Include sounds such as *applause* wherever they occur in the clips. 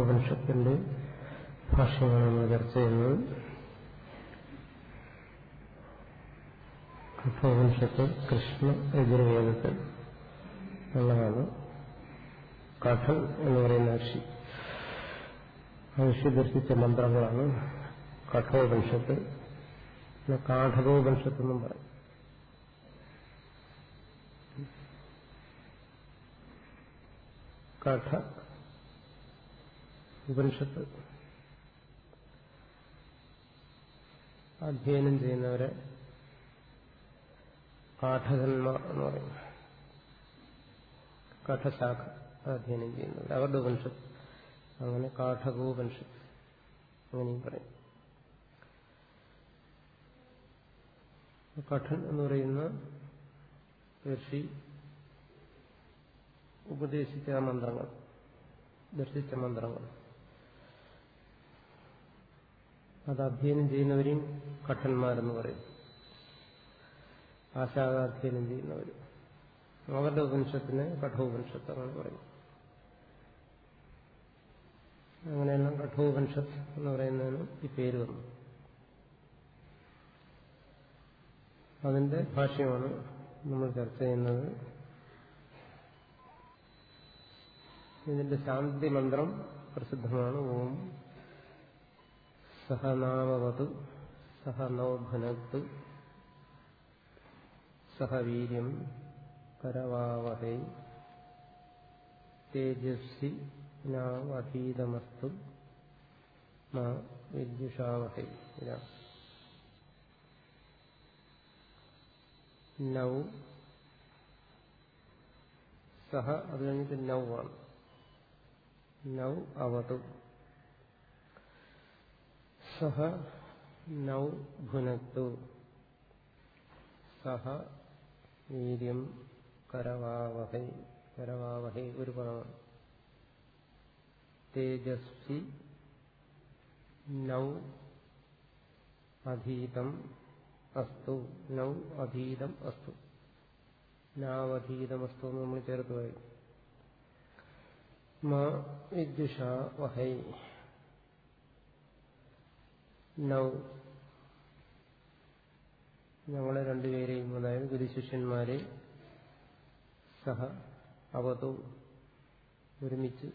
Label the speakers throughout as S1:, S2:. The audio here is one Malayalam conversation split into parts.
S1: ഉപനിഷത്തിന്റെ ഭാഷകളാണ് ചർച്ച ചെയ്യുന്നത്. കഠോപനിഷത്ത് കൃഷ്ണ യജുർവേദത്തിൽ ഉള്ളതാണ്. കഠൻ എന്ന് പറയുന്ന ഋഷി. ഋഷി ദർശിച്ച മന്ത്രങ്ങളാണ് കഠോപനിഷത്ത് പിന്നെ കാഠകോപനിഷത്ത് എന്നും പറയും. കഠ ഉപനിഷത്ത് അധ്യയനം ചെയ്യുന്നവരെ കാഠകന്മാർ എന്ന് പറയും. കഠശാഖ അധ്യയനം ചെയ്യുന്നവർ അവരുടെ ഉപനിഷത്ത്. അങ്ങനെ കാഠകോപനിഷത്ത് അങ്ങനെയും പറയും. കഠൻ എന്ന് പറയുന്ന ഋഷി ഉപദേശിച്ച മന്ത്രങ്ങൾ ദർശിച്ച മന്ത്രങ്ങൾ. അത് അധ്യയനം ചെയ്യുന്നവരെയും കട്ടന്മാരെന്ന് പറയും. ആശാദാധ്യയനം ചെയ്യുന്നവർ അവരുടെ ഉപനിഷത്തിന് കഠോപനിഷത്ത് അങ്ങനെ പറയും അങ്ങനെയെല്ലാം കഠോപനിഷത്ത് എന്ന് പറയുന്നതിന് ഈ പേര് വന്നു. അതിന്റെ ഭാഷയാണ് നമ്മൾ ചർച്ച ചെയ്യുന്നത്. ഇതിന്റെ ശാന്തി മന്ത്രം പ്രസിദ്ധമാണ്. ഓം സഹനാമവതു സഹ സഹവീര്യം സഹ വീര്യം കരവാവഹൈ തേജസ്വി നാവധീതമസ്തു വിദ്യുഷാവഹൈ നൗ സഹ അത് കഴിഞ്ഞിട്ട് നൗ ആണ്. നൗ അവതു. സഹ നൗ ഭുനത്തു സഹ വീര്യം കരവാവഹൈ കരവാവഹൈ ഒരു പദമാണ്। തേജസ്വി നൗ അധീതം അസ്തു നൗ അധീതം അസ്തു നാവധീതമസ്തു എന്ന് നമ്മൾ ചേർത്ത് പറയും। വിദ്യുഷ വഹൈ। നൗ. ഞങ്ങളെ രണ്ടുപേരെയും അതായത് ഗുരുശിഷ്യന്മാരെ സഹ അവതു ഒരുമിച്ച്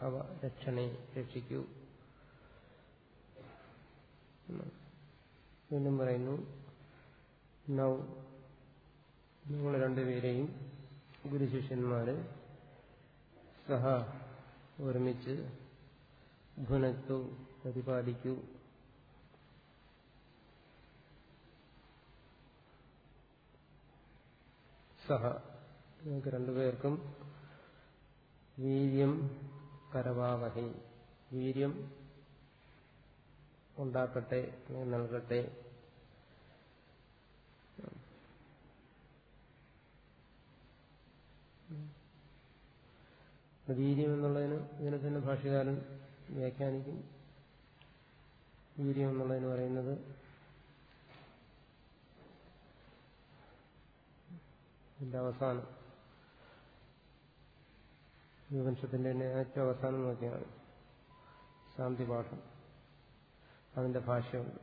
S1: അവ രക്ഷണെ രക്ഷിക്കൂ. വീണ്ടും പറയുന്നു നൗ. നിങ്ങൾ രണ്ടുപേരെയും ഗുരുശിഷ്യന്മാരെ സഹ ഒരുമിച്ച് ഭുനത്തു പ്രതിപാദിക്കൂ. സഹ. നിങ്ങൾക്ക് രണ്ടുപേർക്കും വീര്യം കരവാവഹി. വീര്യം ഉണ്ടാക്കട്ടെ നൽകട്ടെ. വീര്യം എന്നുള്ളതിന് ഇതിനെ തന്നെ ഭാഷകാരൻ വ്യാഖ്യാനിക്കും. വീര്യം എന്നുള്ളതിന് പറയുന്നത് ഇതിന്റെ അവസാനം. വിവംശത്തിന്റെ തന്നെ ഏറ്റവും അവസാനം നോക്കിയാണ് ശാന്തി പാഠം അതിന്റെ ഭാഷയുണ്ട്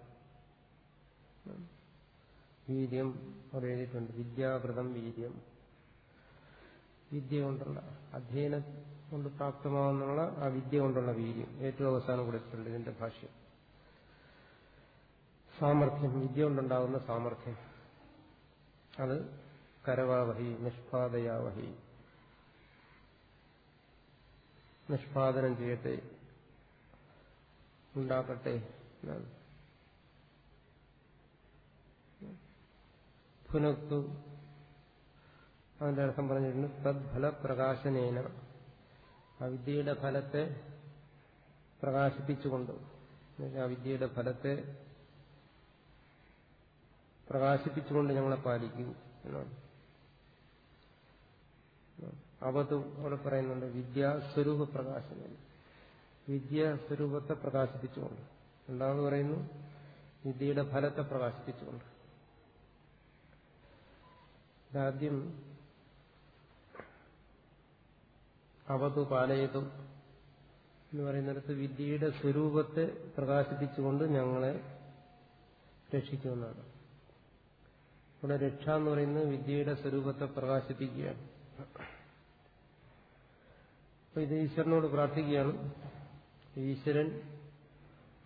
S1: വീര്യം അവിടെ എഴുതിയിട്ടുണ്ട്. വിദ്യാകൃതം വീര്യം. വിദ്യ കൊണ്ടുള്ള അധ്യയനം കൊണ്ട് പ്രാപ്തമാകുന്നുള്ള ആ വിദ്യ കൊണ്ടുള്ള വീര്യം. ഏറ്റവും അവസാനം കൊടുത്തിട്ടുണ്ട് ഇതിന്റെ ഭാഷ്യം. സാമർഥ്യം. വിദ്യ കൊണ്ടുണ്ടാകുന്ന സാമർഥ്യം. അത് കരവാവഹി നിഷ്പാദയാവഹി. നിഷ്പാദനം ചെയ്യട്ടെ. ഉണ്ടാക്കട്ടെ പുനക്തു അതിന്റെ അർത്ഥം പറഞ്ഞിട്ടുണ്ട്. തദ്ഫലപ്രകാശനേന. ആ വിദ്യയുടെ ഫലത്തെ പ്രകാശിപ്പിച്ചുകൊണ്ട്. ആ വിദ്യയുടെ ഫലത്തെ പ്രകാശിപ്പിച്ചുകൊണ്ട് ഞങ്ങളെ പാലിക്കൂ എന്നാണ്. അവതും അവിടെ പറയുന്നുണ്ട്. വിദ്യാസ്വരൂപ പ്രകാശനം. വിദ്യാസ്വരൂപത്തെ പ്രകാശിപ്പിച്ചുകൊണ്ട്. രണ്ടാമത് പറയുന്നു? വിദ്യയുടെ ഫലത്തെ പ്രകാശിപ്പിച്ചുകൊണ്ട്. ഇതാദ്യം അവതു പാലയതു എന്ന് പറയുന്നിടത്ത് വിദ്യയുടെ സ്വരൂപത്തെ പ്രകാശിപ്പിച്ചുകൊണ്ട് ഞങ്ങളെ രക്ഷിക്കുമെന്നാണ്. ഇവിടെ രക്ഷ എന്ന് പറയുന്നത് വിദ്യയുടെ സ്വരൂപത്തെ പ്രകാശിപ്പിക്കുകയാണ്. അപ്പൊ ഇത് ഈശ്വരനോട് പ്രാർത്ഥിക്കുകയാണ്. ഈശ്വരൻ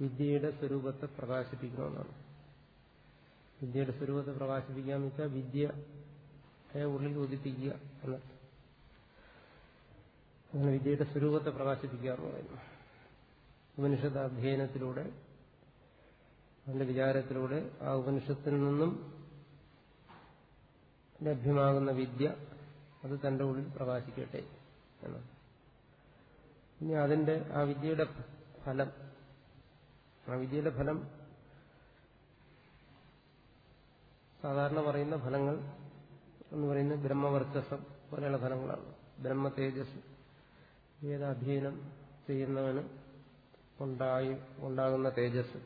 S1: വിദ്യയുടെ സ്വരൂപത്തെ പ്രകാശിപ്പിക്കണമെന്നാണ്. വിദ്യയുടെ സ്വരൂപത്തെ പ്രകാശിപ്പിക്കുക എന്ന് വെച്ചാൽ വിദ്യയെ ഉള്ളിൽ ഉദിപ്പിക്കുക എന്നാണ് അങ്ങനെ വിദ്യയുടെ സ്വരൂപത്തെ പ്രകാശിപ്പിക്കുക എന്ന് പറയുന്നു. ഉപനിഷത്ത് അധ്യയനത്തിലൂടെ അതിന്റെ വിചാരത്തിലൂടെ ആ ഉപനിഷത്തിൽ നിന്നും ലഭ്യമാകുന്ന വിദ്യ അത് തന്റെ ഉള്ളിൽ പ്രകാശിക്കട്ടെ എന്നാണ് ഇനി അതിന്റെ ആ വിദ്യയുടെ ഫലം ആ വിദ്യയുടെ ഫലം സാധാരണ പറയുന്ന ഫലങ്ങൾ എന്ന് പറയുന്നത് ബ്രഹ്മവർച്ചസം പോലെയുള്ള ഫലങ്ങളാണ്. ബ്രഹ്മ തേജസ് ഏത് അധ്യയനം ചെയ്യുന്നവന് ഉണ്ടായി ഉണ്ടാകുന്ന തേജസ്.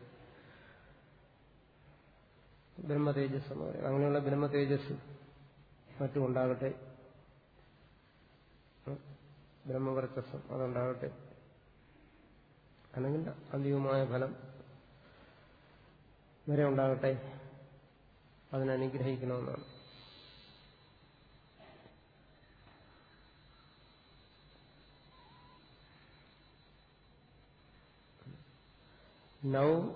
S1: ബ്രഹ്മ തേജസ് എന്ന് പറയും. അങ്ങനെയുള്ള ബ്രഹ്മ തേജസ് മറ്റും ഉണ്ടാകട്ടെ. ബ്രഹ്മവർച്ചസം അതുണ്ടാകട്ടെ. അല്ലെങ്കിൽ അന്തിമമായ ഫലം വരെ ഉണ്ടാകട്ടെ. അതിനനുഗ്രഹിക്കണമെന്നാണ്. നൗ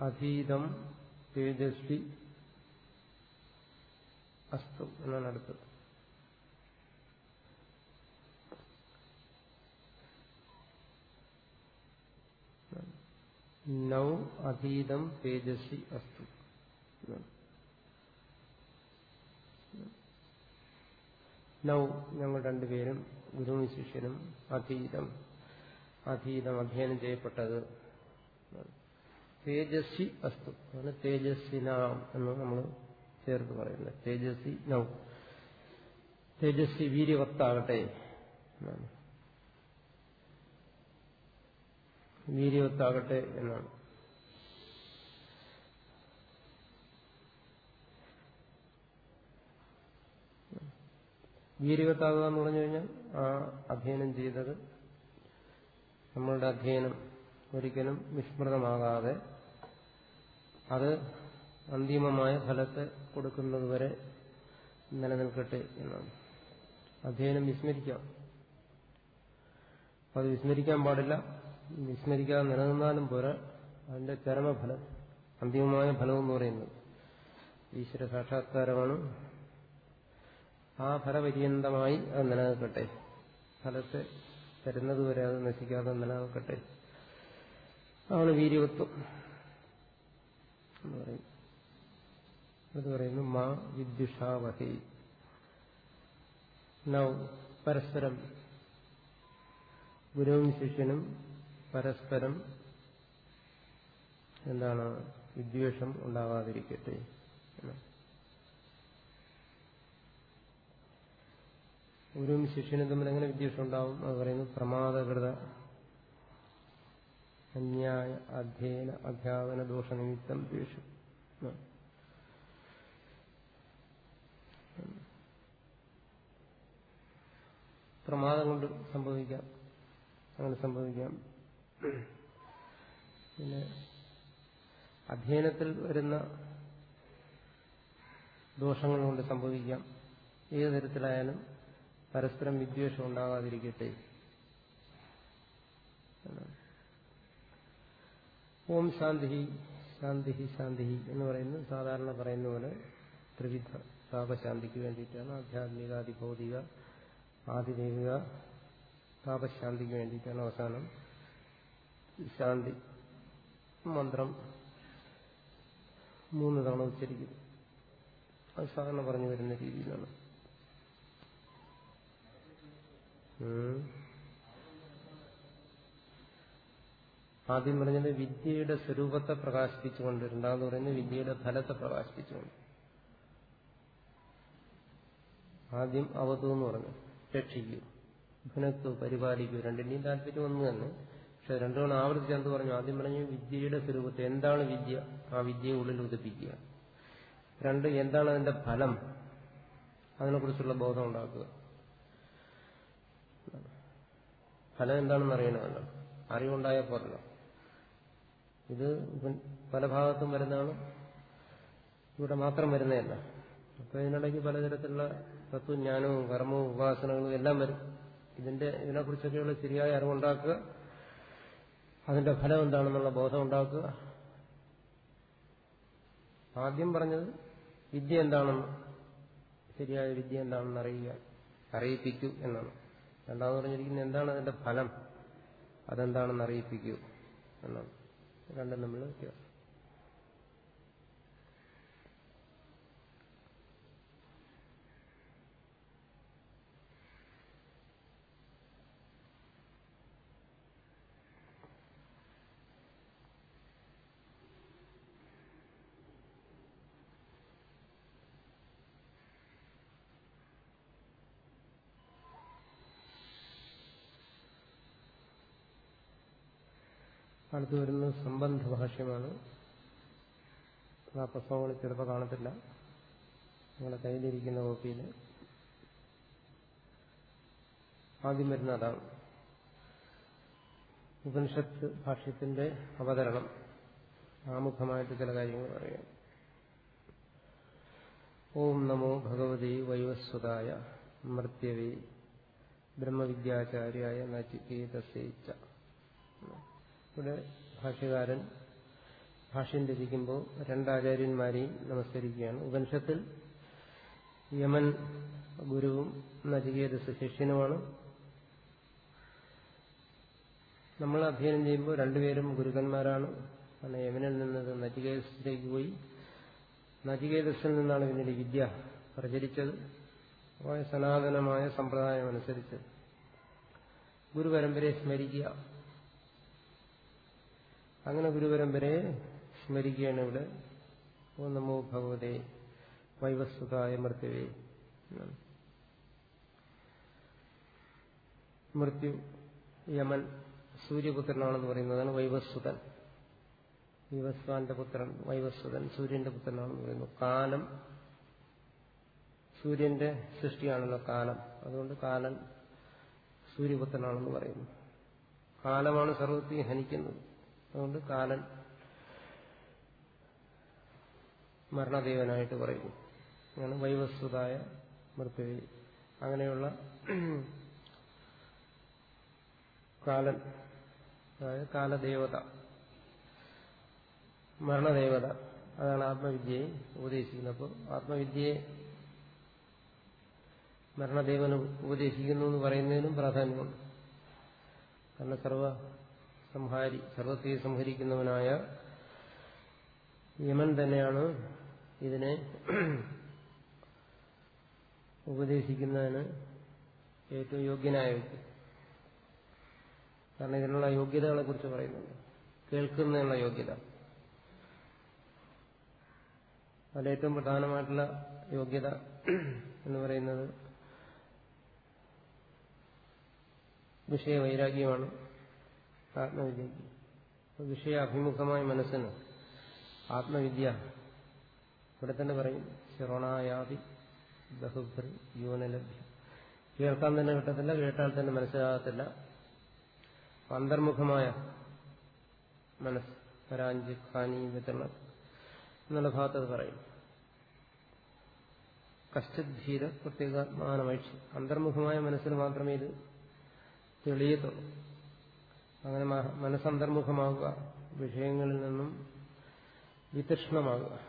S1: അധീതം തേജസ്വി അസ്തു എന്നാണ് അടുത്തത്. നൗ അധീതം തേജസ്വി അസ്തു. നൗ ഞങ്ങൾ രണ്ടുപേരും ഗുരുവും ശിഷ്യനും അതീതം അതീതം അധ്യയനം ചെയ്യപ്പെട്ടത് തേജസ്വി അസ്തു. അതാണ് തേജസ്വിനാം എന്ന് നമ്മൾ ചേർത്ത് പറയുന്നത്. തേജസ്വി നൗ. തേജസ്വി വീര്യവത്താകട്ടെ എന്നാണ്. വീര്യവത്താകട്ടെ എന്നാണ്. വീര്യവത്താകുക എന്ന് പറഞ്ഞു കഴിഞ്ഞാൽ ആ അധ്യയനം ചെയ്തത് നമ്മളുടെ അധ്യയനം ഒരിക്കലും വിസ്മൃതമാകാതെ അത് അന്തിമമായ ഫലത്തെ കൊടുക്കുന്നതുവരെ നിലനിൽക്കട്ടെ എന്നാണ്. അധ്യയനം വിസ്മരിക്കാം. അത് വിസ്മരിക്കാൻ പാടില്ല. വിസ്മരിക്കാതെ നിലനിന്നാലും പോരാ. അതിന്റെ ചരമഫലം അന്തിമമായ ഫലം എന്ന് പറയുന്നത് ഈശ്വര സാക്ഷാത്കാരമാണ്. ആ ഫലപര്യന്തമായി അത് നിലനിൽക്കട്ടെ. ഫലത്തെ തരുന്നതുവരെ അത് നശിക്കാതെ നിലനിൽക്കട്ടെ. ആണ് വീര്യവത്വം അത് പറയുന്നു മാ വിദ്യുഷാവഹി. നൗ പരസ്പരം ഗുരുവും ശിഷ്യനും പരസ്പരം എന്താണ് വിദ്വേഷം ഉണ്ടാവാതിരിക്കട്ടെ ഗുരുവും ശിഷ്യനും തമ്മിൽ എങ്ങനെ വിദ്വേഷം ഉണ്ടാവും അത് പറയുന്നു പ്രമാദകൃത അന്യായ അധ്യയന അധ്യാപന ദോഷനിമിത്തം ദ്വേഷം പ്രമാദം കൊണ്ട് സംഭവിക്കാം. അങ്ങനെ സംഭവിക്കാം. പിന്നെ അധ്യയനത്തിൽ വരുന്ന ദോഷങ്ങൾ കൊണ്ട് സംഭവിക്കാം. ഏത് തരത്തിലായാലും പരസ്പരം വിദ്വേഷം ഉണ്ടാകാതിരിക്കട്ടെ. ഓം ശാന്തി ശാന്തി ശാന്തി എന്ന് പറയുന്നത് സാധാരണ പറയുന്ന പോലെ ത്രിവിധ താപശാന്തിക്ക് വേണ്ടിയിട്ടാണ്. ആധ്യാത്മിക അതിഭൗതിക ആദിദൈവിക താപശാന്തിക്ക് വേണ്ടിയിട്ടാണ് അവസാനം. ശാന്തി മന്ത്രം മൂന്ന് തവണ ഉച്ചരിക്കുന്നു അത് സാധാരണ പറഞ്ഞു വരുന്ന രീതിയിലാണ്. ആദ്യം പറഞ്ഞത് വിദ്യയുടെ സ്വരൂപത്തെ പ്രകാശിപ്പിച്ചുകൊണ്ട് രണ്ടാമത് പറയുന്നത് വിദ്യയുടെ ഫലത്തെ പ്രകാശിപ്പിച്ചുകൊണ്ട്. ആദ്യം അവതു എന്ന് പറഞ്ഞു. രക്ഷിക്കൂ ഭുനത്തു പരിപാലിക്കൂ. രണ്ടിന്റെയും താല്പര്യം ഒന്ന് തന്നെ. പക്ഷെ രണ്ടുതവണ ആവർത്തിച്ച് എന്ത് പറഞ്ഞു? ആദ്യം പറഞ്ഞു വിദ്യയുടെ സ്വരൂപത്തെ എന്താണ് വിദ്യ? ആ വിദ്യയെ ഉള്ളിൽ ഉദിപ്പിക്കുക. രണ്ട് എന്താണ് അതിന്റെ ഫലം? അതിനെക്കുറിച്ചുള്ള ബോധം ഉണ്ടാക്കുക. ഫലം എന്താണെന്ന് അറിയണമല്ലോ അറിവുണ്ടായ പോലെ ഇത് പല ഭാഗത്തും വരുന്നതാണ്. ഇവിടെ മാത്രം വരുന്നതല്ല. അപ്പൊ ഇതിനിടയ്ക്ക് പലതരത്തിലുള്ള തത്വജ്ഞാനവും കർമ്മവും ഉപാസനകളും എല്ലാം വരും. ഇതിന്റെ ഇതിനെക്കുറിച്ചൊക്കെയുള്ള ശരിയായ അറിവുണ്ടാക്കുക. അതിന്റെ ഫലം എന്താണെന്നുള്ള ബോധം ഉണ്ടാക്കുക ആദ്യം പറഞ്ഞത് വിദ്യ എന്താണെന്ന് ശരിയായ വിദ്യ എന്താണെന്ന് അറിയുക അറിയിപ്പിക്കൂ എന്നാണ്. രണ്ടാമത് പറഞ്ഞിരിക്കുന്നത് എന്താണ് അതിന്റെ ഫലം അതെന്താണെന്ന് അറിയിപ്പിക്കൂ എന്നാണ്. രണ്ടും നമ്മൾ വ്യത്യാസം. അടുത്ത് വരുന്നത് സംബന്ധ ഭാഷ്യമാണ്. ആ പുസ്തകങ്ങൾ ചിലപ്പോൾ കാണത്തില്ല. നിങ്ങളുടെ കയ്യിലിരിക്കുന്ന കോപ്പിയിൽ. ആദ്യം വരുന്ന അതാണ്. ഉപനിഷത്ത് ഭാഷ്യത്തിന്റെ അവതരണം. ആമുഖമായിട്ട് ചില കാര്യങ്ങൾ പറയാം ഓം നമോ ഭഗവതി വൈവസ്വതായ മൃത്യവി ബ്രഹ്മവിദ്യാചാര്യായ നചികേതസേച്ച. ഇവിടെ ഭാഷ്യകാരൻ ഭാഷ്യം രചിക്കുമ്പോൾ രണ്ടാചാര്യന്മാരെയും നമസ്കരിക്കുകയാണ്. ഉപനിഷത്തിൽ യമൻ ഗുരുവും നചികേതസ് ശിഷ്യനുമാണ്. നമ്മൾ അധ്യയനം ചെയ്യുമ്പോൾ രണ്ടുപേരും ഗുരുക്കന്മാരാണ്. കാരണം യമനിൽ നിന്നത് നചികേതസിലേക്ക് പോയി. നചികേതസിൽ നിന്നാണ് പിന്നീട് വിദ്യ പ്രചരിച്ചത്. സനാതനമായ സമ്പ്രദായം അനുസരിച്ച് ഗുരുപരമ്പരയെ സ്മരിക്കുക. അങ്ങനെ ഗുരുപരമ്പരയെ സ്മരിക്കുകയാണ് ഇവിടെ. ഓ നമോ ഭഗവതേ വൈവസ്തുതായ മൃത്യുവേ. മൃത്യു യമൻ സൂര്യപുത്രനാണെന്ന് പറയുന്നതാണ് വൈവസ്തുതൻ. വിവസ്വാന്റെ പുത്രൻ വൈവസ്വതൻ സൂര്യന്റെ പുത്രനാണെന്ന് പറയുന്നു. കാലം സൂര്യന്റെ സൃഷ്ടിയാണല്ലോ കാലം അതുകൊണ്ട് കാലൻ സൂര്യപുത്രനാണെന്ന് പറയുന്നു. കാലമാണ് സർവത്തെയും ഹനിക്കുന്നത്. അതുകൊണ്ട് കാലൻ മരണദേവനായിട്ട് പറയുന്നു. അങ്ങനെ വൈവസ്തുതായ മൃത്യുവി. അങ്ങനെയുള്ള കാലൻ അതായത് കാലദേവത മരണദേവത. അതാണ് ആത്മവിദ്യയെ ഉപദേശിക്കുന്നത് അപ്പോൾ ആത്മവിദ്യയെ മരണദേവന് ഉപദേശിക്കുന്നു എന്ന് പറയുന്നതിനും പ്രാധാന്യമുണ്ട്. കാരണം സർവ സംഹാരി സർവത്തെ സംഹരിക്കുന്നവനായ യമൻ തന്നെയാണ് ഇതിനെ ഉപദേശിക്കുന്നതിന് ഏറ്റവും യോഗ്യനായ വ്യക്തി. കാരണം ഇതിനുള്ള യോഗ്യതകളെ കുറിച്ച് പറയുന്നുണ്ട്. കേൾക്കുന്നതിനുള്ള യോഗ്യത. അതിൽ ഏറ്റവും പ്രധാനമായിട്ടുള്ള യോഗ്യത എന്ന് പറയുന്നത് വിഷയവൈരാഗ്യമാണ്. ആത്മവിദ്യക്ക് വിഷയാഭിമുഖമായ മനസ്സിന് ആത്മവിദ്യ. ഇവിടെ തന്നെ പറയും ശ്രവണായാതി ബഹുഭ്രി യൂനലഭ്യം. കേൾക്കാൻ തന്നെ കിട്ടത്തില്ല കേട്ടാൽ തന്നെ മനസ്സിലാകത്തില്ല. അന്തർമുഖമായ മനസ്സ് പരാഞ്ചി ഖാനി വിതരണം എന്നുള്ള ഭാഗത്ത് പറയും. കഷ്ടധീര പ്രത്യേകാത്മാനമൈക്ഷി അന്തർമുഖമായ മനസ്സിൽ മാത്രമേ ഇത് തെളിയത്തുള്ളൂ. അങ്ങനെ മനസ്സന്തർമുഖമാകുക വിഷയങ്ങളിൽ നിന്നും വിതൃഷ്ണമാകുക.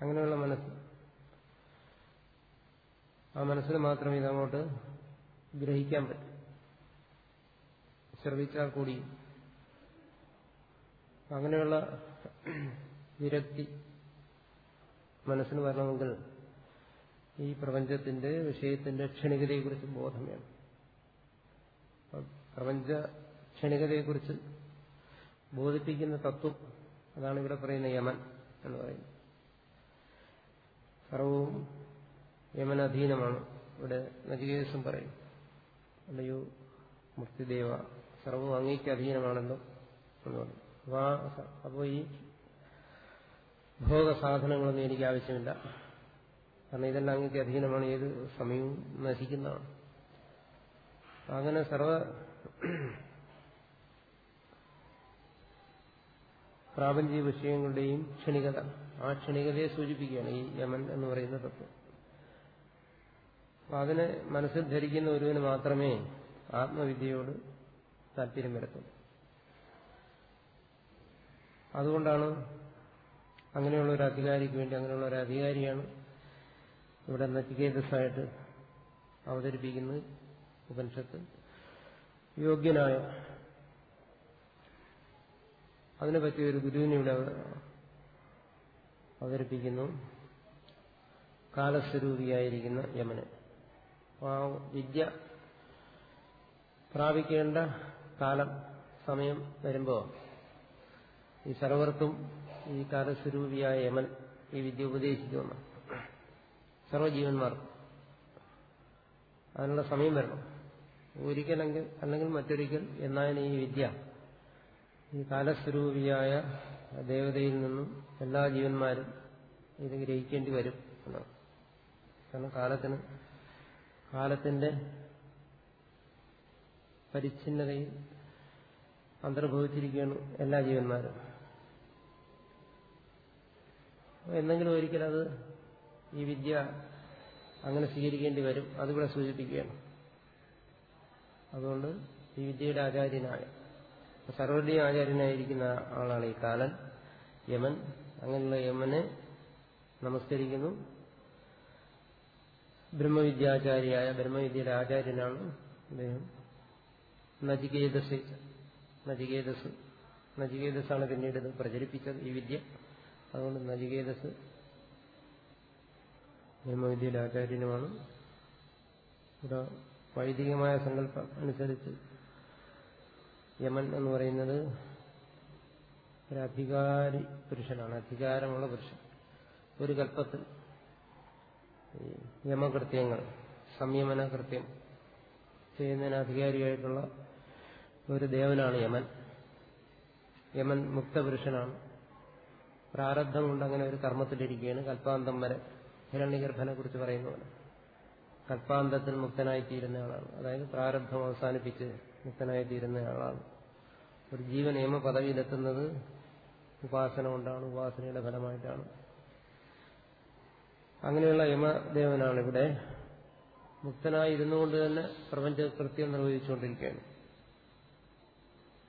S1: അങ്ങനെയുള്ള മനസ്സ്. ആ മനസ്സിന് മാത്രമേ ഇതങ്ങോട്ട് ഗ്രഹിക്കാൻ പറ്റൂ. ശ്രവിച്ചാൽ കൂടി. അങ്ങനെയുള്ള വിരക്തി മനസ്സിന് വരണമെങ്കിൽ ഈ പ്രപഞ്ചത്തിന്റെ വിഷയത്തിന്റെ ക്ഷണികതയെക്കുറിച്ച് ബോധം വേണം. പ്രപഞ്ച ക്ഷണികതയെക്കുറിച്ച് ബോധിപ്പിക്കുന്ന തത്വം അതാണ് ഇവിടെ പറയുന്ന യമൻ എന്ന് പറയുന്നത്. സർവവും യമനധീനമാണ് ഇവിടെ നചികേതസം പറയും അല്ലയോ മുക്തിദേവ സർവവും അങ്ങേക്ക് അധീനമാണല്ലോ എന്ന് പറയും അപ്പോൾ ഈ ഭോഗ സാധനങ്ങളൊന്നും എനിക്ക് ആവശ്യമില്ല. കാരണം ഇതെല്ലാം അങ്ങേക്ക് അധീനമാണ് ഏത് സമയവും നശിക്കുന്നതാണ്. അങ്ങനെ സർവ *clears throat* പ്രാപഞ്ചിക വിഷയങ്ങളുടെയും ക്ഷണികത. ആ ക്ഷണികതയെ സൂചിപ്പിക്കുകയാണ് ഈ യമൻ എന്ന് പറയുന്ന തത്വം. അപ്പൊ അതിനെ മനസ്സിൽ ധരിക്കുന്ന ഒരുവിന് മാത്രമേ ആത്മവിദ്യയോട് താല്പര്യം വരത്തുള്ളൂ. അതുകൊണ്ടാണ് അങ്ങനെയുള്ള ഒരു അധികാരിക്ക് വേണ്ടി അങ്ങനെയുള്ള ഒരു അധികാരിയാണ് ഇവിടെ നച്ചികേതസായിട്ട് അവതരിപ്പിക്കുന്നത് ഉപനിഷത്ത് യോഗ്യനായ. അതിനെ പറ്റിയ ഒരു ഗുരുവിനെ ഇവിടെ അവതരിപ്പിക്കുന്നു. കാലസ്വരൂപിയായിരിക്കുന്ന യമന് ആ വിദ്യ പ്രാപിക്കേണ്ട കാലം സമയം വരുമ്പോൾ ഈ സർവർക്കും ഈ കാലസ്വരൂപിയായ യമൻ ഈ വിദ്യ ഉപദേശിക്കുമെന്ന്. സർവജീവന്മാർക്കും അതിനുള്ള സമയം വരണം. ഒരിക്കലെങ്കിൽ അല്ലെങ്കിൽ മറ്റൊരിക്കൽ എന്നാണ് ഈ വിദ്യ. ഈ കാലസ്വരൂപിയായ ദേവതയിൽ നിന്നും എല്ലാ ജീവന്മാരും ഇത് ഗ്രഹിക്കേണ്ടി വരും എന്നാണ്. കാരണം കാലത്തിന് കാലത്തിന്റെ പരിച്ഛിന്നതയിൽ അന്തർഭവിച്ചിരിക്കുകയാണ് എല്ലാ ജീവന്മാരും. എന്നെങ്കിലും ഒരിക്കലത് ഈ വിദ്യ അങ്ങനെ സ്വീകരിക്കേണ്ടി വരും അതിവിടെ സൂചിപ്പിക്കുകയാണ്. അതുകൊണ്ട് ഈ വിദ്യയുടെ ആചാര്യനായ സർവരുടെയും ആചാര്യനായിരിക്കുന്ന ആളാണ് ഈ കാലൻ യമൻ. അങ്ങനെയുള്ള യമനെ നമസ്കരിക്കുന്നു. ബ്രഹ്മവിദ്യാചാര്യായ ബ്രഹ്മവിദ്യയുടെ ആചാര്യനാണ് അദ്ദേഹം. നചികേതസ് നചികേതസ്. നചികേതസാണ് പിന്നീട് ഇത് പ്രചരിപ്പിച്ചത് ഈ വിദ്യ. അതുകൊണ്ട് നചികേതസ് ബ്രഹ്മവിദ്യയുടെ ആചാര്യനുമാണ്. ഇവിടെ വൈദികമായ സങ്കല്പം അനുസരിച്ച് യമൻ എന്ന് പറയുന്നത് ഒരു അധികാരി പുരുഷനാണ് അധികാരമുള്ള പുരുഷൻ. ഒരു കൽപ്പത്തിൽ യമകൃത്യങ്ങൾ സംയമന കൃത്യം ചെയ്യുന്നതിന് അധികാരിയായിട്ടുള്ള ഒരു ദേവനാണ് യമൻ. യമൻ മുക്തപുരുഷനാണ്. പ്രാരബ്ധം കൊണ്ട് അങ്ങനെ ഒരു കർമ്മത്തിലിരിക്കുകയാണ്. കൽപ്പാന്തം വരെ ഹിരണ്യഗർഭനെ കുറിച്ച് പറയുന്ന കൽപ്പാന്തത്തിൽ മുക്തനായിത്തീരുന്ന ആളാണ്. അതായത് പ്രാരബ്ധം അവസാനിപ്പിച്ച് മുക്തനായിത്തീരുന്ന ആളാണ്. ഒരു ജീവൻ നിയമ പദവിയിലെത്തുന്നത് ഉപാസന കൊണ്ടാണ് ഉപാസനയുടെ ഫലമായിട്ടാണ്. അങ്ങനെയുള്ള യമദേവനാണ് ഇവിടെ മുക്തനായിരുന്നു കൊണ്ട് തന്നെ പ്രപഞ്ച കൃത്യം നിർവഹിച്ചുകൊണ്ടിരിക്കുകയാണ്.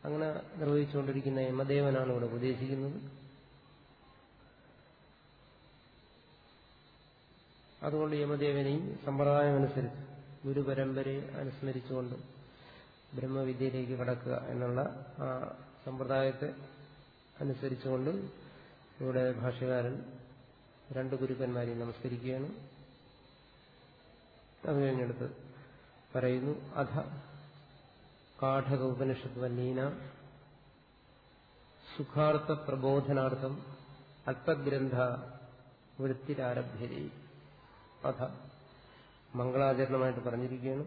S1: അങ്ങനെ നിർവഹിച്ചുകൊണ്ടിരിക്കുന്ന യമദേവനാണ് ഇവിടെ ഉപദേശിക്കുന്നത്. അതുകൊണ്ട് യമദേവനെയും സമ്പ്രദായമനുസരിച്ച് ഗുരുപരമ്പരയെ അനുസ്മരിച്ചുകൊണ്ട് ബ്രഹ്മവിദ്യയിലേക്ക് കടക്കുക എന്നുള്ള ആ സമ്പ്രദായത്തെ അനുസരിച്ചുകൊണ്ട് ഇവിടെ ഭാഷകാരൻ രണ്ട് ഗുരുക്കന്മാരെയും നമസ്കരിക്കുകയാണ്. അത് കഴിഞ്ഞെടുത്ത് പറയുന്നു അധ കാഠക ഉപനിഷത്ത് വന്നീന സുഖാർത്ഥ പ്രബോധനാർത്ഥം അല്പഗ്രന്ഥ വൃത്തിരാരഭ്യത. അധ മംഗളാചരണമായിട്ട് പറഞ്ഞിരിക്കുകയാണ്.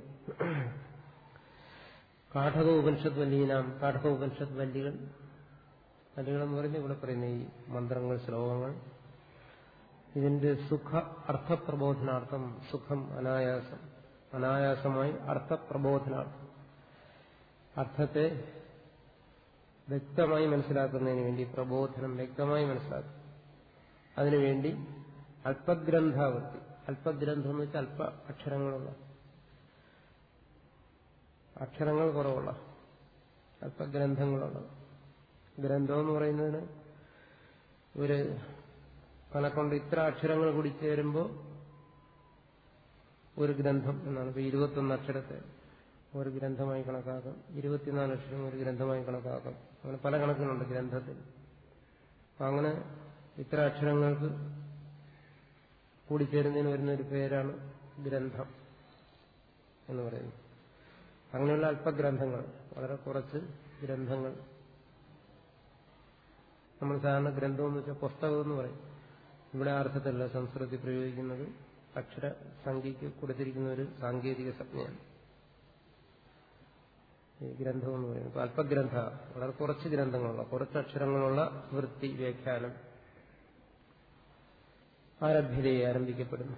S1: കാഠക ഉപനിഷത്ത് വല്ലീനാം കാഠക ഉപനിഷത്ത് വല്ലികൾ വല്ലികൾ എന്ന് പറയുന്നത് ഇവിടെ പറയുന്ന ഈ മന്ത്രങ്ങൾ ശ്ലോകങ്ങൾ. ഇതിന്റെ സുഖ അർത്ഥപ്രബോധനാർത്ഥം സുഖം അനായാസം അനായാസമായി അർത്ഥപ്രബോധനാർത്ഥം. അർത്ഥത്തെ വ്യക്തമായി മനസ്സിലാക്കുന്നതിന് വേണ്ടി പ്രബോധനം വ്യക്തമായി മനസ്സിലാക്കും. അതിനുവേണ്ടി അല്പഗ്രന്ഥാവൃത്തി. അല്പഗ്രന്ഥം എന്ന് വെച്ചാൽ അല്പ അക്ഷരങ്ങളുള്ള. അക്ഷരങ്ങൾ കുറവുള്ള അല്പഗ്രന്ഥങ്ങളുള്ള. ഗ്രന്ഥം എന്ന് പറയുന്നതിന് ഒരു കണക്കൊണ്ട്. ഇത്ര അക്ഷരങ്ങൾ കൂടി ചേരുമ്പോൾ ഒരു ഗ്രന്ഥം എന്നാണ്. ഇപ്പൊ ഇരുപത്തൊന്ന് അക്ഷരത്തെ ഒരു ഗ്രന്ഥമായി കണക്കാക്കാം. ഇരുപത്തിനാല് അക്ഷരം ഒരു ഗ്രന്ഥമായി കണക്കാക്കാം. അങ്ങനെ പല കണക്കുകളുണ്ട് ഗ്രന്ഥത്തിൽ. അങ്ങനെ ഇത്ര അക്ഷരങ്ങൾക്ക് കൂടിച്ചേരുന്നതിന് വരുന്ന ഒരു പേരാണ് ഗ്രന്ഥം എന്ന് പറയുന്നത്. അങ്ങനെയുള്ള അല്പഗ്രന്ഥങ്ങൾ വളരെ കുറച്ച് ഗ്രന്ഥങ്ങൾ. നമ്മൾ സാധാരണ ഗ്രന്ഥം എന്ന് വെച്ചാൽ പുസ്തകം എന്ന് പറയും. ഇവിടെ അർത്ഥത്തിലല്ല സംസ്കൃതി പ്രയോഗിക്കുന്നത്. അക്ഷര സംഖ്യയ്ക്ക് കൊടുത്തിരിക്കുന്ന ഒരു സാങ്കേതിക സംജ്ഞയാണ്. ഈ ഗ്രന്ഥം എന്ന് പറയുന്നത്. അല്പഗ്രന്ഥ വളരെ കുറച്ച് ഗ്രന്ഥങ്ങളുള്ള കുറച്ച് അക്ഷരങ്ങളുള്ള വൃത്തി വ്യാഖ്യാനം. ആരഭ്യതയെ ആരംഭിക്കപ്പെടുന്നു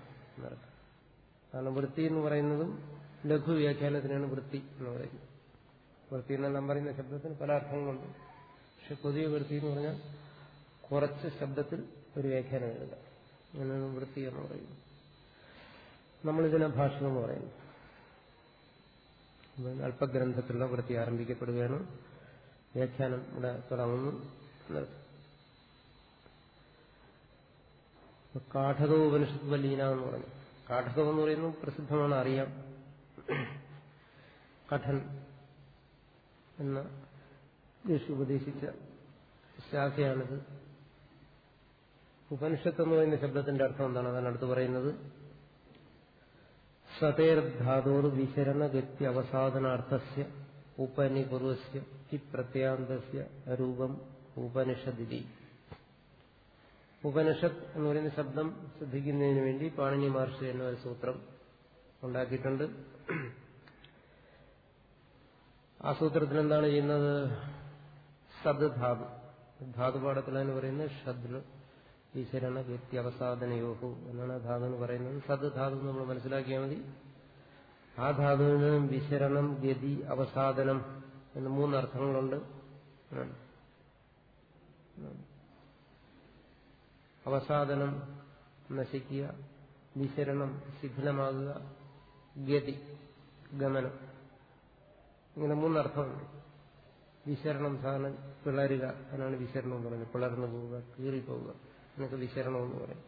S1: കാരണം വൃത്തി എന്ന് പറയുന്നതും ലഘു വ്യാഖ്യാനത്തിനാണ് വൃത്തി എന്ന് പറയുന്നത്. വൃത്തി എന്നെല്ലാം പറയുന്ന ശബ്ദത്തിന് പല അർത്ഥങ്ങളുണ്ട്. പക്ഷെ പുതിയ വൃത്തി എന്ന് പറഞ്ഞാൽ കുറച്ച് ശബ്ദത്തിൽ ഒരു വ്യാഖ്യാനം എഴുതുക. അങ്ങനെയാണ് വൃത്തി എന്ന് പറയുന്നത്. നമ്മളിതിനെ ഭാഷണം എന്ന് പറയുന്നു. അല്പഗ്രന്ഥത്തിലുള്ള വൃത്തി ആരംഭിക്കപ്പെടുകയാണ്. വ്യാഖ്യാനം ഇവിടെ തുടങ്ങുന്നു എന്നർത്ഥം കാഠക ഉപനിഷത്ത് വല്ലീന എന്ന് പറഞ്ഞു. കാഠകം എന്ന് പറയുന്നത് പ്രസിദ്ധമാണ് അറിയാം. കഥൻ എന്ന ഋഷി ഉപദേശിച്ച ശാഖയാണിത്. ഉപനിഷത്ത് എന്ന് പറയുന്ന ശബ്ദത്തിന്റെ അർത്ഥം എന്താണ്? അതാണ് അടുത്ത് പറയുന്നത്. സതേർധാതോർ വിശരണ ഗതി അവസാദനാർത്ഥസ്യ ഉപനിപൂർവസ്യ പ്രത്യാന്തസ്യ രൂപം ഉപനിഷദിതി. ഉപനിഷത്ത് എന്ന് പറയുന്ന ശബ്ദം ശ്രദ്ധിക്കുന്നതിന് വേണ്ടി പാണിനി മഹർഷി എന്ന ഒരു സൂത്രം ഉണ്ടാക്കിയിട്ടുണ്ട്. ആ സൂത്രത്തിൽ എന്താണ് ചെയ്യുന്നത്? സദ് ധാതു ധാതുപാഠത്തിലെന്ന് പറയുന്നത് ഷദ്ര ഈശ്വരണ വ്യക്തി അവസാദനയോഹു എന്നാണ് ധാതു എന്ന് പറയുന്നത്. സദ് ധാതു നമ്മൾ മനസ്സിലാക്കിയാൽ മതി. ആ ധാതുവിന് വിശരണം ഗതി അവസാദനം എന്ന് മൂന്നർത്ഥങ്ങളുണ്ട് അവസാദനം നശിക്കുക വിശരണം ശിഥിലമാകുക ഗതി ഗമനം. ഇങ്ങനെ മൂന്നർത്ഥമുണ്ട്. വിശരണം സാധനം പിളരുക അതിനാണ് വിശരണം എന്ന് പറയുന്നത്. പിളർന്നു പോവുക കീറിപ്പോവുക എന്നൊക്കെ വിശരണം എന്ന് പറയും.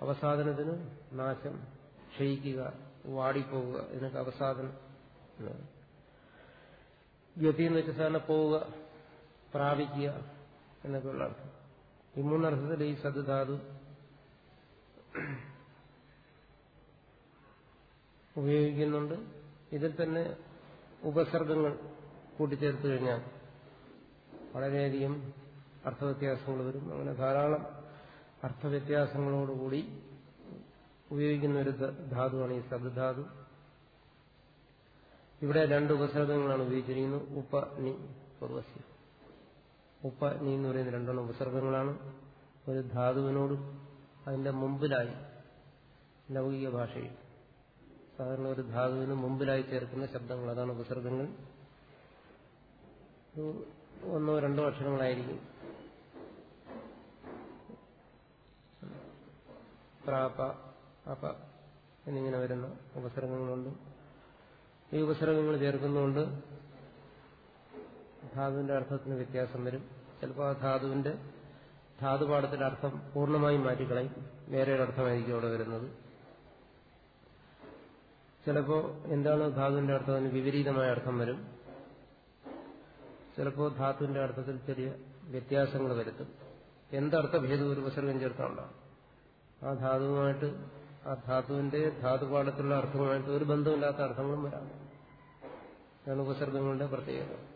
S1: അവസാദനത്തിന് നാശം ക്ഷയിക്കുക വാടിപ്പോവുക എന്നൊക്കെ അവസാദനം ഗതി എന്ന് വെച്ച സാധനം പോവുക പ്രാപിക്കുക എന്നൊക്കെയുള്ള അർത്ഥം. ഈ മൂന്നർത്ഥത്തിൽ ഈ സദ്ധാതു ഉപയോഗിക്കുന്നുണ്ട്. ഇതിൽ തന്നെ ഉപസർഗങ്ങൾ കൂട്ടിച്ചേർത്ത് കഴിഞ്ഞാൽ വളരെയധികം അർത്ഥവ്യത്യാസങ്ങൾ വരും. അങ്ങനെ ധാരാളം അർത്ഥവ്യത്യാസങ്ങളോടുകൂടി ഉപയോഗിക്കുന്ന ഒരു ധാതുവാണ് ഈ സദ്ധാതു ഇവിടെ രണ്ട് ഉപസർഗങ്ങളാണ് ഉപയോഗിച്ചിരിക്കുന്നത്. ഉപ നി പൂർവസ്യ ഉപ നീ എന്ന് പറയുന്ന രണ്ടെണ്ണം ഉപസർഗങ്ങളാണ് ഒരു ധാതുവിനോട് അതിന്റെ മുമ്പിലായി ലൗകിക ഭാഷയിൽ. സാധാരണ ഒരു ധാതുവിന് മുമ്പിലായി ചേർക്കുന്ന ശബ്ദങ്ങൾ അതാണ് ഉപസർഗങ്ങൾ ഒന്നോ രണ്ടോ അക്ഷരങ്ങളായിരിക്കും. പ്രാപ അപ എന്നിങ്ങനെ വരുന്ന ഉപസർഗങ്ങളുണ്ട് ഈ ഉപസർഗങ്ങൾ ചേർക്കുന്നതുകൊണ്ട് ധാതുവിന്റെ അർത്ഥത്തിന് വ്യത്യാസം വരും. ചിലപ്പോൾ ആ ധാതുവിന്റെ ധാതുപാഠത്തിന്റെ അർത്ഥം പൂർണമായും മാറ്റിക്കളയും. വേറെ ഒരു അർത്ഥമായിരിക്കും അവിടെ വരുന്നത്. ചിലപ്പോൾ എന്താണ് ധാതുവിന്റെ അർത്ഥം? അതിന് വിപരീതമായ അർത്ഥം വരും. ചിലപ്പോൾ ധാതുവിന്റെ അർത്ഥത്തിൽ ചെറിയ വ്യത്യാസങ്ങൾ വരുത്തും. എന്തർത്ഥ? ഭേദ ഒരു ഉപസർഗം ചേർത്താണ്ടാവും ആ ധാതുവുമായിട്ട് ആ ധാതുവിന്റെ ധാതുപാഠത്തിലുള്ള അർത്ഥവുമായിട്ട് ഒരു ബന്ധമില്ലാത്ത അർത്ഥങ്ങളും വരാം. അതാണ് ഉപസർഗങ്ങളുടെ പ്രത്യേകത.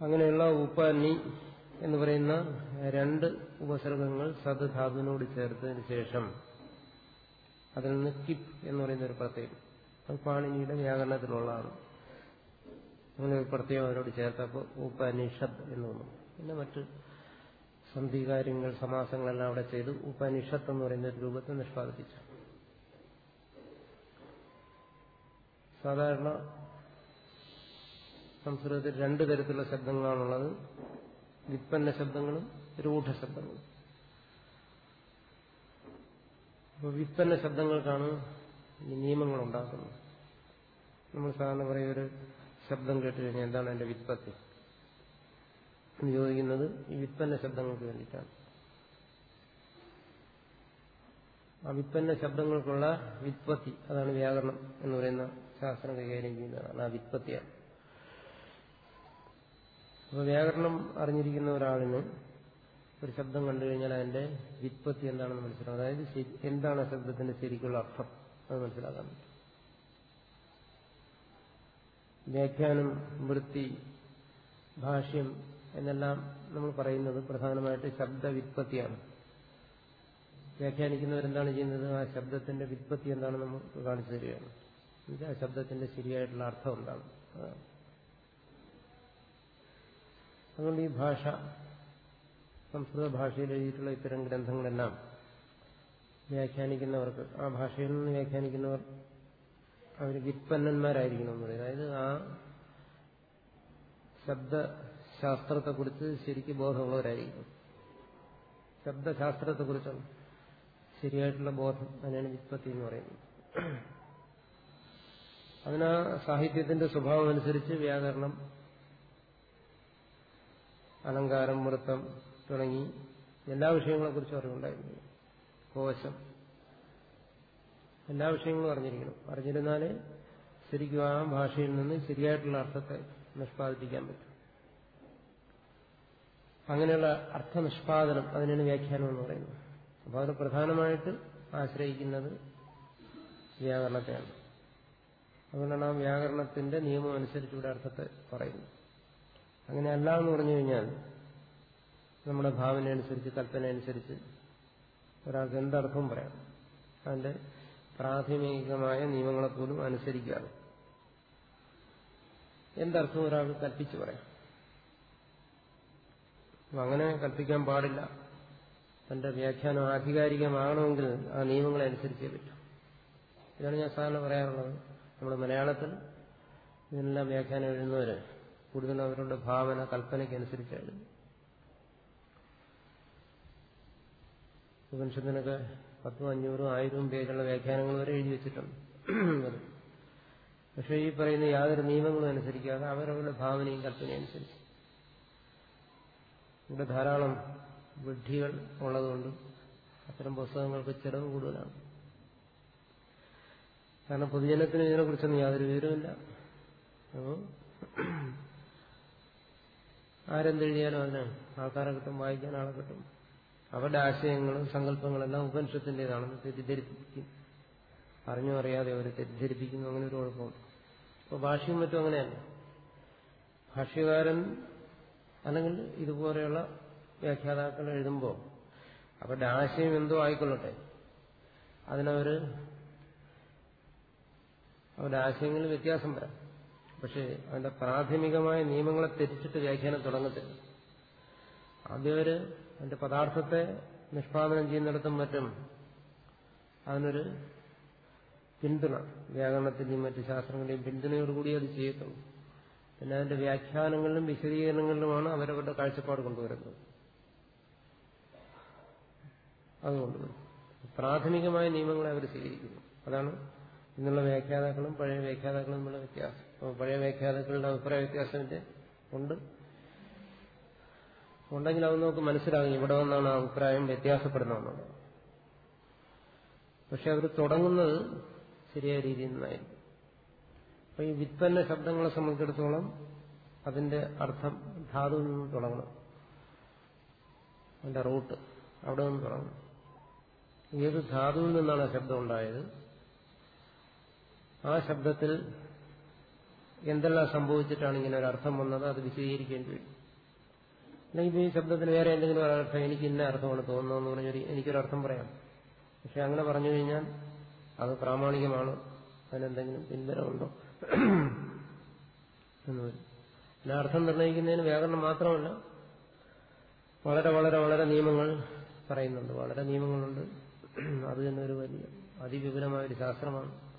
S1: അങ്ങനെയുള്ള ഉപനി എന്ന് പറയുന്ന രണ്ട് ഉപസർഗങ്ങൾ സത് ധാതുവിനോട് ചേർത്തതിന് ശേഷം അതിൽ നിന്ന് കിപ് എന്ന് പറയുന്ന ഒരു പ്രത്യേകം. അത് പാണിനിയുടെ വ്യാകരണത്തിലുള്ളതാണ്. അങ്ങനെ ഒരു പ്രത്യേകം അവരോട് ചേർത്തപ്പോൾ ഉപനിഷത്ത് എന്ന് വന്നു പിന്നെ മറ്റ് സന്ധികാര്യങ്ങൾ സമാസങ്ങളെല്ലാം അവിടെ ചെയ്ത് ഉപനിഷത്ത് എന്ന് പറയുന്ന ഒരു രൂപത്തെ നിഷ്പാദിപ്പിച്ചു. സാധാരണ സംസ്കൃതത്തിൽ രണ്ടു തരത്തിലുള്ള ശബ്ദങ്ങളാണുള്ളത്. വിപ്പന്ന ശബ്ദങ്ങളും രൂഢശബ്ദങ്ങളും. അപ്പോൾ വിപ്പന്ന ശബ്ദങ്ങൾക്കാണ് ഈ നിയമങ്ങൾ ഉണ്ടാക്കുന്നത്. നമ്മൾ സാധാരണ പറയുന്ന ഒരു ശബ്ദം കേട്ട് കഴിഞ്ഞാൽ എന്താണ് എന്റെ വിത്പത്തി എന്ന് ചോദിക്കുന്നത് ഈ വിത്പന്ന ശബ്ദങ്ങൾക്ക് വേണ്ടിയിട്ടാണ്. ആ വിത്പന്ന ശബ്ദങ്ങൾക്കുള്ള വിത്പത്തി അതാണ് വ്യാകരണം എന്ന് പറയുന്ന ശാസ്ത്രം കൈകാര്യം ചെയ്യുന്നതാണ്. ആ വിത്പത്തിയാണ് അപ്പോൾ വ്യാകരണം അറിഞ്ഞിരിക്കുന്ന ഒരാളിന് ഒരു ശബ്ദം കണ്ടു കഴിഞ്ഞാൽ അതിന്റെ വിത്പത്തി എന്താണെന്ന് മനസ്സിലാവും. അതായത് എന്താണ് ശബ്ദത്തിന്റെ ശരിക്കുള്ള അർത്ഥം? അത് മനസ്സിലാക്കാൻ പറ്റും. വ്യാഖ്യാനം വൃത്തി ഭാഷ്യം എന്നെല്ലാം നമ്മൾ പറയുന്നത് പ്രധാനമായിട്ട് ശബ്ദ വിത്പത്തിയാണ് വ്യാഖ്യാനിക്കുന്നവരെന്താണ് ചെയ്യുന്നത്? ആ ശബ്ദത്തിന്റെ വിത്പത്തി എന്താണെന്ന് നമ്മൾ കാണിച്ചു തരികയാണ്. ആ ശബ്ദത്തിന്റെ ശരിയായിട്ടുള്ള അർത്ഥം എന്താണ്? അതാണ്. അതുകൊണ്ട് ഈ ഭാഷ സംസ്കൃത ഭാഷയിൽ എഴുതിയിട്ടുള്ള ഇത്തരം ഗ്രന്ഥങ്ങളെല്ലാം വ്യാഖ്യാനിക്കുന്നവർക്ക് ആ ഭാഷയിൽ നിന്ന് വ്യാഖ്യാനിക്കുന്നവർ അവർ വിത്പന്നന്മാരായിരിക്കണം എന്ന് പറയും. അതായത് ആ ശബ്ദ ശാസ്ത്രത്തെക്കുറിച്ച് ശരിക്കും ബോധമുള്ളവരായിരിക്കും ശബ്ദശാസ്ത്രത്തെക്കുറിച്ചാണ് ശരിയായിട്ടുള്ള ബോധം അതിനാണ് വിത്പത്തി എന്ന് പറയുന്നത്. അതിനാ സാഹിത്യത്തിന്റെ സ്വഭാവം അനുസരിച്ച് വ്യാകരണം അലങ്കാരം വൃത്തം തുടങ്ങി എല്ലാ വിഷയങ്ങളെ വിഷയങ്ങളെക്കുറിച്ചും അറിവുണ്ടായിരുന്നു. കോശം. എല്ലാ വിഷയങ്ങളും അറിഞ്ഞിരിക്കണം. അറിഞ്ഞിരുന്നാലേ ശരിക്കും ആ ഭാഷയിൽ നിന്ന് ശരിയായിട്ടുള്ള അർത്ഥത്തെ നിഷ്പാദിപ്പിക്കാൻ പറ്റും. അങ്ങനെയുള്ള അർത്ഥനിഷ്പാദനം അതിനാണ് വ്യാഖ്യാനം എന്ന് പറയുന്നത് അപ്പോൾ അത് പ്രധാനമായിട്ട് ആശ്രയിക്കുന്നത് വ്യാകരണത്തെയാണ്. അതുകൊണ്ടാണ് ആ വ്യാകരണത്തിന്റെ നിയമം അനുസരിച്ച് ഇവിടെ അർത്ഥത്തെ പറയുന്നത്. അങ്ങനെയല്ല എന്ന് പറഞ്ഞു കഴിഞ്ഞാൽ നമ്മുടെ ഭാവന അനുസരിച്ച് കൽപ്പന അനുസരിച്ച് ഒരാൾക്ക് എന്തർത്ഥവും പറയാം. അതിന്റെ പ്രാഥമികമായ നിയമങ്ങളെപ്പോലും അനുസരിക്കാതെ എന്തർത്ഥം ഒരാൾക്ക് കൽപ്പിച്ചു പറയാം? അങ്ങനെ കൽപ്പിക്കാൻ പാടില്ല. തന്റെ വ്യാഖ്യാനം ആധികാരികമാകണമെങ്കിൽ ആ നിയമങ്ങളെ അനുസരിച്ചേ പറ്റും. ഇതാണ് ഞാൻ സാധാരണ പറയാറുള്ളത്. നമ്മുടെ മലയാളത്തിൽ ഇതിനെല്ലാം വ്യാഖ്യാനം എഴുതുന്നവര് കൂടുതലും അവരുടെ ഭാവന കൽപ്പനയ്ക്ക് അനുസരിച്ച് എഴുതും ഉപനിഷത്തിനൊക്കെ പത്തും അഞ്ഞൂറും ആയിരവും പേജുള്ള വ്യാഖ്യാനങ്ങൾ വരെ എഴുതി വെച്ചിട്ടുണ്ട്. പക്ഷെ ഈ പറയുന്ന യാതൊരു നിയമങ്ങളും അനുസരിക്കാതെ അവരവരുടെ ഭാവനയും കൽപ്പനയും അനുസരിച്ച് ഇവിടെ ധാരാളം ബുദ്ധികൾ ഉള്ളതുകൊണ്ട് അത്തരം പുസ്തകങ്ങൾക്ക് ചിലവ് കൂടുതലാണ്. കാരണം പൊതുജനത്തിന് ഇതിനെക്കുറിച്ചൊന്നും യാതൊരു വിവരമില്ല ആരെന്തെഴുതിയാലും അതിന് ആൾക്കാരെ കിട്ടും വായിക്കാൻ ആളെ കിട്ടും. അവരുടെ ആശയങ്ങളും സങ്കല്പങ്ങളെല്ലാം ഉപനിഷത്തിന്റെതാണെന്ന് തെറ്റിദ്ധരിപ്പിക്കും. അറിഞ്ഞോ അറിയാതെ അവരെ തെറ്റിദ്ധരിപ്പിക്കുന്നു. അങ്ങനെ ഒരു കുഴപ്പമുണ്ട്. അപ്പോൾ ഭാഷയും മറ്റും അങ്ങനെയല്ല. ഭാഷ്യകാരൻ അല്ലെങ്കിൽ ഇതുപോലെയുള്ള വ്യാഖ്യാതാക്കൾ എഴുതുമ്പോൾ അവരുടെ ആശയം എന്തോ ആയിക്കൊള്ളട്ടെ. അതിനവർ അവരുടെ ആശയങ്ങളിൽ വ്യത്യാസം വരാം. പക്ഷേ അതിന്റെ പ്രാഥമികമായ നിയമങ്ങളെ തെറ്റിച്ചിട്ട് വ്യാഖ്യാനം തുടങ്ങത്തില്ല. ആദ്യം അവർ അതിന്റെ പദാർത്ഥത്തെ നിഷ്പാദനം ചെയ്യുന്നിടത്തും മറ്റും അതിനൊരു പിന്തുണ വ്യാകരണത്തിന്റെയും മറ്റു ശാസ്ത്രങ്ങളുടെയും പിന്തുണയോടുകൂടി അത് ചെയ്യത്തുള്ളൂ. പിന്നെ അതിന്റെ വ്യാഖ്യാനങ്ങളിലും വിശദീകരണങ്ങളിലുമാണ് അവരവരുടെ കാഴ്ചപ്പാട് കൊണ്ടുവരുന്നത്. അതുകൊണ്ട് പ്രാഥമികമായ നിയമങ്ങളെ അവർ സ്വീകരിക്കുന്നു. അതാണ് ഇന്നുള്ള വ്യാഖ്യാതാക്കളും പഴയ വ്യാഖ്യാതാക്കളും തമ്മിലുള്ള വ്യത്യാസം. അപ്പോൾ പഴയ വ്യാഖ്യാതാക്കളുടെ അഭിപ്രായ വ്യത്യാസത്തിന്റെ ഉണ്ട്. ഉണ്ടെങ്കിൽ അത് നമുക്ക് മനസ്സിലാകും ഇവിടെ വന്നാണ് ആ അഭിപ്രായം വ്യത്യാസപ്പെടുന്നതെന്നുള്ളത്. പക്ഷെ അവർ തുടങ്ങുന്നത് ശരിയായ രീതിയിൽ നിന്നായിരുന്നു. അപ്പൊ ഈ വിത്പന്ന ശബ്ദങ്ങളെ സംബന്ധിച്ചിടത്തോളം അതിന്റെ അർത്ഥം ധാതുവിൽ നിന്ന് തുടങ്ങണം. അതിന്റെ റൂട്ട് അവിടെ നിന്ന് തുടങ്ങണം. ഏത് ധാതുവിൽ നിന്നാണ് ആ ശബ്ദം ഉണ്ടായത്? ആ ശബ്ദത്തിൽ എന്തെല്ലാം സംഭവിച്ചിട്ടാണ് ഇങ്ങനെ ഒരു അർത്ഥം വന്നത്? അത് വിശദീകരിക്കേണ്ടി വരും. അല്ലെങ്കിൽ ഈ ശബ്ദത്തിന് വേറെ എന്തെങ്കിലും അർത്ഥം എനിക്ക് ഇന്ന അർത്ഥമാണ് തോന്നുന്നതെന്ന് പറഞ്ഞൊരു എനിക്കൊരർത്ഥം പറയാം. പക്ഷെ അങ്ങനെ പറഞ്ഞു കഴിഞ്ഞാൽ അത് പ്രാമാണികമാണ്. അതിനെന്തെങ്കിലും പിന്തുണമുണ്ടോ എന്ന് വരും. പിന്നെ അർത്ഥം നിർണയിക്കുന്നതിന് വ്യാകരണം മാത്രമല്ല വളരെ വളരെ വളരെ നിയമങ്ങൾ പറയുന്നുണ്ട്. വളരെ നിയമങ്ങളുണ്ട്. അത് തന്നെ ഒരു വലിയ അതിവിപുലമായ ഒരു ശാസ്ത്രമാണ്.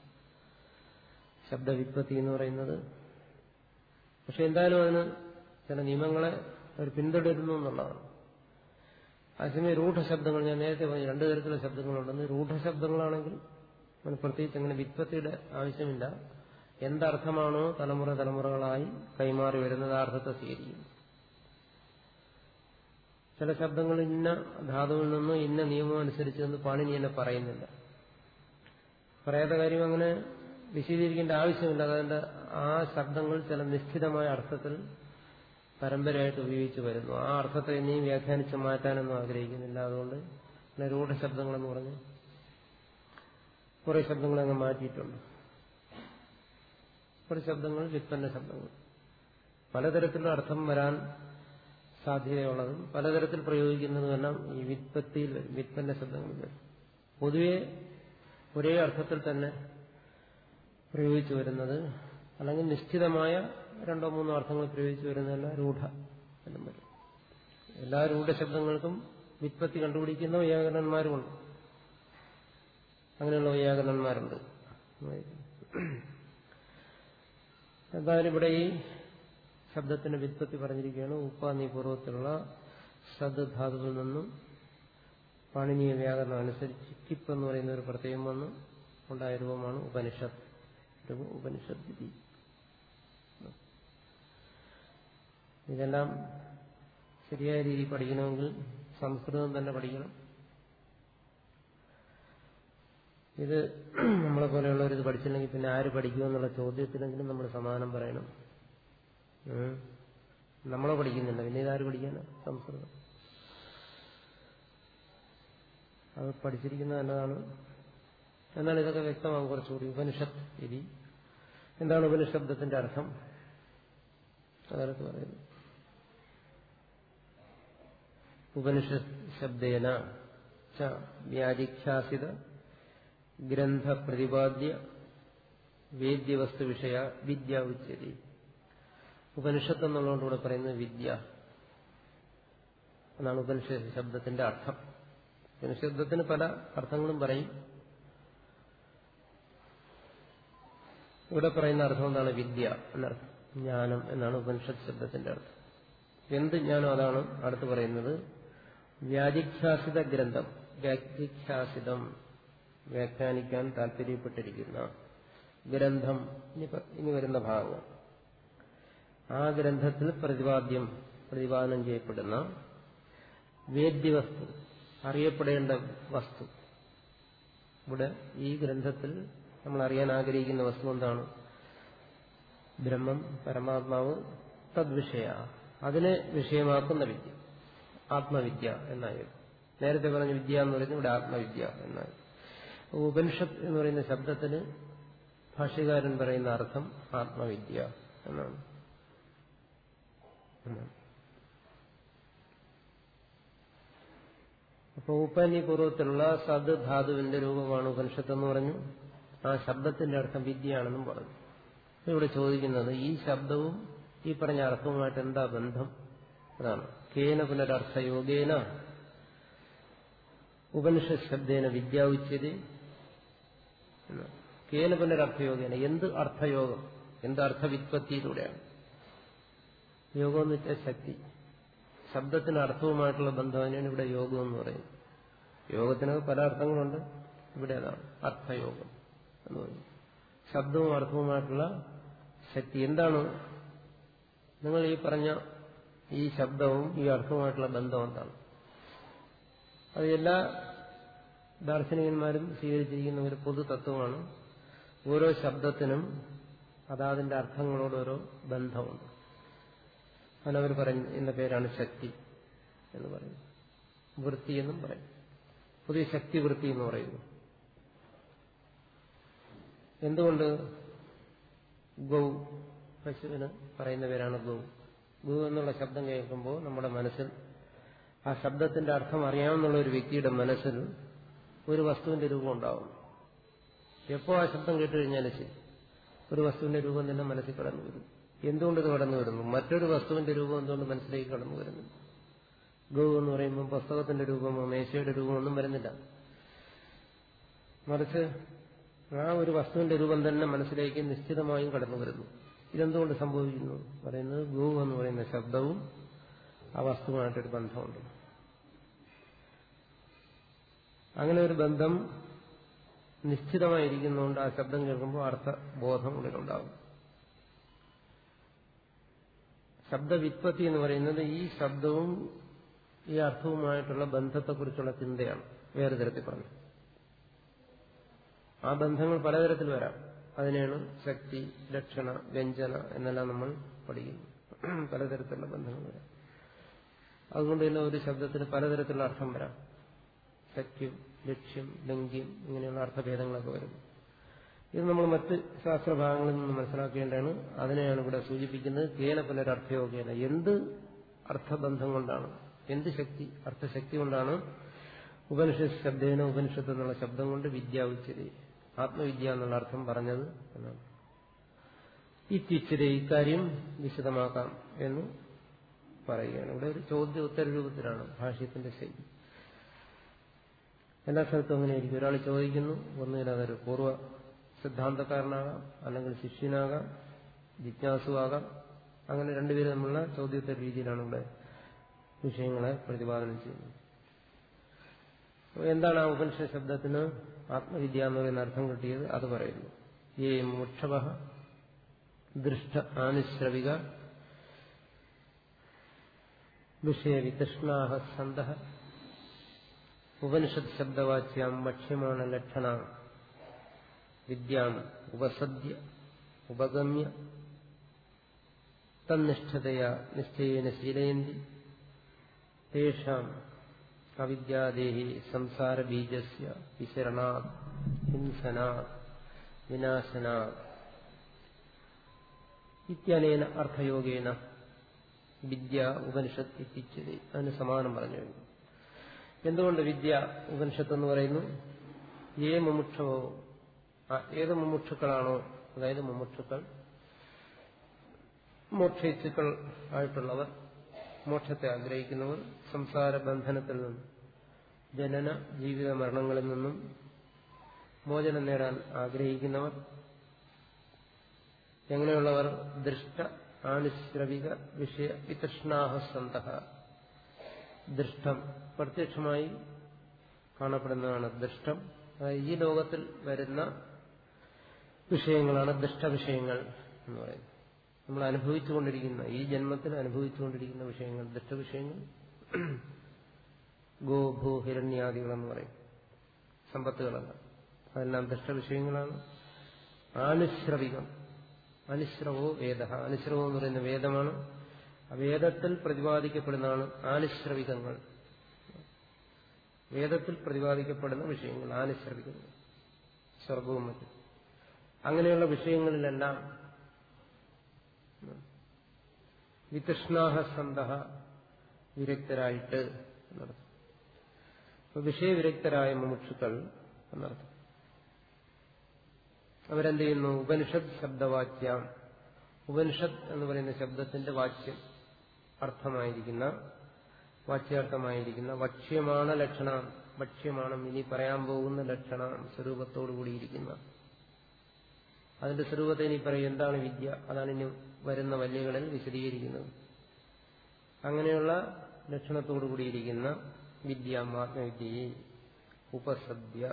S1: ശബ്ദവിത്പത്തി എന്ന് പറയുന്നത്. പക്ഷെ എന്തായാലും അതിന് ചില നിയമങ്ങളെ അവർ പിന്തുടരുന്നു എന്നുള്ളതാണ്. അതേസമയം രൂഢശബ്ദങ്ങൾ ഞാൻ നേരത്തെ പറഞ്ഞു രണ്ടു തരത്തിലുള്ള ശബ്ദങ്ങളുണ്ടെന്ന്. രൂഢശബ്ദങ്ങളാണെങ്കിൽ പ്രത്യേകിച്ച് അങ്ങനെ വിത്പത്തിയുടെ ആവശ്യമില്ല. എന്തർത്ഥമാണോ തലമുറ തലമുറകളായി കൈമാറി വരുന്നത് ആ അർത്ഥത്തെ സ്വീകരിക്കും ചില ശബ്ദങ്ങൾ ഇന്ന ധാതുവിൽ നിന്നും ഇന്ന നിയമം അനുസരിച്ച് പാണിനി എന്നെ പറയുന്നില്ല. പറയാത്ത കാര്യം അങ്ങനെ വിശദീകരിക്കേണ്ട ആവശ്യമില്ല. അതുകൊണ്ട് ആ ശബ്ദങ്ങൾ ചില നിശ്ചിതമായ അർത്ഥത്തിൽ പരമ്പരയായിട്ട് ഉപയോഗിച്ചു വരുന്നു. ആ അർത്ഥത്തെ ഇനിയും വ്യാഖ്യാനിച്ച് മാറ്റാനൊന്നും ആഗ്രഹിക്കുന്നില്ല. അതുകൊണ്ട് രൂഢശബ്ദങ്ങളെന്ന് പറഞ്ഞ് കുറെ ശബ്ദങ്ങൾ അങ്ങ് മാറ്റിയിട്ടുണ്ട്. കുറെ ശബ്ദങ്ങൾ വിത്പന്ന ശബ്ദങ്ങൾ. പലതരത്തിലുള്ള അർത്ഥം വരാൻ സാധ്യതയുള്ളതും പലതരത്തിൽ പ്രയോഗിക്കുന്നതുമെല്ലാം ഈ വിത്പത്തിയിൽ വിത്പന്ന ശബ്ദങ്ങളിൽ വരും. പൊതുവെ ഒരേ അർത്ഥത്തിൽ തന്നെ പ്രയോഗിച്ചു വരുന്നത്. അല്ലെങ്കിൽ നിശ്ചിതമായ രണ്ടോ മൂന്നോ അർത്ഥങ്ങൾ പ്രയോഗിച്ചു വരുന്നതല്ല രൂഢ എന്നും വരും. എല്ലാ രൂഢശബ്ദങ്ങൾക്കും വിത്പത്തി കണ്ടുപിടിക്കുന്ന വൈയാകരണന്മാരുമുണ്ട്. അങ്ങനെയുള്ള വ്യാകരണന്മാരുണ്ട്. എന്തായാലും ഇവിടെ ഈ ശബ്ദത്തിന്റെ വിത്പത്തി പറഞ്ഞിരിക്കുകയാണ്. ഉപ്പാന്നി പൂർവത്തിലുള്ള സദ് നിന്നും പാണിനീയ വ്യാകരണം അനുസരിച്ച് കിപ്പ് എന്ന് പറയുന്ന ഒരു പ്രത്യേകം വന്ന് ഉണ്ടായ രൂപമാണ് ഉപനിഷത്ത്. ഉപനിഷത്ത് ഇതെല്ലാം ശരിയായ രീതിയിൽ പഠിക്കണമെങ്കിൽ സംസ്കൃതം തന്നെ പഠിക്കണം. ഇത് നമ്മളെ പോലെയുള്ളവർ ഇത് പഠിച്ചില്ലെങ്കിൽ പിന്നെ ആര് പഠിക്കുമെന്നുള്ള ചോദ്യത്തിനെങ്കിലും നമ്മൾ സമാധാനം പറയണം. നമ്മളെ പഠിക്കുന്നില്ല പിന്നെ ഇതാര് പഠിക്കാനാ? സംസ്കൃതം. അത് പഠിച്ചിരിക്കുന്നത് നല്ലതാണ്. എന്നാൽ ഇതൊക്കെ വ്യക്തമാകും കുറച്ചുകൂടി. ഉപനിഷത്ത് ഇതി എന്താണ് ഉപനിശബ്ദത്തിന്റെ അർത്ഥം? അതൊക്കെ പറയുന്നു ച വ്യാധിഖ്യാസിത ഗ്രന്ഥ പ്രതിപാദ്യ വേദ്യവസ്തു വിഷയ വിദ്യ ഉച്ചതി ഉപനിഷത്ത് എന്നുള്ളതുകൊണ്ട് പറയുന്നത് വിദ്യ. എന്നാണ് ഉപനിഷത്ത് ശബ്ദത്തിന്റെ അർത്ഥം. ഉപനിഷബ്ദത്തിന് പല അർത്ഥങ്ങളും പറയും. ഇവിടെ പറയുന്ന അർത്ഥം എന്താണ്? വിദ്യ എന്നർത്ഥം ജ്ഞാനം എന്നാണ് ഉപനിഷത്ത് ശബ്ദത്തിന്റെ അർത്ഥം. എന്ത് ജ്ഞാനം അതാണ് അടുത്ത് പറയുന്നത്? വ്യാജിഖ്യാസിത ഗ്രന്ഥം. വ്യാജിഖ്യാസിതം വ്യാഖ്യാനിക്കാൻ താല്പര്യപ്പെട്ടിരിക്കുന്ന ഗ്രന്ഥം ഇനി വരുന്ന ഭാഗം. ആ ഗ്രന്ഥത്തിൽ പ്രതിപാദ്യം പ്രതിപാദനം ചെയ്യപ്പെടുന്ന വേദ്യവസ്തു അറിയപ്പെടേണ്ട വസ്തു. ഇവിടെ ഈ ഗ്രന്ഥത്തിൽ നമ്മൾ അറിയാൻ ആഗ്രഹിക്കുന്ന വസ്തു എന്താണ്? ബ്രഹ്മം പരമാത്മാവ് തദ്വിഷയ. അതിനെ വിഷയമാക്കുന്ന വിദ്യ. ആത്മവിദ്യ എന്നായിരുന്നു നേരത്തെ പറഞ്ഞ വിദ്യ എന്ന് പറയുന്നത് ഇവിടെ ആത്മവിദ്യ എന്നായി. ഉപനിഷത്ത് എന്ന് പറയുന്ന ശബ്ദത്തിന് ഭാഷ്യകാരൻ പറയുന്ന അർത്ഥം ആത്മവിദ്യ എന്നാണ്. എന്നാണ്. അപ്പൊ ഉപ്പനി പൂർവത്തിലുള്ള സദ് ധാതുവിന്റെ രൂപമാണ് ഉപനിഷത്ത് എന്ന് പറഞ്ഞു. ആ ശബ്ദത്തിന്റെ അർത്ഥം വിദ്യയാണെന്നും പറഞ്ഞു. ഇവിടെ ചോദിക്കുന്നത് ഈ ശബ്ദവും ഈ പറഞ്ഞ അർത്ഥവുമായിട്ട് എന്താ ബന്ധം? അതാണ്. കേന പുനരർത്ഥയോഗേന ഉപനിഷത്ത് ശബ്ദേന വിദ്യ ഉച്ചത് കേന പുനരർത്ഥയോഗേന എന്ത് അർത്ഥയോഗം? എന്ത് അർത്ഥവിത്പത്തിയിലൂടെയാണ് യോഗം എന്ന് വെച്ചാൽ ശക്തി. ശബ്ദത്തിന് അർത്ഥവുമായിട്ടുള്ള ബന്ധം ഇവിടെ യോഗം എന്ന് പറയുന്നത്. യോഗത്തിന് പല അർത്ഥങ്ങളുണ്ട്. ഇവിടെ അതാണ് അർത്ഥയോഗം. എന്ന് പറഞ്ഞു. ശബ്ദവും അർത്ഥവുമായിട്ടുള്ള ശക്തി എന്താണ്? നിങ്ങൾ ഈ പറഞ്ഞ ഈ ശബ്ദവും ഈ അർത്ഥവുമായിട്ടുള്ള ബന്ധം എന്താണ്? അത് എല്ലാ ദാർശനികന്മാരും സ്വീകരിച്ചിരിക്കുന്ന ഒരു പൊതു തത്വമാണ്. ഓരോ ശബ്ദത്തിനും അതാതിന്റെ അർത്ഥങ്ങളോട് ബന്ധമുണ്ട്. അതിനവർ എന്ന പേരാണ് ശക്തി എന്ന് പറയുന്നത് വൃത്തി എന്നും പറയും പുതിയ ശക്തി വൃത്തി എന്ന് പറയുന്നു. എന്തുകൊണ്ട് ഗൗ പശുവിന് പറയുന്ന പേരാണ് ഗൗ? ഗു എന്നുള്ള ശബ്ദം കേൾക്കുമ്പോൾ നമ്മുടെ മനസ്സിൽ ആ ശബ്ദത്തിന്റെ അർത്ഥം അറിയാമെന്നുള്ള ഒരു വ്യക്തിയുടെ മനസ്സിൽ ഒരു വസ്തുവിന്റെ രൂപം ഉണ്ടാവും. എപ്പോ ആ ശബ്ദം കേട്ട് കഴിഞ്ഞാലും ശരി ഒരു വസ്തുവിന്റെ രൂപം തന്നെ മനസ്സിൽ കടന്നു വരും. എന്തുകൊണ്ട് ഇത് കടന്നു വരുന്നു? മറ്റൊരു വസ്തുവിന്റെ രൂപം എന്തുകൊണ്ട് മനസ്സിലേക്ക് കടന്നു വരുന്നു? ഗൗ എന്ന് പറയുമ്പോൾ പുസ്തകത്തിന്റെ രൂപമോ മേശയുടെ രൂപമോ ഒന്നും വരുന്നില്ല. മറിച്ച് ആ ഒരു വസ്തുവിന്റെ രൂപം തന്നെ മനസ്സിലേക്ക് നിശ്ചിതമായും കടന്നു വരുന്നു. ഇതെന്തുകൊണ്ട് സംഭവിക്കുന്നു? പറയുന്നത് ഗോ എന്ന് പറയുന്ന ശബ്ദവും ആ വസ്തുവുമായിട്ടൊരു ബന്ധമുണ്ട്. അങ്ങനെ ഒരു ബന്ധം നിശ്ചിതമായിരിക്കുന്നതുകൊണ്ട് ആ ശബ്ദം കേൾക്കുമ്പോൾ അർത്ഥബോധം ഉള്ളിലുണ്ടാകും ശബ്ദവിത്പത്തി എന്ന് പറയുന്നത് ഈ ശബ്ദവും ഈ അർത്ഥവുമായിട്ടുള്ള ബന്ധത്തെക്കുറിച്ചുള്ള ചിന്തയാണ്. വേറെ തരത്തിൽ പറഞ്ഞു. ആ ബന്ധങ്ങൾ പലതരത്തിൽ വരാം. അതിനെയാണ് ശക്തി ലക്ഷണ വ്യഞ്ജന എന്നെല്ലാം നമ്മൾ പഠിക്കുന്നു. പലതരത്തിലുള്ള ബന്ധങ്ങൾ വരാം. അതുകൊണ്ട് തന്നെ ഒരു ശബ്ദത്തിന് പലതരത്തിലുള്ള അർത്ഥം വരാം. ശക്യം ലക്ഷ്യം ലംഗ്യം ഇങ്ങനെയുള്ള അർത്ഥഭേദങ്ങളൊക്കെ വരുന്നു. ഇത് നമ്മൾ മറ്റ് ശാസ്ത്രഭാഗങ്ങളിൽ നിന്ന് മനസ്സിലാക്കേണ്ടതാണ്. അതിനെയാണ് ഇവിടെ സൂചിപ്പിക്കുന്നത് കേന പുനരർത്ഥയോഗേന. എന്ത് അർത്ഥബന്ധം കൊണ്ടാണ്? എന്ത് ശക്തി? അർത്ഥശക്തി കൊണ്ടാണ് ഉപനിഷത്ത് ശബ്ദേന ഉപനിഷത്ത് എന്നുള്ള ശബ്ദം കൊണ്ട് വിദ്യ ഉച്ചരി ആത്മവിദ്യ എന്നുള്ള അർത്ഥം പറഞ്ഞത് എന്നാണ്. ഇത്തിച്ചിരി ഇക്കാര്യം വിശദമാക്കാം എന്ന് പറയുകയാണ്. ഇവിടെ ഒരു ചോദ്യ ഉത്തര രൂപത്തിലാണ് ഭാഷ്യത്തിന്റെ ശൈലി. എല്ലാ സ്ഥലത്തും അങ്ങനെയായിരിക്കും. ഒരാൾ ചോദിക്കുന്നു ഒന്നുകിൽ അതൊരു പൂർവ സിദ്ധാന്തക്കാരനാകാം അല്ലെങ്കിൽ ശിഷ്യനാകാം ജിജ്ഞാസുവാകാം അങ്ങനെ രണ്ടുപേരും തമ്മിലുള്ള ചോദ്യോത്തര രീതിയിലാണ് ഇവിടെ വിഷയങ്ങളെ പ്രതിപാദനം ചെയ്യുന്നത്. എന്താണ് ആ ഉപനിഷ ശബ്ദത്തിന് ആത്മവിദ്യ എന്ന് പറയുന്ന അർത്ഥം കിട്ടിയത് അത് പറയുന്നു. ഈ മുക്ഷവ ദൃഷ്ട ആനുശ്രവിക വിഷയവിതൃഷ്ണാഹ സന്ത ഉപനിഷത് ശബ്ദവാച്യാം വക്ഷ്യമാണ് ലക്ഷണ വിദ്യാം ഉപസദ്യ ഉപഗമ്യ തന്നിഷ്ഠതയാ നിശ്ചയേന ശീലയന്തി. തേഷാം അവിദ്യാദേഹി സംസാരബീജസ്യ വിശരണാത് ഹിംസന വിനാശന ഇത്യനേന അർത്ഥയോഗേന വിദ്യ ഉപനിഷത്ത് എത്തിച്ചത്. അതിന് സമാനം പറഞ്ഞു കഴിഞ്ഞു. എന്തുകൊണ്ട് വിദ്യ ഉപനിഷത്ത് എന്ന് പറയുന്നു? ഏ മുമുക്ഷവോ ഏത് മുമുക്ഷുക്കളാണോ അതായത് മുമുക്ഷുക്കൾ മോക്ഷേച്ചുക്കൾ ആയിട്ടുള്ളവർ മോക്ഷത്തെ ആഗ്രഹിക്കുന്നവർ സംസാര ബന്ധനത്തിൽ നിന്നും ജനന ജീവിത മരണങ്ങളിൽ നിന്നും മോചനം നേടാൻ ആഗ്രഹിക്കുന്നവർ എങ്ങനെയുള്ളവർ ദൃഷ്ട ആനുശ്രവിക വിഷയ വിതൃഷ്ണാഹ സന്ത ദൃഷ്ടം പ്രത്യക്ഷമായി കാണപ്പെടുന്നതാണ് ദൃഷ്ടം. ഈ ലോകത്തിൽ വരുന്ന വിഷയങ്ങളാണ് ദൃഷ്ടവിഷയങ്ങൾ എന്ന് പറയുന്നത്. നമ്മൾ അനുഭവിച്ചുകൊണ്ടിരിക്കുന്ന ഈ ജന്മത്തിൽ അനുഭവിച്ചുകൊണ്ടിരിക്കുന്ന വിഷയങ്ങൾ ദൃഷ്ടവിഷയങ്ങൾ ഗോ ഭൂ ഹിരണ്യാദികളെന്ന് പറയും. സമ്പത്തുകളല്ല. അതെല്ലാം ദൃഷ്ടവിഷയങ്ങളാണ് ആനുശ്രവികം അനുശ്രവോ വേദ. അനുശ്രവം എന്ന് പറയുന്ന വേദമാണ്. വേദത്തിൽ പ്രതിപാദിക്കപ്പെടുന്നതാണ് ആനുശ്രവികങ്ങൾ വേദത്തിൽ പ്രതിപാദിക്കപ്പെടുന്ന വിഷയങ്ങൾ ആനുശ്രവികങ്ങൾ സ്വർഗവും മറ്റും. അങ്ങനെയുള്ള വിഷയങ്ങളിലെല്ലാം വിതൃഷ്ണാഹ സന്ത വിരക്തരായിട്ട് എന്നർത്ഥം വിഷയവിരക്തരായ മുമുക്ഷുക്കൾ എന്നർത്ഥം അവരെന്ത് ചെയ്യുന്നു? ഉപനിഷത് ശബ്ദവാക്യം ഉപനിഷത്ത് എന്ന് പറയുന്ന ശബ്ദത്തിന്റെ വാക്യം അർത്ഥമായിരിക്കുന്ന വാച്യാർത്ഥമായിരിക്കുന്ന വക്ഷ്യമാണ് ലക്ഷണം ഭക്ഷ്യമാണ് ഇനി പറയാൻ പോകുന്ന ലക്ഷണം സ്വരൂപത്തോടു കൂടിയിരിക്കുന്ന അതിന്റെ സ്വരൂപത്തെ ഇനി പറയും എന്താണ് വിദ്യ? അതാണ് ഇനി വരുന്ന വല്യകളിൽ വിശദീകരിക്കുന്നത്. അങ്ങനെയുള്ള ലക്ഷണത്തോടു കൂടിയിരിക്കുന്ന വിദ്യ ആത്മവിദ്യയെ ഉപസദ്യ.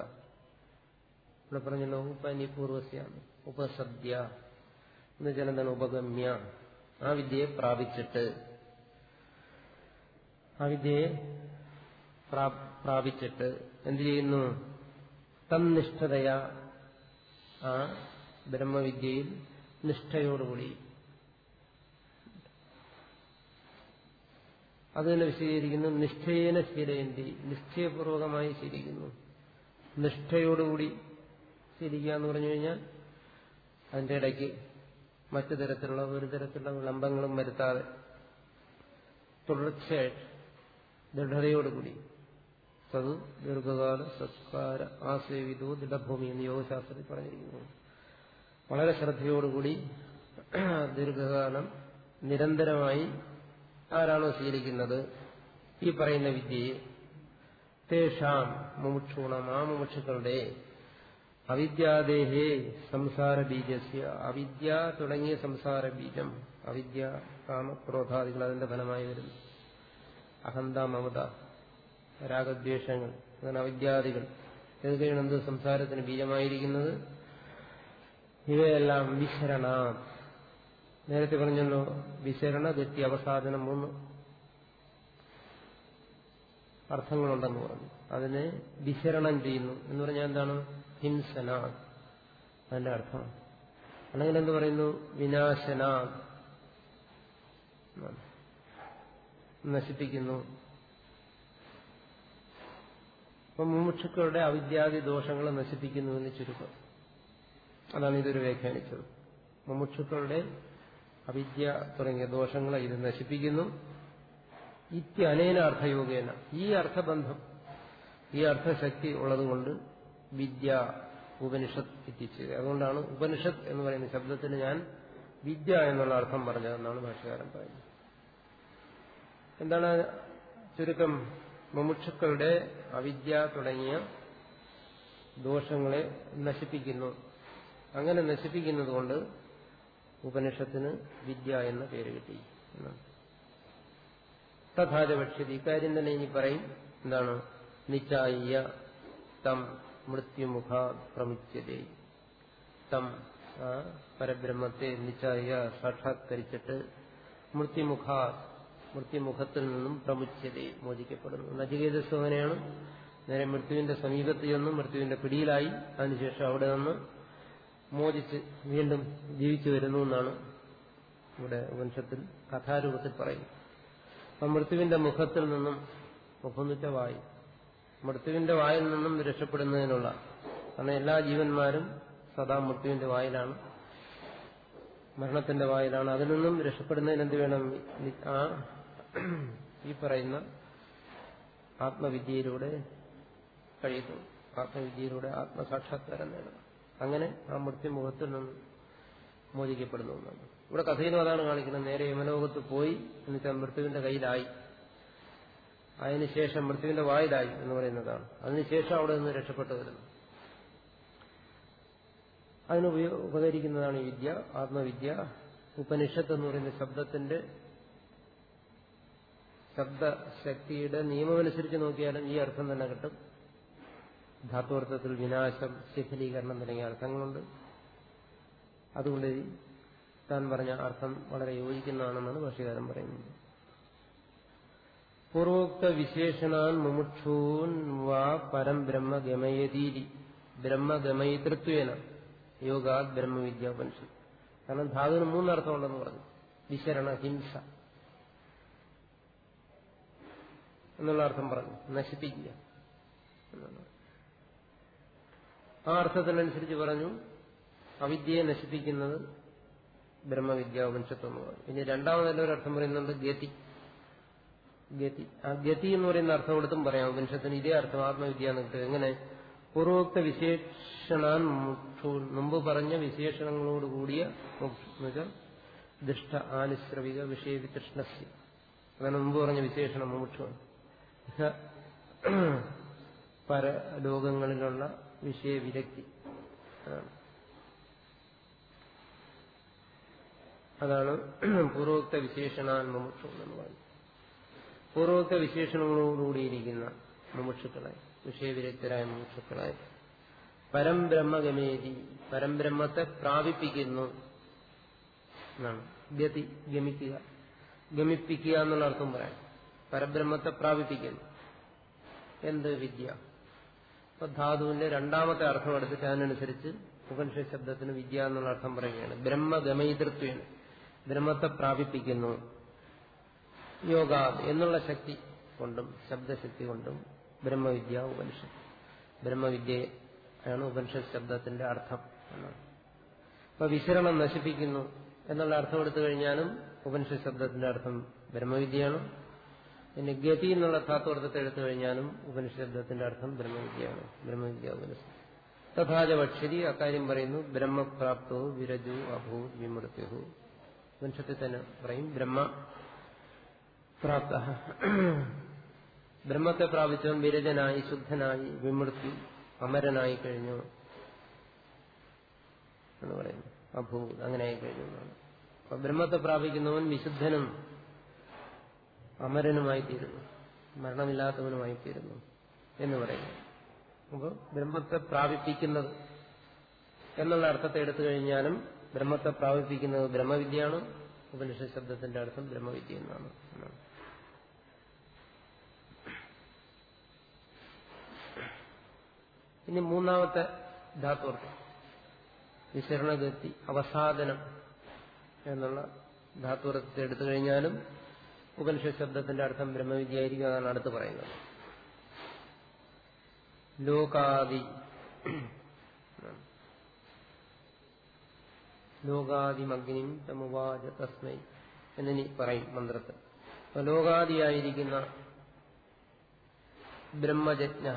S1: ഇവിടെ പറഞ്ഞല്ലോ ഉപനി പൂർവസ്യാണ് ഉപസദ്യ. എന്ന് വെച്ചാൽ ഉപഗമ്യ. ആ വിദ്യയെ പ്രാപിച്ചിട്ട് ആ വിദ്യയെ പ്രാപിച്ചിട്ട് എന്തു ചെയ്യുന്നു? തന്നിഷ്ഠതയാ ആ ബ്രഹ്മവിദ്യയിൽ നിഷ്ഠയോടുകൂടി. അത് തന്നെ വിശദീകരിക്കുന്നു നിഷ്ഠയേന ശീലയന്തി നിശ്ചയപൂർവകമായി ശീലിക്കുന്നു. നിഷ്ഠയോടുകൂടി ശീലിക്കുക എന്ന് പറഞ്ഞു കഴിഞ്ഞാൽ അതിന്റെ ഇടയ്ക്ക് മറ്റു തരത്തിലുള്ള ഒരു തരത്തിലുള്ള വിളംബങ്ങളും വരുത്താതെ തുടർച്ചയായിട്ട് ദൃഢതയോടുകൂടി. തത് ദീർഘകാല സത്കാര ആസേവിതോ ദൃഢഭൂമി എന്ന് യോഗശാസ്ത്രത്തിൽ പറഞ്ഞിരിക്കുന്നു. വളരെ ശ്രദ്ധയോടുകൂടി ദീർഘകാലം നിരന്തരമായി ആരാണോ സ്വീകരിക്കുന്നത് ഈ പറയുന്ന വിദ്യയെ തേഷാം മുമുക്ഷൂണം ആ മുമുക്ഷുക്കളുടെ അവിദ്യാദേഹേ സംസാര ബീജസ്യ അവിദ്യ തുടങ്ങിയ സംസാര ബീജം അവിദ്യ കാമക്രോധാദികൾ അതിന്റെ ഫലമായി വരുന്നു. അഹന്ത മമത രാഗദ്വേഷങ്ങൾ അങ്ങനെ അവിദ്യാദികൾ ഇതൊക്കെയാണ് എന്ത് സംസാരത്തിന് ബീജമായിരിക്കുന്നത്? ഇവയെല്ലാം വിശരണ. നേരത്തെ പറഞ്ഞല്ലോ വിശരണ ഗത്തി അവസാദനം മൂന്ന് അർത്ഥങ്ങളുണ്ടെന്ന് പറഞ്ഞു. അതിനെ വിശരണം ചെയ്യുന്നു എന്ന് പറഞ്ഞാൽ എന്താണ്? ഹിംസന. അതിന്റെ അർത്ഥം. അല്ലെങ്കിൽ എന്ത് പറയുന്നു? വിനാശന. നശിപ്പിക്കുന്നു. അപ്പൊ മുമുക്ഷുക്കളുടെ അവിദ്യാദി ദോഷങ്ങൾ നശിപ്പിക്കുന്നു എന്ന് ചുരുക്കം. അതാണ് ഇതൊരു വ്യാഖ്യാനിച്ചത്. മുമുക്ഷുക്കളുടെ അവിദ്യ തുടങ്ങിയ ദോഷങ്ങളെ ഇത് നശിപ്പിക്കുന്നു. ഇത്യനേന അർത്ഥയോഗേന ഈ അർത്ഥബന്ധം ഈ അർത്ഥശക്തി ഉള്ളതുകൊണ്ട് വിദ്യ ഉപനിഷത്ത് എത്തിച്ചത് അതുകൊണ്ടാണ് ഉപനിഷത്ത് എന്ന് പറയുന്ന ശബ്ദത്തിന് ഞാൻ വിദ്യ എന്നുള്ള അർത്ഥം പറഞ്ഞതെന്നാണ് ഭാഷകാരൻ പറയുന്നത്. എന്താണ് ചുരുക്കം? മുമുക്ഷുക്കളുടെ അവിദ്യ തുടങ്ങിയ ദോഷങ്ങളെ നശിപ്പിക്കുന്നു. അങ്ങനെ നശിപ്പിക്കുന്നത് കൊണ്ട് ഉപനിഷത്തിന് വിദ്യ എന്ന പേര് കിട്ടി. എന്നാണ് തഥാച ഭക്ഷ്യതി ഇക്കാര്യം തന്നെ ഇനി പറയും. എന്താണ്? നിച്ചായ തം മൃത്യുമുഖ പ്രമിച്ചതേ. തം പരബ്രഹ്മത്തെ നിച്ചായ സാക്ഷാത്കരിച്ചിട്ട് മൃത്യുമുഖ മൃത്യുമുഖത്തിൽ നിന്നും പ്രമുച്ചതേ മോചിക്കപ്പെടുന്നു. നജികേത സോഹനയാണ് നേരെ മൃത്യുവിന്റെ സമീപത്ത് നിന്നും മൃത്യുവിന്റെ പിടിയിലായി. അതിനുശേഷം അവിടെ നിന്ന് മോചിച്ച് വീണ്ടും ജീവിച്ചു വരുന്നു എന്നാണ് ഇവിടെ വംശത്തിൽ കഥാരൂപത്തിൽ പറയുന്നത്. അപ്പം മൃത്യുവിന്റെ മുഖത്തിൽ നിന്നും മുഖം വായു മൃത്യുവിന്റെ വായിൽ നിന്നും രക്ഷപ്പെടുന്നതിനുള്ള കാരണം എല്ലാ ജീവന്മാരും സദാ മൃത്യുവിന്റെ വായിലാണ് മരണത്തിന്റെ വായിലാണ്. അതിൽ നിന്നും രക്ഷപ്പെടുന്നതിന് എന്ത് വേണം? ആ ഈ പറയുന്ന ആത്മവിദ്യയിലൂടെ കഴിയുന്നു. ആത്മവിദ്യയിലൂടെ ആത്മസാക്ഷാത്കാരം നേടണം അങ്ങനെ ആ മൃത്യുമുഖത്തിൽ നിന്ന് മോചിക്കപ്പെടുന്നു എന്നാണ് ഇവിടെ കഥയിലും അതാണ് കാണിക്കുന്നത്. നേരെ യമലോകത്ത് പോയി എന്നുവെച്ചാൽ മൃത്യുവിന്റെ കയ്യിലായി. അതിനുശേഷം മൃത്യുവിന്റെ വായിലായി എന്ന് പറയുന്നതാണ്. അതിനുശേഷം അവിടെ നിന്ന് രക്ഷപ്പെട്ടു വരുന്നു. അതിന് ഉപകരിക്കുന്നതാണ് വിദ്യ ആത്മവിദ്യ. ഉപനിഷത്ത് എന്ന് പറയുന്ന ശബ്ദത്തിന്റെ ശബ്ദശക്തിയുടെ നിയമമനുസരിച്ച് നോക്കിയാലും ഈ അർത്ഥം തന്നെ കിട്ടും. ധാത്വർത്ഥത്തിൽ വിനാശം ശിഥിലീകരണം തുടങ്ങിയ അർത്ഥങ്ങളുണ്ട്. അതുകൊണ്ട് താൻ പറഞ്ഞ അർത്ഥം വളരെ യോജിക്കുന്നതാണെന്നാണ് ഭാഷകാരൻ പറയുന്നത്. പൂർവോക്ത വിശേഷണാൻ മുമുക്ഷൂൻ വാ പരം ബ്രഹ്മ ഗമയതീരി ബ്രഹ്മഗമയിതൃത്വേന യോഗാത് ബ്രഹ്മവിദ്യാപനിഷത്ത് കാരണം ധാതുവിന് മൂന്നർത്ഥമുണ്ടെന്ന് പറഞ്ഞു. വിശരണ ഹിംസ. എന്നുള്ള അർത്ഥം പറഞ്ഞു. നശിപ്പിക്കുക. ആ അർത്ഥത്തിനനുസരിച്ച് പറഞ്ഞു അവിദ്യയെ നശിപ്പിക്കുന്നത് ബ്രഹ്മവിദ്യ ഉപനിഷത്വം എന്ന് പറഞ്ഞു. ഇനി രണ്ടാമതല്ല ഒരു അർത്ഥം പറയുന്നുണ്ട് ഗതി. ഗതി. ആ ഗതി എന്ന് പറയുന്ന അർത്ഥം കൊടുത്തും പറയാം. ഉപനിഷത്തിന് ഇതേ അർത്ഥം ആത്മവിദ്യ എന്ന് കിട്ടും എങ്ങനെ? പൂർവോക്ത വിശേഷണാൻ മുമ്പ് പറഞ്ഞ വിശേഷണങ്ങളോട് കൂടിയ എന്നുവെച്ചാൽ ദുഷ്ട ആനുശ്രവിക വിഷയവിതൃഷ്ണസ്യ അതാണ് മുമ്പ് പറഞ്ഞ വിശേഷണം മുമുക്ഷമാണ് പരലോകങ്ങളിലുള്ള വിഷയവിരക്തി അതാണ് പൂർവോക്ത വിശേഷണാൻ മുമുക്ഷു എന്ന് പറയുന്നത്. പൂർവോക്ത വിശേഷണങ്ങളോടുകൂടിയിരിക്കുന്ന മുമുക്ഷുക്കളായി വിഷയവിരക്തരായ മുമുക്ഷുക്കളായി. പരംബ്രഹ്മഗമേതി പരംബ്രഹ്മത്തെ പ്രാപിപ്പിക്കുന്നു എന്നാണ്. ഗതി ഗമിക്കുക ഗമിപ്പിക്കുക എന്നുള്ള അർത്ഥം പറയാം. പരബ്രഹ്മത്തെ പ്രാപിപ്പിക്കുന്നു. എന്ത് വിദ്യ? അപ്പൊ ധാതുവിന്റെ രണ്ടാമത്തെ അർത്ഥം എടുത്തിട്ട് അതിനനുസരിച്ച് ഉപനിഷ ശബ്ദത്തിന് വിദ്യ എന്നുള്ള അർത്ഥം പറയുകയാണ്. ബ്രഹ്മഗമയിതൃത്വേന ബ്രഹ്മത്തെ പ്രാപിപ്പിക്കുന്നു. യോഗ എന്നുള്ള ശക്തി കൊണ്ടും ശബ്ദശക്തി കൊണ്ടും ബ്രഹ്മവിദ്യ ഉപനിഷത്ത്. ബ്രഹ്മവിദ്യയാണ് ഉപനിഷത്ത് ശബ്ദത്തിന്റെ അർത്ഥം എന്നാണ്. അപ്പൊ വിശരണം നശിപ്പിക്കുന്നു എന്നുള്ള അർത്ഥം എടുത്തു കഴിഞ്ഞാലും ഉപനിഷത്ത് ശബ്ദത്തിന്റെ അർത്ഥം ബ്രഹ്മവിദ്യയാണ്. പിന്നെ ഗതി എന്നുള്ള ധാത്വർത്ഥത്തെ എടുത്തു കഴിഞ്ഞാലും ഉപനിഷബ്ദത്തിന്റെ അർത്ഥം ബ്രഹ്മവിദ്യയാണ്. ബ്രഹ്മവിദ്യ ഉപനിഷത്ത്. തഥാച ഭക്ഷരി അക്കാര്യം പറയുന്നു ബ്രഹ്മപ്രാപ്തോ വിരജു അഭൂ വിമൃത്യു ഉപനിഷത്തിൽ തന്നെ പറയും ബ്രഹ്മ പ്രാപ്ത. ബ്രഹ്മത്തെ പ്രാപിച്ചവൻ വിരജനായി ശുദ്ധനായി വിമൃത്യു അമരനായി കഴിഞ്ഞു എന്ന് പറയുന്നു. അഭൂ അങ്ങനെയായി കഴിഞ്ഞു അപ്പൊ ബ്രഹ്മത്തെ പ്രാപിക്കുന്നവൻ വിശുദ്ധനും അമരനുമായി തീരുന്നു മരണമില്ലാത്തവനുമായി തീരുന്നു എന്ന് പറയുന്നു. അപ്പോൾ ബ്രഹ്മത്തെ പ്രാപിപ്പിക്കുന്നത് എന്നുള്ള അർത്ഥത്തെ എടുത്തു കഴിഞ്ഞാലും ബ്രഹ്മത്തെ പ്രാപിപ്പിക്കുന്നത് ബ്രഹ്മവിദ്യയാണ്. ഉപനിഷ ശബ്ദത്തിന്റെ അർത്ഥം ബ്രഹ്മവിദ്യ എന്നാണ്. ഇനി മൂന്നാമത്തെ ധാത്വർത്ഥം വിശരണഗതി അവസാദനം എന്നുള്ള ധാത്വർത്ഥത്തെ എടുത്തു കഴിഞ്ഞാലും ഉപനിഷത്ത് ശബ്ദത്തിന്റെ അർത്ഥം ബ്രഹ്മവിദ്യയായിരിക്കും അതാണ് അടുത്ത് പറയുന്നത്. ലോകാദി ലോകാദിമഗ്നി തമുവാച തസ്മൈ എന്നിനി പറയും മന്ത്രത്തിൽ. അപ്പൊ ലോകാദിയായിരിക്കുന്ന ബ്രഹ്മജജ്ഞ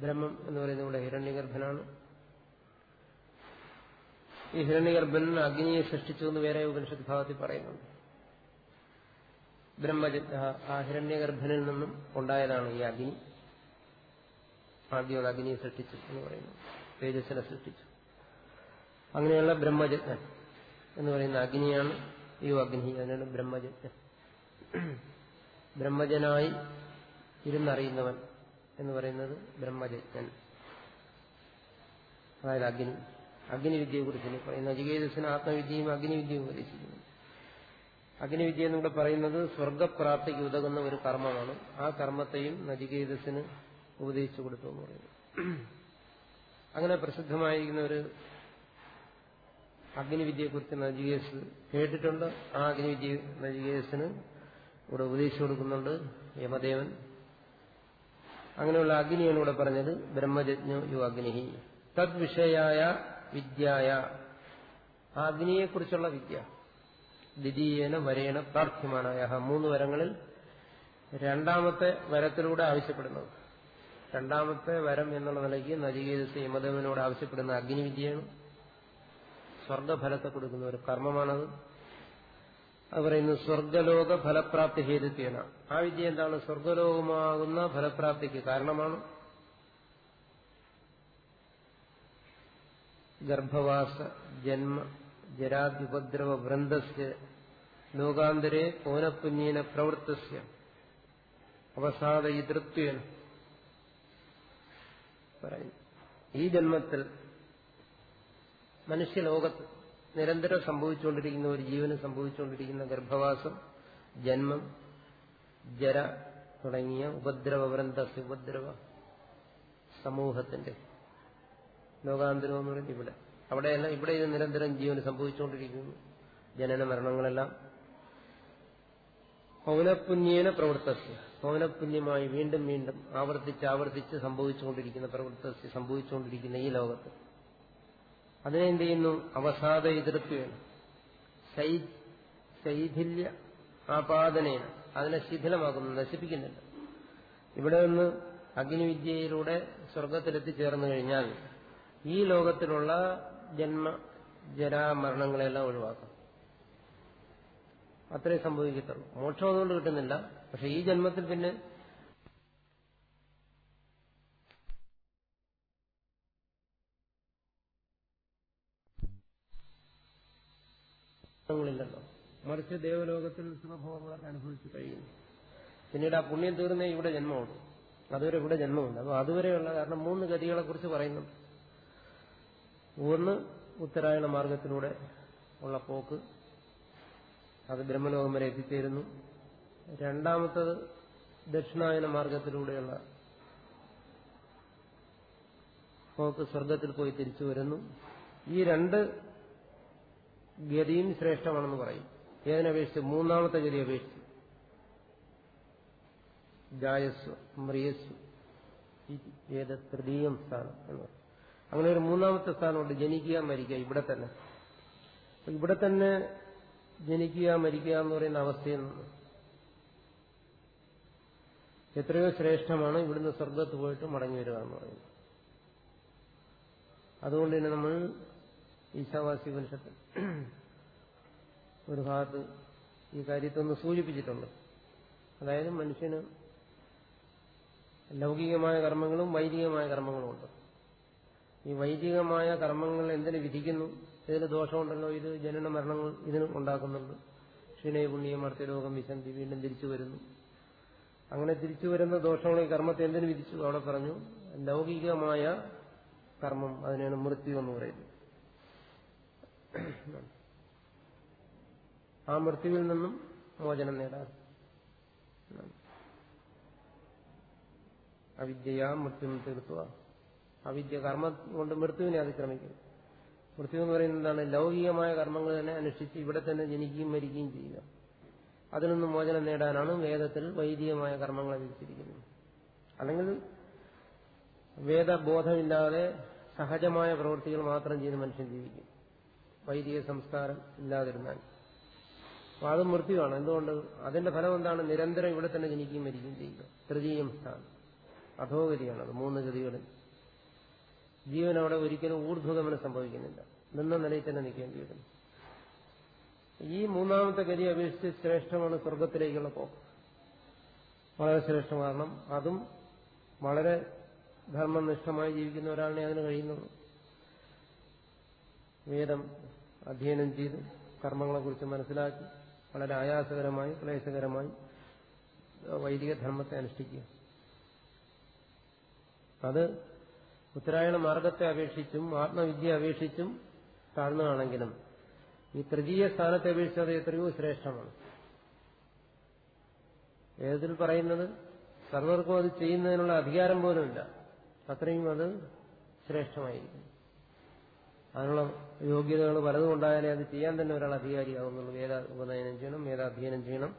S1: ബ്രഹ്മം എന്ന് പറയുന്നത് ഇവിടെ ഹിരണ്യഗർഭനാണ്. ഈ ഹിരണ്യഗർഭൻ അഗ്നിയെ സൃഷ്ടിച്ചു എന്ന് വേറെ ഉപനിഷത്ത് ഭാഗത്തിൽ പറയുന്നുണ്ട്. ബ്രഹ്മജ ആ ഹിരണ്യഗർഭനിൽ നിന്നും ഉണ്ടായതാണ് ഈ അഗ്നി. ആദ്യം അഗ്നിയെ സൃഷ്ടിച്ചു എന്ന് പറയുന്നു. തേജസ്സിനെ സൃഷ്ടിച്ചു. അങ്ങനെയുള്ള ബ്രഹ്മജജ്ഞൻ എന്ന് പറയുന്ന അഗ്നിയാണ് ഈ അഗ്നി. അതിനാണ് ബ്രഹ്മജജ്ഞൻ ബ്രഹ്മജനായി ഇരുന്നറിയുന്നവൻ എന്ന് പറയുന്നത് ബ്രഹ്മജജ്ഞൻ അതായത് അഗ്നി. അഗ്നിവിദ്യയെക്കുറിച്ച് പറയുന്ന. നചികേതസിന് ആത്മവിദ്യയും അഗ്നിവിദ്യയും ഉപദേശിക്കുന്നു. അഗ്നിവിദ്യ എന്നിവിടെ പറയുന്നത് സ്വർഗപ്രാപ്തിക്ക് ഉതകുന്ന ഒരു കർമ്മമാണ്. ആ കർമ്മത്തെയും നചികേതസിന് ഉപദേശിച്ചു കൊടുത്തു എന്ന് പറയുന്നു. അങ്ങനെ പ്രസിദ്ധമായിരിക്കുന്ന ഒരു അഗ്നിവിദ്യയെക്കുറിച്ച് നജികേസ് കേട്ടിട്ടുണ്ട്. ആ അഗ്നിവിദ്യ നജികേസിന് ഇവിടെ ഉപദേശിച്ചു കൊടുക്കുന്നുണ്ട് യമദേവൻ. അങ്ങനെയുള്ള അഗ്നിയാണ് ഇവിടെ പറഞ്ഞത് ബ്രഹ്മജജ്ഞ യു അഗ്നിഹി തദ്വിഷയായ വിദ്യായ. അഗ്നിയെക്കുറിച്ചുള്ള വിദ്യ. ദ്വിതീയേന വരേണ പ്രാർത്ഥ്യമാനായ മൂന്ന് വരങ്ങളിൽ രണ്ടാമത്തെ വരത്തിലൂടെ ആവശ്യപ്പെടുന്നത്. രണ്ടാമത്തെ വരം എന്നുള്ള നിലയ്ക്ക് നജികേതസ് യമദേവനോട് ആവശ്യപ്പെടുന്ന അഗ്നിവിദ്യയാണ്. സ്വർഗഫലത്തെ കൊടുക്കുന്ന ഒരു കർമ്മമാണത്. അത് പറയുന്നത് സ്വർഗലോക ഫലപ്രാപ്തി ഹേതുത്വേന. ആ വിദ്യ എന്താണ്? സ്വർഗലോകമാകുന്ന ഫലപ്രാപ്തിക്ക് കാരണമാണ്. ഗർഭവാസ ജന്മ ജരാദ്യുപദ്രവ വൃന്ദസ് ലോകാന്തരെ പൗനപുണ്യേന പ്രവൃത്തസ്യ. അവസാദയിതൃത്വേന പറയും ഈ ജന്മത്തിൽ മനുഷ്യലോകത്ത് നിരന്തരം സംഭവിച്ചുകൊണ്ടിരിക്കുന്ന ഒരു ജീവന് സംഭവിച്ചുകൊണ്ടിരിക്കുന്ന ഗർഭവാസം ജന്മം ജര തുടങ്ങിയ ഉപദ്രവ വൃന്ദ ഉപദ്രവ സമൂഹത്തിന്റെ ലോകാന്തരം എന്ന് പറയുന്നത് ഇവിടെ. അവിടെയല്ല ഇവിടെ ഇത് നിരന്തരം ജീവന് സംഭവിച്ചുകൊണ്ടിരിക്കുന്നു. ജനന മരണങ്ങളെല്ലാം. പൗനപുണ്യേന പ്രവൃത്തസ്യ. പൗനപുണ്യമായി വീണ്ടും വീണ്ടും ആവർത്തിച്ച് ആവർത്തിച്ച് സംഭവിച്ചുകൊണ്ടിരിക്കുന്ന പ്രവൃത്തസ്യ സംഭവിച്ചുകൊണ്ടിരിക്കുന്ന ഈ ലോകത്ത്. അതിനെ എന്ത് ചെയ്യുന്നു? അവസാദ എതിർക്കുകയാണ് ശൈഥില്യ ആപാദനേന. അതിനെ ശിഥിലമാക്കുന്നു നശിപ്പിക്കുന്നില്ല ഇവിടെ നിന്ന് അഗ്നിവിദ്യയിലൂടെ സ്വർഗത്തിലെത്തിച്ചേർന്നു കഴിഞ്ഞാൽ ഈ ലോകത്തിലുള്ള ജന്മ ജരാമരണങ്ങളെല്ലാം ഒഴിവാക്കും. അത്രേ സംഭവിക്കത്തുള്ളൂ. മോക്ഷം അതുകൊണ്ട് കിട്ടുന്നില്ല. പക്ഷെ ഈ ജന്മത്തിൽ പിന്നെ മറിച്ച് ദേവലോകത്തിൽ സുഖഭോഗങ്ങളൊക്കെ അനുഭവിച്ചു കഴിയുന്നു പിന്നീട് ആ പുണ്യം തീർന്നേ ഇവിടെ ജന്മമുണ്ട് അതുവരെ ഇവിടെ ജന്മമുണ്ട്. അപ്പോൾ അതുവരെയുള്ള കാരണം മൂന്ന് ഗതികളെ കുറിച്ച് പറയുന്നു ഒന്ന് ഉത്തരായണ മാർഗത്തിലൂടെ ഉള്ള പോക്ക് അത് ബ്രഹ്മലോകം വരെ എത്തിച്ചേരുന്നു. രണ്ടാമത്തത് ദക്ഷിണായന മാർഗത്തിലൂടെയുള്ള പോക്ക് സ്വർഗത്തിൽ പോയി തിരിച്ചു വരുന്നു. ഈ രണ്ട് ഗതിയും ശ്രേഷ്ഠമാണെന്ന് പറയും. ഏതിനപേക്ഷിച്ച് മൂന്നാമത്തെ ഗതി അപേക്ഷിച്ച്. ജായസ്വ മ്രിയസ്വ ഏത് തൃതീയം സ്ഥാനം എന്ന് പറയും. അങ്ങനെ ഒരു മൂന്നാമത്തെ സ്ഥാനമുണ്ട്. ജനിക്കുക മരിക്കുക. ഇവിടെ തന്നെ. ഇവിടെ തന്നെ ജനിക്കുക മരിക്കുക എന്ന് പറയുന്ന അവസ്ഥയിൽ എത്രയോ ശ്രേഷ്ഠമാണ് ഇവിടുന്ന് സ്വർഗത്ത് പോയിട്ട് മടങ്ങി വരിക എന്ന് പറയുന്നത്. അതുകൊണ്ട് തന്നെ നമ്മൾ ഈശാവാസി ഉപനിഷത്തിൽ ഒരു ഭാഗത്ത് ഈ കാര്യത്തൊന്ന് സൂചിപ്പിച്ചിട്ടുണ്ട്. അതായത് മനുഷ്യന് ലൗകികമായ കർമ്മങ്ങളും വൈദികമായ കർമ്മങ്ങളും ഉണ്ട്. ഈ വൈദികമായ കർമ്മങ്ങൾ എന്തിനു വിധിക്കുന്നു? ഇതിന് ദോഷമുണ്ടല്ലോ? ഇത് ജനന മരണങ്ങൾ ഇതിന് ഉണ്ടാക്കുന്നുണ്ട്. ക്ഷീണയ പുണ്യം മർത്യരോഗം വിശന്തി വീണ്ടും തിരിച്ചു വരുന്നു. അങ്ങനെ തിരിച്ചു വരുന്ന ദോഷങ്ങൾ ഈ കർമ്മത്തെ എന്തിനു വിധിച്ചു? അവിടെ പറഞ്ഞു ലൗകികമായ കർമ്മം അതിനാണ് മൃത്യു എന്ന് പറയുന്നത്. ആ മൃത്യുവിൽ നിന്നും മോചനം നേടാൻ. അവിദ്യയാ മൃത്യു തീർത്തുക അവിദ്യ കർമ്മം കൊണ്ട് മൃത്യുവിനെ അതിക്രമിക്കും. മൃത്യു എന്ന് പറയുന്നത് എന്താണ്? ലൗകികമായ കർമ്മങ്ങൾ തന്നെ അനുഷ്ഠിച്ച് ഇവിടെ തന്നെ ജനിക്കുകയും മരിക്കുകയും ചെയ്യുക. അതിൽ നിന്ന് മോചനം നേടാനാണ് വേദത്തിൽ വൈദികമായ കർമ്മങ്ങളെ വിധിച്ചിരിക്കുന്നത് അല്ലെങ്കിൽ വേദബോധമില്ലാതെ സഹജമായ പ്രവൃത്തികൾ മാത്രം ചെയ്ത് മനുഷ്യൻ ജീവിക്കും. വൈദിക സംസ്കാരം ഇല്ലാതിരുന്നാൽ. അപ്പോൾ അത് മൃത്യുവാണ്. എന്തുകൊണ്ട്? അതിന്റെ ഫലം എന്താണ്? നിരന്തരം ഇവിടെ തന്നെ ജനിക്കുകയും മരിക്കുകയും ചെയ്യുക. തൃതീയം സ്ഥാനം. അധോഗതിയാണ് അത്. മൂന്ന് ഗതികളിൽ. ജീവൻ അവിടെ ഒരിക്കലും ഊർധ്വഗമനം സംഭവിക്കുന്നില്ല. നിന്ന നിലയിൽ തന്നെ നിൽക്കേണ്ടി വരുന്നു ഈ മൂന്നാമത്തെ ഗതി അപേക്ഷിച്ച് ശ്രേഷ്ഠമാണ് സ്വർഗത്തിലേക്കുള്ള പോക്ക്. വളരെ ശ്രേഷ്ഠം കാരണം അതും വളരെ ധർമ്മനിഷ്ഠമായി ജീവിക്കുന്ന ഒരാളിനെ അതിന് കഴിയുന്നുള്ളൂ. വേദം അധ്യയനം ചെയ്ത് കർമ്മങ്ങളെക്കുറിച്ച് മനസ്സിലാക്കി വളരെ ആയാസകരമായി ക്ലേശകരമായി വൈദിക ധർമ്മത്തെ അനുഷ്ഠിക്കുക. അത് ഉത്തരായണ മാർഗത്തെ അപേക്ഷിച്ചും ആത്മവിദ്യ അപേക്ഷിച്ചും താഴ്ന്നതാണെങ്കിലും ഈ തൃതീയ സ്ഥാനത്തെ അപേക്ഷിച്ച് അത് എത്രയോ ശ്രേഷ്ഠമാണ്. വേദത്തിൽ പറയുന്നത് സർവർക്കും അത് ചെയ്യുന്നതിനുള്ള അധികാരം പോലുമില്ല. അത്രയും അത് ശ്രേഷ്ഠമായിരിക്കും. അതിനുള്ള യോഗ്യതകൾ പലതും അത് ചെയ്യാൻ തന്നെ ഒരാൾ അധികാരിയാവുന്നുള്ളൂ. വേദ ഉപനയനം ചെയ്യണം വേദാധ്യയനം ചെയ്യണം.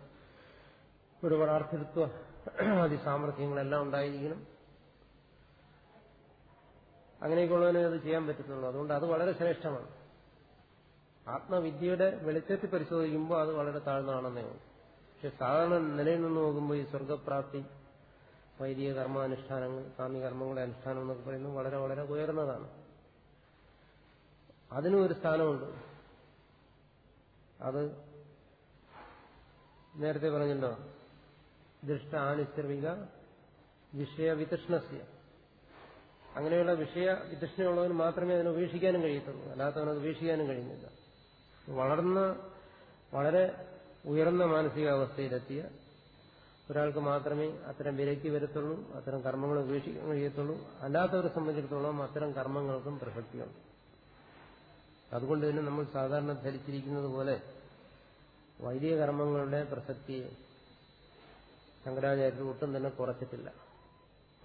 S1: ഒരുപാട് പരാർത്ഥിത്വ അതിസാമർഥ്യങ്ങളെല്ലാം ഉണ്ടായിരിക്കണം. അങ്ങനെയൊക്കെയുള്ളവനെ അത് ചെയ്യാൻ പറ്റത്തുള്ളൂ. അതുകൊണ്ട് അത് വളരെ ശ്രേഷ്ഠമാണ്. ആത്മവിദ്യയുടെ വെളിച്ചത്തിൽ പരിശോധിക്കുമ്പോൾ അത് വളരെ താഴ്ന്നതാണെന്നേ പക്ഷെ സാധാരണ നിലയിൽ നിന്ന് നോക്കുമ്പോൾ ഈ സ്വർഗപ്രാപ്തി വൈദിക കർമാനുഷ്ഠാനങ്ങൾ കാമ്യകർമ്മങ്ങളുടെ അനുഷ്ഠാനം എന്നൊക്കെ പറയുന്നത് വളരെ വളരെ ഉയർന്നതാണ്. അതിനും ഒരു സ്ഥാനമുണ്ട്. അത് നേരത്തെ പറഞ്ഞല്ലോ ദൃഷ്ട ആനിശ്രവിക വിഷയവിതൃഷ്ണസ്യ. അങ്ങനെയുള്ള വിഷയ വിതൃഷ്ണയുള്ളവന് മാത്രമേ അതിനെ ഉപേക്ഷിക്കാനും കഴിയത്തുള്ളൂ. അല്ലാത്തവനത് ഉപേക്ഷിക്കാനും കഴിയുന്നില്ല. വളർന്ന വളരെ ഉയർന്ന മാനസികാവസ്ഥയിലെത്തിയ ഒരാൾക്ക് മാത്രമേ അത്തരം വിലയ്ക്ക് വരത്തുള്ളൂ അത്തരം കർമ്മങ്ങൾ ഉപേക്ഷിക്കാൻ കഴിയത്തുള്ളൂ. അല്ലാത്തവരെ സംബന്ധിച്ചിടത്തോളം അത്തരം കർമ്മങ്ങൾക്കും പ്രസക്തിയുണ്ട്. അതുകൊണ്ട് തന്നെ നമ്മൾ സാധാരണ ധരിച്ചിരിക്കുന്നത് പോലെ വൈദിക കർമ്മങ്ങളുടെ പ്രസക്തിയെ ശങ്കരാചാര്യർ ഒട്ടും തന്നെ കുറച്ചിട്ടില്ല.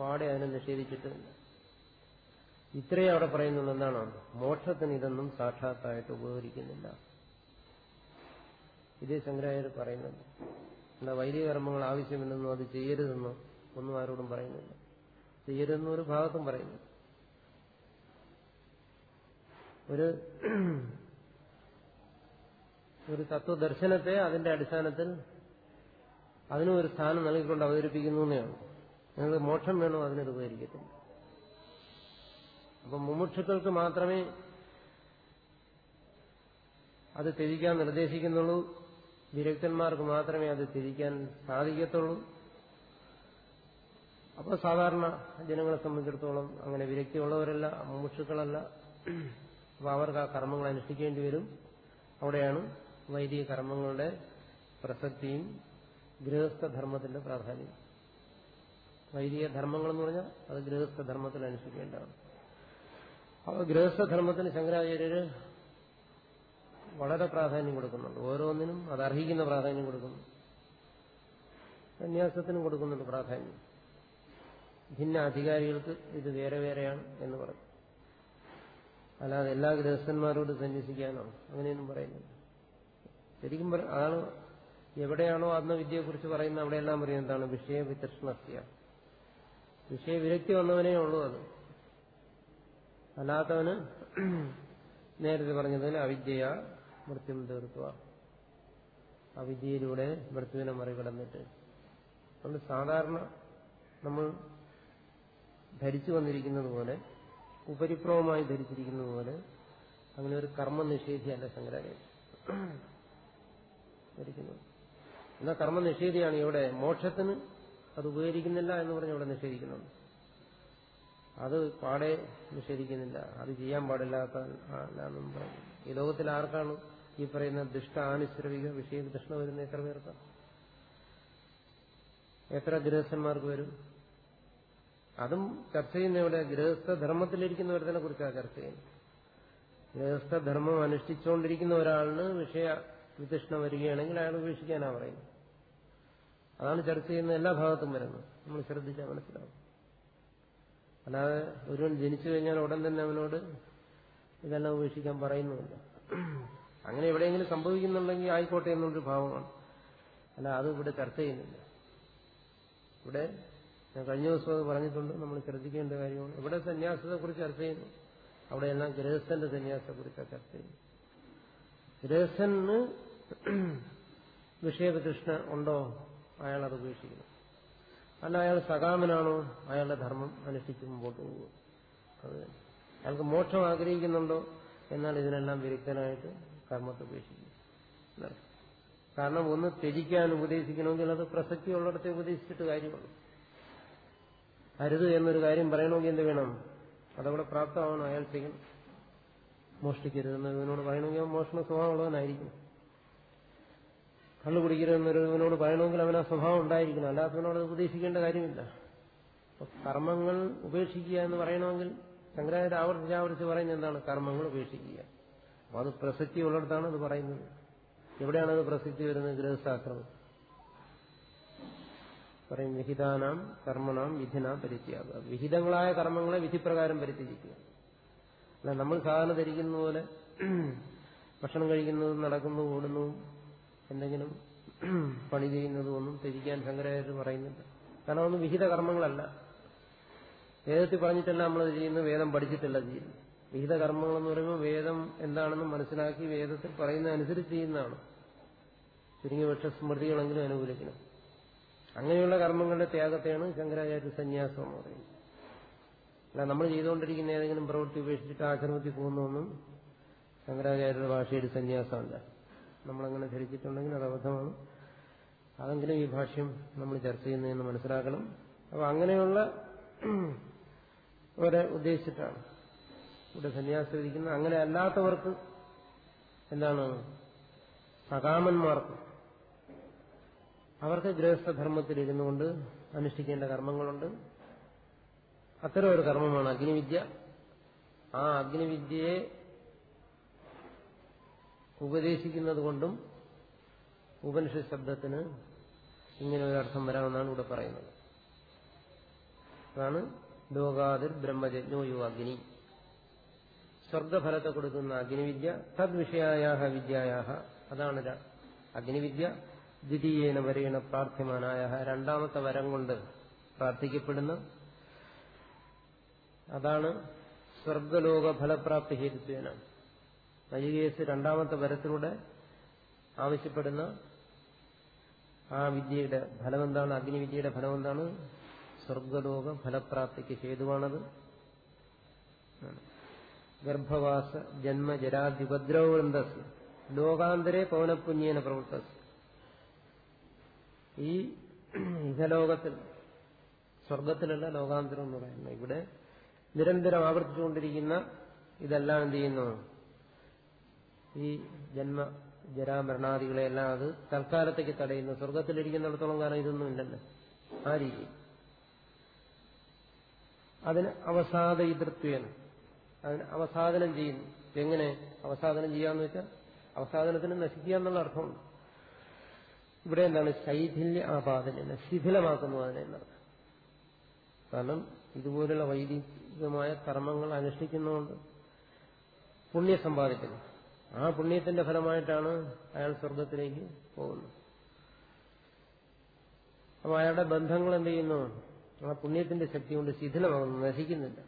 S1: പാടെ അതിനെ നിഷേധിച്ചിട്ടുമില്ല ഇത്രയും അവിടെ പറയുന്നത് എന്താണ്? മോക്ഷത്തിന് ഇതൊന്നും സാക്ഷാത്തായിട്ട് ഉപകരിക്കുന്നില്ല. ഇതേ ശങ്കരാചാര്യർ പറയുന്നുണ്ട്. അല്ല വൈദിക കർമ്മങ്ങൾ ആവശ്യമില്ലെന്നും അത് ചെയ്യരുതെന്നോ ഒന്നും ആരോടും പറയുന്നില്ല. ചെയ്യരുതെന്നും ഒരു ഭാഗത്തും പറയുന്നു ഒരു ഒരു തത്വദർശനത്തെ അതിന്റെ അടിസ്ഥാനത്തിൽ അതിനും ഒരു സ്ഥാനം നൽകിക്കൊണ്ട് അവതരിപ്പിക്കുന്നു എന്നാണ് നിങ്ങൾക്ക് മോക്ഷം വേണോ? അതിനത് ഉപകരിക്കത്തില്ല. അപ്പം മുമുക്ഷുക്കൾക്ക് മാത്രമേ അത് തിരിക്കാൻ നിർദ്ദേശിക്കുന്നുള്ളൂ. വിരക്തന്മാർക്ക് മാത്രമേ അത് തിരിക്കാൻ സാധിക്കത്തുള്ളൂ. അപ്പോൾ സാധാരണ ജനങ്ങളെ സംബന്ധിച്ചിടത്തോളം അങ്ങനെ വിരക്തിയുള്ളവരല്ല മുമുക്ഷുക്കളല്ല. അപ്പോൾ അവർക്ക് ആ കർമ്മങ്ങൾ അനുഷ്ഠിക്കേണ്ടി വരും. അവിടെയാണ് വൈദിക കർമ്മങ്ങളുടെ പ്രസക്തിയും ഗൃഹസ്ഥധർമ്മത്തിന്റെ പ്രാധാന്യം. വൈദിക ധർമ്മങ്ങൾ എന്ന് പറഞ്ഞാൽ അത് ഗൃഹസ്ഥധർമ്മത്തിൽ അനുഷ്ഠിക്കേണ്ടതാണ്. അപ്പോൾ ഗൃഹസ്ഥധർമ്മത്തിന് ശങ്കരാചാര്യര് വളരെ പ്രാധാന്യം കൊടുക്കുന്നുണ്ട്. ഓരോന്നിനും അത് അർഹിക്കുന്ന പ്രാധാന്യം കൊടുക്കുന്നു. സന്യാസത്തിനും കൊടുക്കുന്നുണ്ട് പ്രാധാന്യം. ഭിന്ന അധികാരികൾക്ക് ഇത് വേറെ വേറെയാണ് എന്ന് പറഞ്ഞു അല്ലാതെ എല്ലാ ഗൃഹസ്ഥന്മാരോട് സന്യസിക്കാനോ അങ്ങനെയൊന്നും പറയുന്നില്ല. ശരിക്കും അതാണ് എവിടെയാണോ ആത്മവിദ്യയെക്കുറിച്ച് പറയുന്നത് അവിടെയെല്ലാം വിഷയ എന്താണ് വിഷയ വിരക്തി വന്നവനേ ഉള്ളൂ അത്. അല്ലാത്തവന് നേരത്തെ പറഞ്ഞതിൽ അവിദ്യ മൃത്യും തീർക്കുക. അവിദ്യയിലൂടെ മൃത്യുവിനെ മറികടന്നിട്ട്. അതുകൊണ്ട് സാധാരണ നമ്മൾ ധരിച്ചു വന്നിരിക്കുന്നത് പോലെ ഉപരിപ്ലവമായി ധരിച്ചിരിക്കുന്നത് പോലെ അങ്ങനെ ഒരു കർമ്മ നിഷേധിയല്ല ശങ്കരാചാര്യ ധരിക്കുന്നത്. എന്നാൽ കർമ്മ നിഷേധിയാണ് ഇവിടെ മോക്ഷത്തിന് അത് ഉപകരിക്കുന്നില്ല എന്ന് പറഞ്ഞ് ഇവിടെ നിഷേധിക്കുന്നുണ്ട്. അത് പാടെ നിഷേധിക്കുന്നില്ല. അത് ചെയ്യാൻ പാടില്ലാത്ത ഈ ലോകത്തിൽ ആർക്കാണ് ഈ പറയുന്ന ദുഷ്ട ആനുശ്രവിക വിഷയ ദുഷ്ട വരുന്ന എത്ര പേർക്കാണ് എത്ര ഗൃഹസ്ഥന്മാർക്ക് വരും? അതും ചർച്ച ചെയ്യുന്ന ഇവിടെ ഗൃഹസ്ഥധർമ്മത്തിലിരിക്കുന്നവരെ കുറിച്ചാണ് ചർച്ച ചെയ്യുന്നത്. ഗൃഹസ്ഥധർമ്മം അനുഷ്ഠിച്ചുകൊണ്ടിരിക്കുന്ന ഒരാളിന് വിഷയ വിതൃഷ്ണ വരികയാണെങ്കിൽ അയാൾ ഉപേക്ഷിക്കാനാ പറയുന്നത്. അതാണ് ചർച്ച ചെയ്യുന്ന എല്ലാ ഭാഗത്തും വരുന്നത്. നമ്മൾ ശ്രദ്ധിച്ചാൽ മനസ്സിലാവും. അല്ലാതെ ഒരുവൻ ജനിച്ചു കഴിഞ്ഞാൽ ഉടൻ തന്നെ അവനോട് ഇതെല്ലാം ഉപേക്ഷിക്കാൻ പറയുന്നുമില്ല അങ്ങനെ എവിടെയെങ്കിലും സംഭവിക്കുന്നുണ്ടെങ്കിൽ ആയിക്കോട്ടെ എന്നൊരു ഭാവമാണ്. അല്ല അത് ഇവിടെ ചർച്ച ചെയ്യുന്നില്ല. ഇവിടെ ഞാൻ കഴിഞ്ഞ ദിവസം അത് പറഞ്ഞിട്ടുണ്ട്. നമ്മൾ ശ്രദ്ധിക്കേണ്ട കാര്യമാണ്. ഇവിടെ സന്യാസത്തെക്കുറിച്ച് ചർച്ച ചെയ്യുന്നു. അവിടെയെല്ലാം ഗൃഹസ്ഥന്റെ സന്യാസത്തെക്കുറിച്ചാണ് ചർച്ച ചെയ്യുന്നു ഗൃഹസ്ഥന് വിഷയകൃഷ്ണ ഉണ്ടോ? അയാൾ അത് ഉപേക്ഷിക്കുന്നു. അല്ല അയാൾ സകാമനാണോ അയാളുടെ ധർമ്മം അനുഷ്ഠിച്ച് മുമ്പോട്ട് പോകും. അത് അയാൾക്ക് മോക്ഷം ആഗ്രഹിക്കുന്നുണ്ടോ? എന്നാൽ ഇതിനെല്ലാം വിരുദ്ധനായിട്ട് കർമ്മത്തെ ഉപേക്ഷിക്കും. കാരണം ഒന്ന് ത്യജിക്കാൻ ഉപദേശിക്കണമെങ്കിൽ അത് പ്രസക്തിയുള്ളിടത്തെ ഉപദേശിച്ചിട്ട് കാര്യമുള്ളൂ. അരുത് എന്നൊരു കാര്യം പറയണമെങ്കിൽ എന്ത് വേണം? അതവിടെ പ്രാപ്തമാവണം. അയാൾ ചെയ്യണം മോഷ്ടിക്കരുതെന്ന് ഇവനോട് പറയണമെങ്കിൽ മോഷണ സ്വഭാവമുള്ളവനായിരിക്കും. കള്ളു കുടിക്കരുതെന്നൊരുവനോട് പറയണമെങ്കിൽ അവൻ ആ സ്വഭാവം ഉണ്ടായിരിക്കണം. അല്ലാത്തവനോട് ഉപദേശിക്കേണ്ട കാര്യമില്ല. അപ്പൊ കർമ്മങ്ങൾ ഉപേക്ഷിക്കുക എന്ന് പറയണമെങ്കിൽ ശങ്കരാചാര്യ ആവർത്തിച്ച് ആവർത്തിച്ച് പറയുന്നത് എന്താണ്? കർമ്മങ്ങൾ ഉപേക്ഷിക്കുക. അപ്പൊ അത് പ്രസക്തി ഉള്ളിടത്താണ് അത് പറയുന്നത്. എവിടെയാണ് അത് പ്രസക്തി വരുന്നത്? ഗൃഹശാസ്ത്രം. പറയും വിഹിതാനാം കർമ്മനാം വിധിന പരിത്യാഗ. വിഹിതങ്ങളായ കർമ്മങ്ങളെ വിധിപ്രകാരം പരിത്യജിക്കുക. അല്ല നമ്മൾ സാധാരണ ധരിക്കുന്ന പോലെ ഭക്ഷണം കഴിക്കുന്നതും നടക്കുന്നതും ഓടുന്നതും എന്തെങ്കിലും പണി ചെയ്യുന്നതും ഒന്നും ത്യജിക്കാൻ ശങ്കരാചാര്യർ പറയുന്നില്ല. കാരണം ഒന്നും വിഹിത കർമ്മങ്ങളല്ല. വേദത്തിൽ പറഞ്ഞിട്ടല്ല നമ്മൾ ചെയ്യുന്നത് വേദം പഠിച്ചിട്ടല്ല ചെയ്യുന്നത്. വിഹിത കർമ്മങ്ങളെന്ന് പറയുമ്പോൾ വേദം എന്താണെന്ന് മനസ്സിലാക്കി വേദത്തിൽ പറയുന്ന അനുസരിച്ച് ചെയ്യുന്നതാണ്. ചുരുങ്ങിയ പക്ഷ സ്മൃതികളെങ്കിലും അനുകൂലിക്കണം. അങ്ങനെയുള്ള കർമ്മങ്ങളുടെ ത്യാഗത്തെയാണ് ശങ്കരാചാര്യ സന്യാസം എന്ന് പറയുന്നത്. അല്ല നമ്മൾ ചെയ്തുകൊണ്ടിരിക്കുന്ന ഏതെങ്കിലും പ്രവൃത്തി ഉപേക്ഷിച്ചിട്ട് ആശ്രമത്തിൽ പോകുന്നൊന്നും ശങ്കരാചാര്യരുടെ ഭാഷയുടെ സന്യാസമല്ല. നമ്മളങ്ങനെ ധരിച്ചിട്ടുണ്ടെങ്കിൽ അത് അബദ്ധമാണ്. അതെങ്കിലും ഈ ഭാഷ്യം നമ്മൾ ചർച്ച ചെയ്യുന്നതെന്ന് മനസ്സിലാക്കണം. അപ്പൊ അങ്ങനെയുള്ള അവരെ ഉദ്ദേശിച്ചിട്ടാണ്. ഇവിടെ സന്യാസം വിധിക്കുന്നത് അങ്ങനെ അല്ലാത്തവർക്ക് എന്താണ്? സകാമന്മാർക്ക് അവർക്ക് ഗൃഹസ്ഥധർമ്മത്തിൽ ഇരുന്നുകൊണ്ട് അനുഷ്ഠിക്കേണ്ട കർമ്മങ്ങളുണ്ട്. അത്തരം ഒരു കർമ്മമാണ് അഗ്നിവിദ്യ. ആ അഗ്നിവിദ്യയെ ഉപദേശിക്കുന്നത് കൊണ്ടും ഉപനിഷ ശബ്ദത്തിന് ഇങ്ങനെ ഒരു അർത്ഥം വരാമെന്നാണ് ഇവിടെ പറയുന്നത്. അതാണ് ലോകാതിർ ബ്രഹ്മജജ്ഞോ അഗ്നി സ്വർഗഫലത്തെ കൊടുക്കുന്ന അഗ്നിവിദ്യ തദ്വിഷയായ വിദ്യായ അതാണ് അഗ്നിവിദ്യ ദ്വിതീയേന വരേണ പ്രാർത്ഥ്യമാനായ രണ്ടാമത്തെ വരം കൊണ്ട് പ്രാർത്ഥിക്കപ്പെടുന്ന അതാണ് സ്വർഗലോക ഫലപ്രാപ്തി ഹേതുത്വേന നജികേസ് രണ്ടാമത്തെ വരത്തിലൂടെ ആവശ്യപ്പെടുന്ന ആ വിദ്യയുടെ ഫലം എന്താണ് അഗ്നിവിദ്യയുടെ ഫലം എന്താണ് സ്വർഗലോക ഫലപ്രാപ്തിക്ക് ഹേതുവാണത്. ഗർഭവാസ ജന്മ ജന്മജരാദ്യുപദ്രവൃന്ദസ് ലോകാന്തരെ പൗനപുണ്യേന പ്രവൃത്തസ്. ഈ ഇഹലോകത്തിൽ സ്വർഗത്തിലല്ല ലോകാന്തരം എന്ന് പറയുന്നത് ഇവിടെ നിരന്തരം ആവർത്തിച്ചുകൊണ്ടിരിക്കുന്ന ഇതെല്ലാം എന്ത് ചെയ്യുന്നു? ഈ ജന്മ ജരാമരണാദികളെല്ലാം അത് തൽക്കാലത്തേക്ക് തടയുന്നു. സ്വർഗത്തിലിരിക്കുന്നിടത്തോളം കാലം ഇതൊന്നും ഇല്ലല്ലോ. ആ രീതി. അതിന് അവസാദയിതൃത്വേന അതിന് അവസാദനം ചെയ്യുന്നു. എങ്ങനെ അവസാദനം ചെയ്യാന്ന് വെച്ചാൽ അവസാദനത്തിന് നശിക്കുക എന്നുള്ള അർത്ഥമുണ്ട് ഇവിടെ എന്താണ്? ശൈഥില്യ ആപാദന ശിഥിലമാക്കുന്നു അതിനെ കാരണം ഇതുപോലുള്ള വൈദികമായ കർമ്മങ്ങൾ അനുഷ്ഠിക്കുന്നതുകൊണ്ട് പുണ്യം സമ്പാദിക്കുന്നു ആ പുണ്യത്തിന്റെ ഫലമായിട്ടാണ് അയാൾ സ്വർഗത്തിലേക്ക് പോകുന്നത്. അപ്പൊ അയാളുടെ ബന്ധങ്ങൾ എന്ത് ചെയ്യുന്നു? ആ പുണ്യത്തിന്റെ ശക്തി കൊണ്ട് ശിഥിലമാകുന്നു നശിക്കുന്നില്ല.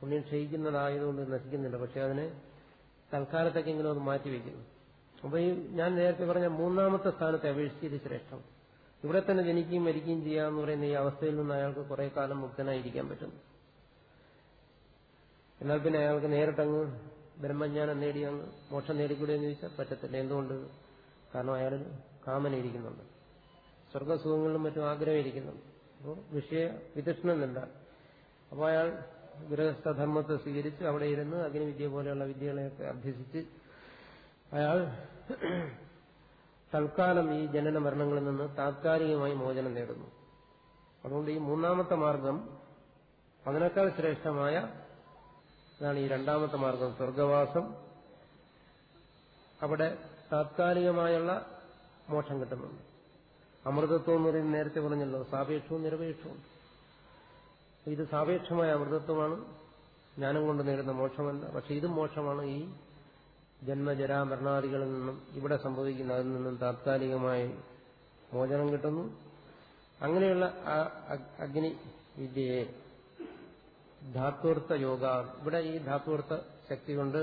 S1: പുണ്യം ക്ഷയിക്കുന്നതായതുകൊണ്ട് നശിക്കുന്നില്ല പക്ഷെ അതിനെ തൽക്കാലത്തേക്കെങ്കിലും അത് മാറ്റിവെക്കുന്നു അപ്പൊ ഈ ഞാൻ നേരത്തെ പറഞ്ഞ മൂന്നാമത്തെ സ്ഥാനത്തെ അപേക്ഷിച്ച് ഇത് ശ്രേഷ്ഠം. ഇവിടെ തന്നെ ജനിക്കുകയും മരിക്കുകയും ചെയ്യാന്ന് പറയുന്ന ഈ അവസ്ഥയിൽ നിന്ന് അയാൾക്ക് കുറെ കാലം മുക്തനായിരിക്കാൻ പറ്റുന്നു. എന്നാൽ പിന്നെ അയാൾക്ക് നേരിട്ടങ്ങ് ബ്രഹ്മജ്ഞാനം നേടി അങ്ങ് മോക്ഷം നേടിക്കൂടെ എന്ന് ചോദിച്ചാൽ പറ്റത്തില്ല. എന്തുകൊണ്ട്? കാരണം അയാൾ കാമന ഇരിക്കുന്നുണ്ട് സ്വർഗസുഖങ്ങളിലും മറ്റും ആഗ്രഹം ഇരിക്കുന്നുണ്ട് അപ്പോൾ വിഷയ വിതൃഷ്ണനല്ല അപ്പോൾ അയാൾ ഗൃഹസ്ഥധർമ്മത്തെ സ്വീകരിച്ച് അവിടെ ഇരുന്ന് അഗ്നിവിദ്യ പോലെയുള്ള വിദ്യകളെയൊക്കെ അഭ്യസിച്ച് അയാൾ തൽക്കാലം ഈ ജനന മരണങ്ങളിൽ നിന്ന് താത്കാലികമായി മോചനം നേടുന്നു. അതുകൊണ്ട് ഈ മൂന്നാമത്തെ മാർഗം അതിനേക്കാൾ ശ്രേഷ്ഠമായ ഇതാണ് ഈ രണ്ടാമത്തെ മാർഗം സ്വർഗവാസം. അവിടെ താത്കാലികമായുള്ള മോക്ഷം കിട്ടുന്നുണ്ട്. അമൃതത്വം എന്ന് പറയുന്നത് നേരത്തെ പറഞ്ഞല്ലോ സാപേക്ഷവും നിരപേക്ഷവും. ഇത് സാപേക്ഷമായ അമൃതത്വമാണ്. ജ്ഞാനം കൊണ്ട് നേടുന്ന മോക്ഷമല്ല. പക്ഷെ ഇതും മോക്ഷമാണ്. ഈ ജന്മജരാ മരണാദികളിൽ നിന്നും ഇവിടെ സംഭവിക്കുന്ന അതിൽ നിന്നും താത്കാലികമായി മോചനം കിട്ടുന്നു. അങ്ങനെയുള്ള അഗ്നി വിദ്യയെ ധാത്വർത്ഥ യോഗ. ഇവിടെ ഈ ധാത്വർത്ഥ ശക്തി കൊണ്ട്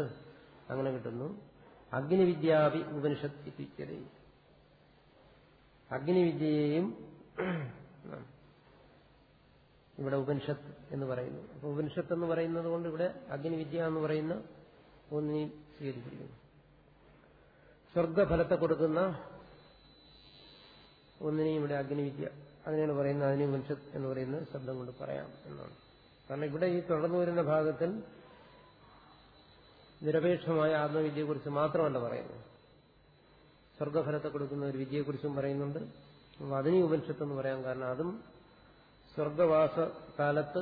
S1: അങ്ങനെ കിട്ടുന്നു. അഗ്നിവിദ്യാപി ഉപനിഷത്ത് ഇപ്പിച്ചത് അഗ്നിവിദ്യയെയും ഇവിടെ ഉപനിഷത്ത് എന്ന് പറയുന്നു. അപ്പൊ ഉപനിഷത്ത് എന്ന് പറയുന്നത് കൊണ്ട് ഇവിടെ അഗ്നിവിദ്യ എന്ന് പറയുന്ന ഒന്നിനെയും സ്വീകരിച്ചിരിക്കുന്നു സ്വർഗഫലത്തെ കൊടുക്കുന്ന ഒന്നിനെയും ഇവിടെ അഗ്നിവിദ്യ. അതിനാണ് പറയുന്നത്. അതിനെ ഉപനിഷത്ത് എന്ന് പറയുന്ന ശബ്ദം കൊണ്ട് പറയാം എന്നാണ്. കാരണം ഇവിടെ ഈ തുടർന്നു വരുന്ന ഭാഗത്തിൽ നിരപേക്ഷമായ ആത്മവിദ്യയെക്കുറിച്ച് മാത്രമല്ല പറയുന്നത്. സ്വർഗഫലത്തെ കൊടുക്കുന്ന ഒരു വിദ്യയെക്കുറിച്ചും പറയുന്നുണ്ട്. അതിന് ഉപനിഷത്ത് എന്ന് പറയാൻ കാരണം അതും സ്വർഗവാസ കാലത്ത്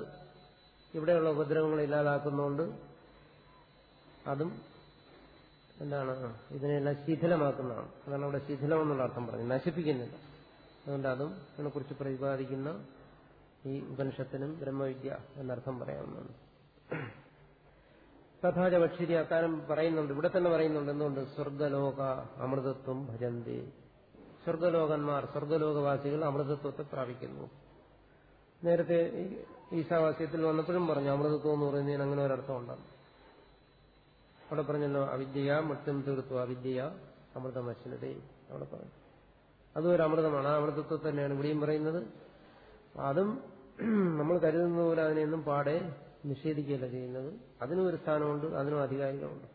S1: ഇവിടെയുള്ള ഉപദ്രവങ്ങൾ ഇല്ലാതാക്കുന്നതുകൊണ്ട് അതും എന്താണ് ഇതിനെല്ലാം ശിഥിലമാക്കുന്നതാണ്. അതാണ് അവിടെ ശിഥിലം എന്നുള്ള അർത്ഥം പറഞ്ഞു നശിപ്പിക്കുന്നില്ല. അതുകൊണ്ട് അതും ഇതിനെക്കുറിച്ച് പ്രതിപാദിക്കുന്ന ഈ ഉപനിഷത്തിനും ബ്രഹ്മവിദ്യ എന്നർത്ഥം പറയാവുന്നതാണ്. *clears throat* തഥാച ഭക്ഷിരി അക്കാരം പറയുന്നുണ്ട് ഇവിടെ തന്നെ പറയുന്നുണ്ട് എന്തുകൊണ്ട്? സ്വർഗലോക അമൃതത്വം ഭജന്തി. സ്വർഗലോകന്മാർ സ്വർഗലോകവാസികൾ അമൃതത്വത്തെ പ്രാപിക്കുന്നു. നേരത്തെ ഈശാവാസ്യത്തിൽ വന്നപ്പോഴും പറഞ്ഞു അമൃതത്വം എന്ന് പറയുന്നതിന് അങ്ങനെ ഒരർത്ഥം ഉണ്ടാകും. അവിടെ പറഞ്ഞല്ലോ അവിദ്യ മൃത്യം തീർത്തു അവിദ്യ അമൃതമശ്നതേ അവിടെ പറഞ്ഞു. അതും ഒരു അമൃതമാണ്. ആ അമൃതത്വം തന്നെയാണ് ഇവിടെയും പറയുന്നത്. അതും നമ്മൾ കരുതുന്ന പോലെ അതിനെയൊന്നും പാടെ നിഷേധിക്കുകയല്ല ചെയ്യുന്നത്. അതിനും ഒരു സ്ഥാനമുണ്ട് അതിനും അധികാരികളുണ്ട്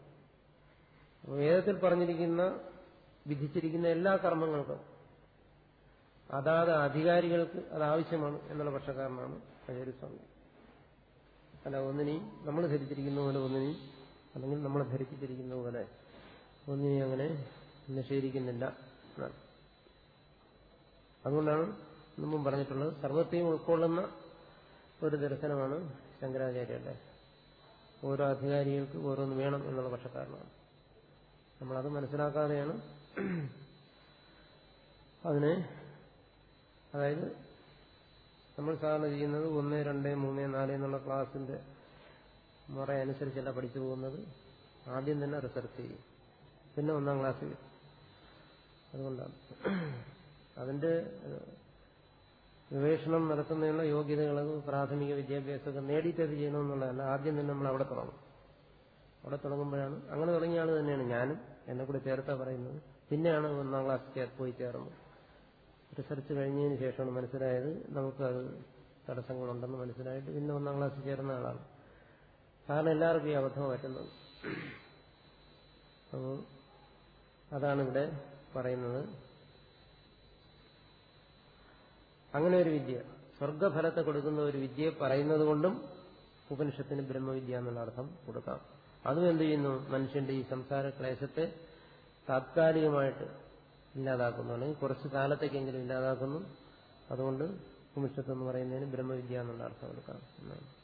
S1: വേദത്തിൽ പറഞ്ഞിരിക്കുന്ന വിധിച്ചിരിക്കുന്ന എല്ലാ കർമ്മങ്ങൾക്കും അതാത് അധികാരികൾക്ക് അത് ആവശ്യമാണ് എന്നുള്ള പക്ഷക്കാരനാണ് ആചാര്യസ്വാമി അല്ല ഒന്നിനെയും നമ്മൾ ധരിച്ചിരിക്കുന്ന പോലെ ഒന്നിനെയും അല്ലെങ്കിൽ നമ്മൾ ധരിച്ചിരിക്കുന്ന പോലെ ഒന്നിനെയും അങ്ങനെ നിഷേധിക്കുന്നില്ല അതുകൊണ്ടാണ് മുമ്പും പറഞ്ഞിട്ടുള്ളത്. സർവത്തെയും ഉൾക്കൊള്ളുന്ന ഒരു ദർശനമാണ് ശങ്കരാചാര്യരുടെ. ഓരോ അധികാരികൾക്ക് ഓരോന്ന് വേണം എന്നുള്ള പക്ഷക്കാരനാണ്. നമ്മളത് മനസ്സിലാക്കാതെയാണ് അതിനെ അതായത് നമ്മൾ സാധാരണ ചെയ്യുന്നത് ഒന്ന് രണ്ട് മൂന്ന് നാല് എന്നുള്ള ക്ലാസിന്റെ മുറ അനുസരിച്ചല്ല പഠിച്ചു പോകുന്നത്. ആദ്യം തന്നെ റിസർച്ച് ചെയ്യും. പിന്നെ ഒന്നാം ക്ലാസ്സിൽ. അതുകൊണ്ടാണ്. അതിന്റെ ഗവേഷണം നടത്തുന്നതിനുള്ള യോഗ്യതകൾ പ്രാഥമിക വിദ്യാഭ്യാസമൊക്കെ നേടിയിട്ട് ചെയ്യണമെന്നുള്ളതല്ല. ആദ്യം തന്നെ നമ്മൾ അവിടെ തുടങ്ങും. അവിടെ തുടങ്ങുമ്പോഴാണ് അങ്ങനെ തുടങ്ങിയ ആൾ തന്നെയാണ് ഞാനും എന്നെ കൂടി ചേർത്താ പറയുന്നത്. പിന്നെയാണ് ഒന്നാം ക്ലാസ് പോയി ചേർന്നത്. റിസർച്ച് കഴിഞ്ഞതിന് ശേഷമാണ് മനസ്സിലായത് നമുക്കത് തടസ്സങ്ങളുണ്ടെന്ന് മനസ്സിലായിട്ട് പിന്നെ ഒന്നാം ക്ലാസ് ചേർന്ന ആളാണ്. കാരണം എല്ലാവർക്കും ഈ അബദ്ധം പറ്റുന്നത്. അപ്പോൾ അതാണ് ഇവിടെ പറയുന്നത്. അങ്ങനെ ഒരു വിദ്യ. സ്വർഗഫലത്തെ കൊടുക്കുന്ന ഒരു വിദ്യയെ പറയുന്നത് കൊണ്ടും ഉപനിഷത്തിന് ബ്രഹ്മവിദ്യ എന്നുള്ള അർത്ഥം കൊടുക്കാം. അതും എന്ത് ചെയ്യുന്നു? മനുഷ്യന്റെ ഈ സംസാര ക്ലേശത്തെ താത്കാലികമായിട്ട് ഇല്ലാതാക്കുന്നു. അല്ലെങ്കിൽ കുറച്ച് കാലത്തേക്കെങ്കിലും ഇല്ലാതാക്കുന്നു. അതുകൊണ്ട് ഉപനിഷത്ത് എന്ന് പറയുന്നതിന് ബ്രഹ്മവിദ്യ എന്നുള്ള അർത്ഥം കൊടുക്കാം എന്നാണ്.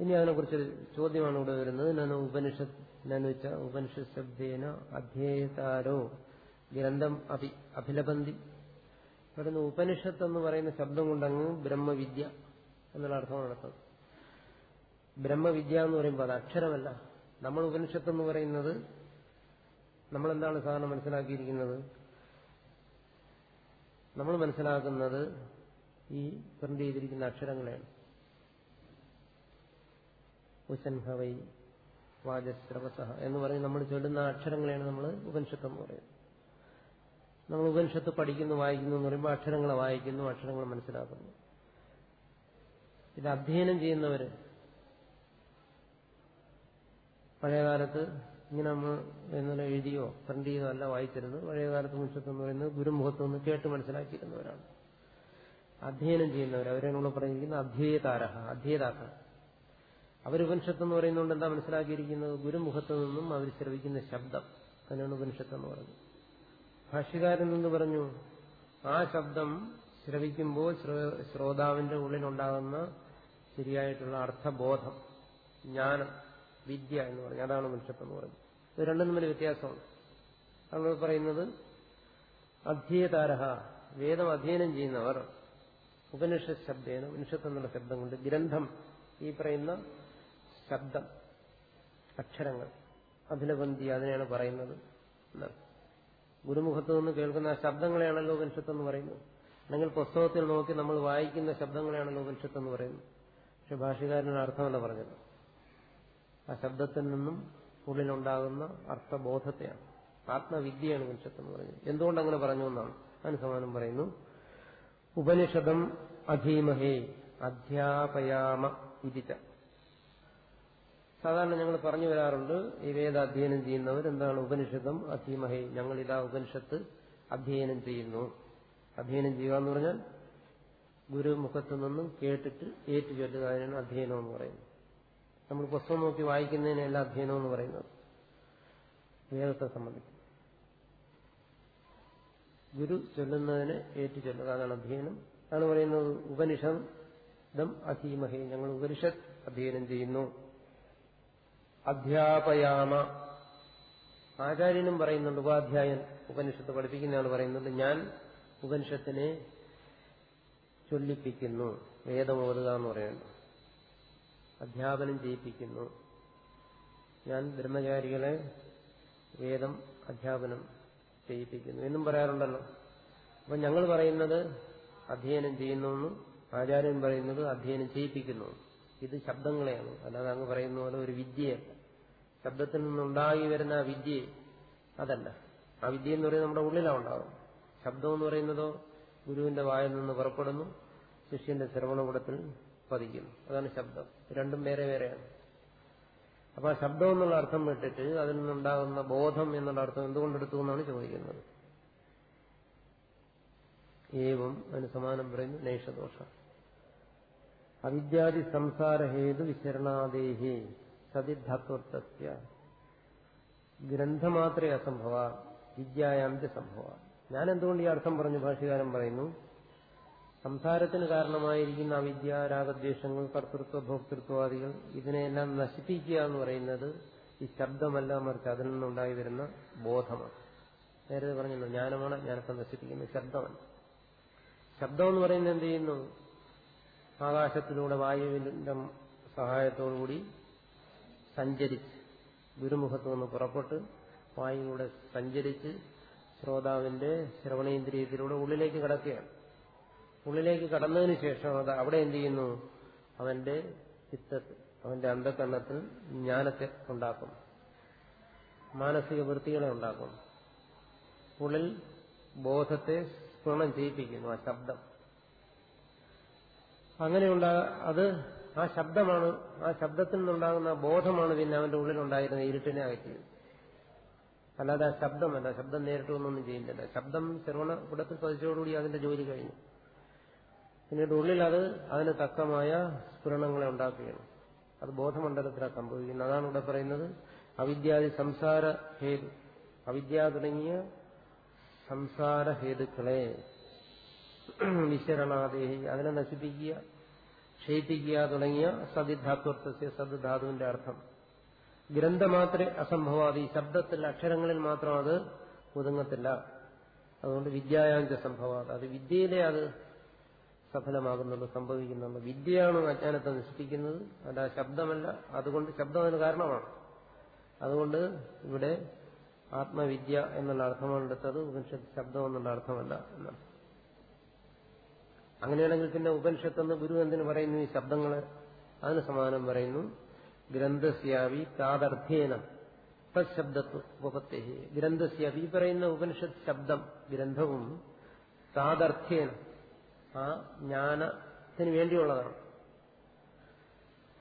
S1: ഇനി അതിനെക്കുറിച്ച് ചോദ്യമാണ് ഇവിടെ വരുന്നത്. നനു ഉപനിഷത്ത് നനു വെച്ച ഉപനിഷത്ത് ശബ്ദേന അധ്യേയതാരോ ഗ്രന്ഥം അഭി അഭിലബന്തി വരുന്ന ഉപനിഷത്ത് എന്ന് പറയുന്ന ശബ്ദം കൊണ്ടങ്ങ് ബ്രഹ്മവിദ്യ എന്നുള്ള അർത്ഥം നടത്തും ബ്രഹ്മവിദ്യ എന്ന് പറയുമ്പോൾ അത് അക്ഷരമല്ല. നമ്മൾ ഉപനിഷത്ത് എന്ന് പറയുന്നത് നമ്മൾ എന്താണ് സാധാരണ മനസ്സിലാക്കിയിരിക്കുന്നത്? നമ്മൾ മനസ്സിലാക്കുന്നത് ഈ പ്രിന്റ് ചെയ്തിരിക്കുന്ന അക്ഷരങ്ങളെയാണ്. ഉശൻഹവൈ വാചസ്രവസഹ എന്ന് പറഞ്ഞ് നമ്മൾ ചൊല്ലുന്ന അക്ഷരങ്ങളെയാണ് നമ്മൾ ഉപനിഷത്ത് എന്ന് പറയുന്നത്. നമ്മൾ ഉപനിഷത്ത് പഠിക്കുന്നു വായിക്കുന്നു എന്ന് പറയുമ്പോൾ അക്ഷരങ്ങൾ വായിക്കുന്നു അക്ഷരങ്ങൾ മനസ്സിലാക്കുന്നു. ഇത് അധ്യയനം ചെയ്യുന്നവര് പഴയകാലത്ത് ഇങ്ങനെ നമ്മൾ എന്നാലും എഴുതിയോ പ്രിന്റ് ചെയ്തോ അല്ല വായിച്ചിരുന്നത് പഴയകാലത്ത് മുൻഷത്ത് എന്ന് പറയുന്നത് ഗുരുമുഖത്ത് നിന്ന് കേട്ട് മനസ്സിലാക്കിയിരുന്നവരാണ്. അധ്യയനം ചെയ്യുന്നവർ അവരെ നമ്മൾ പറഞ്ഞിരിക്കുന്ന അധ്യേതാരഹ അധ്യേതാക്കൾ അവർ ഉപനിഷത്ത് എന്ന് പറയുന്നതുകൊണ്ട് എന്താ മനസ്സിലാക്കിയിരിക്കുന്നത്? ഗുരുമുഖത്ത് നിന്നും അവർ ശ്രവിക്കുന്ന ശബ്ദം. അതിനാണ് ഉപനിഷത്ത് എന്ന് പറയുന്നത്. ഭാഷ്യകാരൻ എന്ന് പറഞ്ഞു ആ ശബ്ദം ശ്രവിക്കുമ്പോൾ ശ്രോതാവിന്റെ ഉള്ളിലുണ്ടാകുന്ന ശരിയായിട്ടുള്ള അർത്ഥബോധം ജ്ഞാനം വിദ്യ എന്ന് പറഞ്ഞു. അതാണ് മനുഷ്യത്വം എന്ന് പറയുന്നത് ഇത് രണ്ടും തമ്മിൽ വ്യത്യാസമാണ് അങ്ങൾ പറയുന്നത് അധ്യയതാരഹ വേദം അധ്യയനം ചെയ്യുന്നവർ ഉപനിഷത്ത് ശബ്ദേന ഉപനിഷത്ത് എന്നുള്ള ശബ്ദം കൊണ്ട് ഗ്രന്ഥം ഈ പറയുന്ന ശബ്ദം അക്ഷരങ്ങൾ അഭിലബന്ധി അതിനെയാണ് പറയുന്നത് എന്നാണ്. ഗുരുമുഖത്ത് നിന്ന് കേൾക്കുന്ന ശബ്ദങ്ങളെയാണ് ഉപനിഷത്ത് എന്ന് പറയുന്നത്. അല്ലെങ്കിൽ പുസ്തകത്തിൽ നോക്കി നമ്മൾ വായിക്കുന്ന ശബ്ദങ്ങളെയാണല്ലോ ഉപനിഷത്ത് എന്ന് പറയുന്നത്. പക്ഷെ ഭാഷകാരനൊരു അർത്ഥമല്ല പറഞ്ഞത്. ആ ശബ്ദത്തിൽ നിന്നും ഉള്ളിലുണ്ടാകുന്ന അർത്ഥബോധത്തെയാണ്. ആത്മവിദ്യയാണ് ഉപനിഷത്ത് എന്ന് പറയുന്നത്. എന്തുകൊണ്ട് അങ്ങനെ പറഞ്ഞു എന്നാണ് അതിന് സമാനം പറയുന്നു. ഉപനിഷദം അധീമഹേ അധ്യാപയാമ ഇതിച്ച സാധാരണ ഞങ്ങൾ പറഞ്ഞു വരാറുണ്ട് ഈ വേദ അധ്യയനം ചെയ്യുന്നവർ എന്താണ് ഉപനിഷത്തും ഞങ്ങൾ ഇതാ ഉപനിഷത്ത് അധ്യയനം ചെയ്യുന്നു. അധ്യയനം ചെയ്യുക എന്ന് പറഞ്ഞാൽ ഗുരുമുഖത്തു നിന്നും കേട്ടിട്ട് ഏറ്റു ചൊല്ലുക അതിനാണ് അധ്യയനം എന്ന് പറയുന്നത്. നമ്മൾ പുസ്തകം നോക്കി വായിക്കുന്നതിനല്ല അധ്യയനം എന്ന് പറയുന്നത്. വേദത്തെ സംബന്ധിച്ച്. ഗുരു ചൊല്ലുന്നതിനെ ഏറ്റു ചൊല്ലുക അതാണ് അധ്യയനം. അതാണ് പറയുന്നത് ഉപനിഷദം അധീമഹേ ഞങ്ങൾ ഉപനിഷത്ത് അധ്യയനം ചെയ്യുന്നു. അധ്യാപയാമ. ആചാര്യനും പറയുന്നുണ്ട് ഉപാധ്യായൻ ഉപനിഷത്ത് പഠിപ്പിക്കുന്നയാൾ പറയുന്നുണ്ട് ഞാൻ ഉപനിഷത്തിനെ ചൊല്ലിപ്പിക്കുന്നു വേദമോതുക എന്ന് പറയുന്നു. അധ്യാപനം ചെയ്യിപ്പിക്കുന്നു. ഞാൻ ബ്രഹ്മചാരികളെ വേദം അധ്യാപനം ചെയ്യിപ്പിക്കുന്നു എന്നും പറയാറുണ്ടല്ലോ. അപ്പൊ ഞങ്ങൾ പറയുന്നത് അധ്യയനം ചെയ്യുന്നു ആചാര്യൻ പറയുന്നത് അധ്യയനം ചെയ്യിപ്പിക്കുന്നു ഇത് ശബ്ദങ്ങളെയാണ്. അല്ലാതെ അങ്ങ് പറയുന്ന പോലെ ഒരു വിദ്യയല്ല. ശബ്ദത്തിൽ നിന്നുണ്ടായി വരുന്ന ആ വിദ്യ അതല്ല. ആ വിദ്യ എന്ന് പറയുന്നത് നമ്മുടെ ഉള്ളിലാണ് ഉണ്ടാകും ശബ്ദം എന്ന് പറയുന്നതോ ഗുരുവിന്റെ വായിൽ നിന്ന് പുറപ്പെടുന്നു ശിഷ്യന്റെ ശ്രവണകൂടത്തിൽ പതിക്കുന്നു. അതാണ് ശബ്ദം. രണ്ടും വേറെ വേറെയാണ്. അപ്പൊ ആ ശബ്ദം എന്നുള്ള അർത്ഥം വിട്ടിട്ട് അതിൽ നിന്നുണ്ടാകുന്ന ബോധം എന്നുള്ള അർത്ഥം എന്തുകൊണ്ടെടുത്തു എന്നാണ് ചോദിക്കുന്നത്. ഏവം അതിന് സമാനം പറയുന്നു നൈഷദോഷം. അവിദ്യാദി സംസാരഹേതു വിശരണാദേഹി സതിധാത്വത്വസ്യ ഗ്രന്ഥമാത്രേ അസംഭവ വിദ്യായാന്ത്യ സംഭവ. ഞാൻ എന്തുകൊണ്ട് ഈ അർത്ഥം പറഞ്ഞു? ഭാഷകാരൻ പറയുന്നു സംസാരത്തിന് കാരണമായിരിക്കുന്ന അവിദ്യ രാഗദ്വേഷങ്ങൾ കർത്തൃത്വ ഭോക്തൃത്വാദികൾ ഇതിനെയെല്ലാം നശിപ്പിക്കുക എന്ന് പറയുന്നത് ഈ ശബ്ദമല്ല മറിച്ച് അതിൽ നിന്നുണ്ടായി വരുന്ന ബോധമാണ്. നേരത്തെ പറഞ്ഞല്ലോ ജ്ഞാനമാണ് ജ്ഞാനത്തെ നശിപ്പിക്കുന്നത് ശബ്ദമല്ല ശബ്ദം എന്ന് പറയുന്നത് എന്ത് ചെയ്യുന്നു? ആകാശത്തിലൂടെ വായുവിന്റെ സഹായത്തോടുകൂടി സഞ്ചരിച്ച് ഗുരുമുഖത്ത് നിന്ന് പുറപ്പെട്ട് വായുവിലൂടെ സഞ്ചരിച്ച് ശ്രോതാവിന്റെ ശ്രവണേന്ദ്രിയത്തിലൂടെ ഉള്ളിലേക്ക് കടക്കുകയാണ്. ഉള്ളിലേക്ക് കടന്നതിന് ശേഷം അത് അവിടെ എന്ത് ചെയ്യുന്നു? അവന്റെ ചിത്തത്തിൽ അവന്റെ അന്ധകരണത്തിൽ ജ്ഞാനത്തെ ഉണ്ടാക്കും മാനസിക വൃത്തികളെ ഉണ്ടാക്കും ഉള്ളിൽ ബോധത്തെ സ്ഫുരണം ചെയ്യിപ്പിക്കുന്നു ആ ശബ്ദം. അങ്ങനെയുണ്ടാ അത് ആ ശബ്ദമാണ് ആ ശബ്ദത്തിൽ നിന്നുണ്ടാകുന്ന ബോധമാണ് പിന്നെ അവന്റെ ഉള്ളിലുണ്ടായിരുന്ന ഇരുട്ടിനെ അകറ്റിയത്. അല്ലാതെ ആ ശബ്ദമല്ല ശബ്ദം നേരിട്ട് ഒന്നൊന്നും ചെയ്യുന്നില്ല. ശബ്ദം ശ്രവണ കൂടത്തിൽ പതിച്ചതോടുകൂടി അതിന്റെ ജോലി കഴിഞ്ഞു. പിന്നീട് ഉള്ളിൽ അത് അതിന് തക്കമായ സ്ഫുരണങ്ങളെ ഉണ്ടാക്കുകയാണ്. അത് ബോധമണ്ഡലത്തിലാണ് സംഭവിക്കുന്നത്. അതാണ് ഇവിടെ പറയുന്നത് അവിദ്യാദി സംസാര ഹേതു. അവിദ്യ തുടങ്ങിയ സംസാര ഹേതുക്കളെ വിശരണാദേഹി. അതിനെ നശിപ്പിക്കുക ക്ഷയിപ്പിക്കുക തുടങ്ങിയ സതിധാത്വത്വസ്യ സദ്ധാതുവിന്റെ അർത്ഥം. ഗ്രന്ഥമാത്രേ അസംഭവാദി. ശബ്ദത്തിൽ അക്ഷരങ്ങളിൽ മാത്രം അത് ഒതുങ്ങത്തില്ല. അതുകൊണ്ട് വിദ്യായാഞ്ച സംഭവാദ്. അത് വിദ്യയിലെ അത് സഫലമാകുന്നുള്ളൂ സംഭവിക്കുന്നുള്ളൂ. വിദ്യയാണ് അജ്ഞാനത്തെ നശിപ്പിക്കുന്നത്. അല്ല ശബ്ദമല്ല. അതുകൊണ്ട് ശബ്ദം അതിന് കാരണമാണ്. അതുകൊണ്ട് ഇവിടെ ആത്മവിദ്യ എന്നുള്ള അർത്ഥമാണ് എടുത്തത്. ഉപനിഷത്ത് ശബ്ദം എന്നുള്ള അർത്ഥമല്ല എന്നാണ്. അങ്ങനെയാണെങ്കിൽ പിന്നെ ഉപനിഷത്തെന്ന് ഗുരു എന്തിനു പറയുന്നു? ഈ ശബ്ദങ്ങൾ അതിന് സമാനം പറയുന്നു. ഗ്രന്ഥസ്യാവി താതർത്ഥ്യേന തശബ്ദത്വ ഉപപത്തേ ഗ്രന്ഥസ്യാവി പറയുന്ന ഉപനിഷത്ത് ശബ്ദം ഗ്രന്ഥവും താതർത്ഥ്യേന ആ ജ്ഞാനത്തിന് വേണ്ടിയുള്ളതാണ്.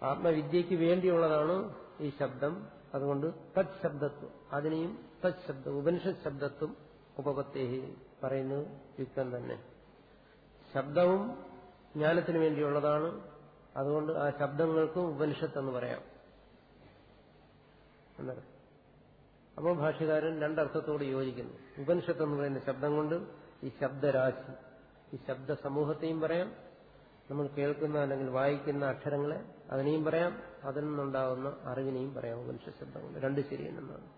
S1: ആത്മവിദ്യയ്ക്ക് വേണ്ടിയുള്ളതാണ് ഈ ശബ്ദം. അതുകൊണ്ട് തത് ശബ്ദത്വം അതിനെയും തത് ശബ്ദം ഉപനിഷത് ശബ്ദത്വം ഉപപത്തേഹി പറയുന്നത് യുക്തം തന്നെ. ശബ്ദവും ജ്ഞാനത്തിന് വേണ്ടിയുള്ളതാണ്. അതുകൊണ്ട് ആ ശബ്ദങ്ങൾക്കും ഉപനിഷത്ത് എന്ന് പറയാം. എന്നത് അപ്പോൾ ഭാഷ്യകാരൻ രണ്ടർത്ഥത്തോട് യോജിക്കുന്നു. ഉപനിഷത്ത് എന്ന് പറയുന്ന ശബ്ദം കൊണ്ട് ഈ ശബ്ദരാശി ഈ ശബ്ദ സമൂഹത്തെയും പറയാം. നമ്മൾ കേൾക്കുന്ന അല്ലെങ്കിൽ വായിക്കുന്ന അക്ഷരങ്ങളെ അതിനെയും പറയാം. അതിൽ നിന്നുണ്ടാകുന്ന അറിവിനെയും പറയാം ഉപനിഷ കൊണ്ട്. രണ്ട് ശരിയെന്നാണ്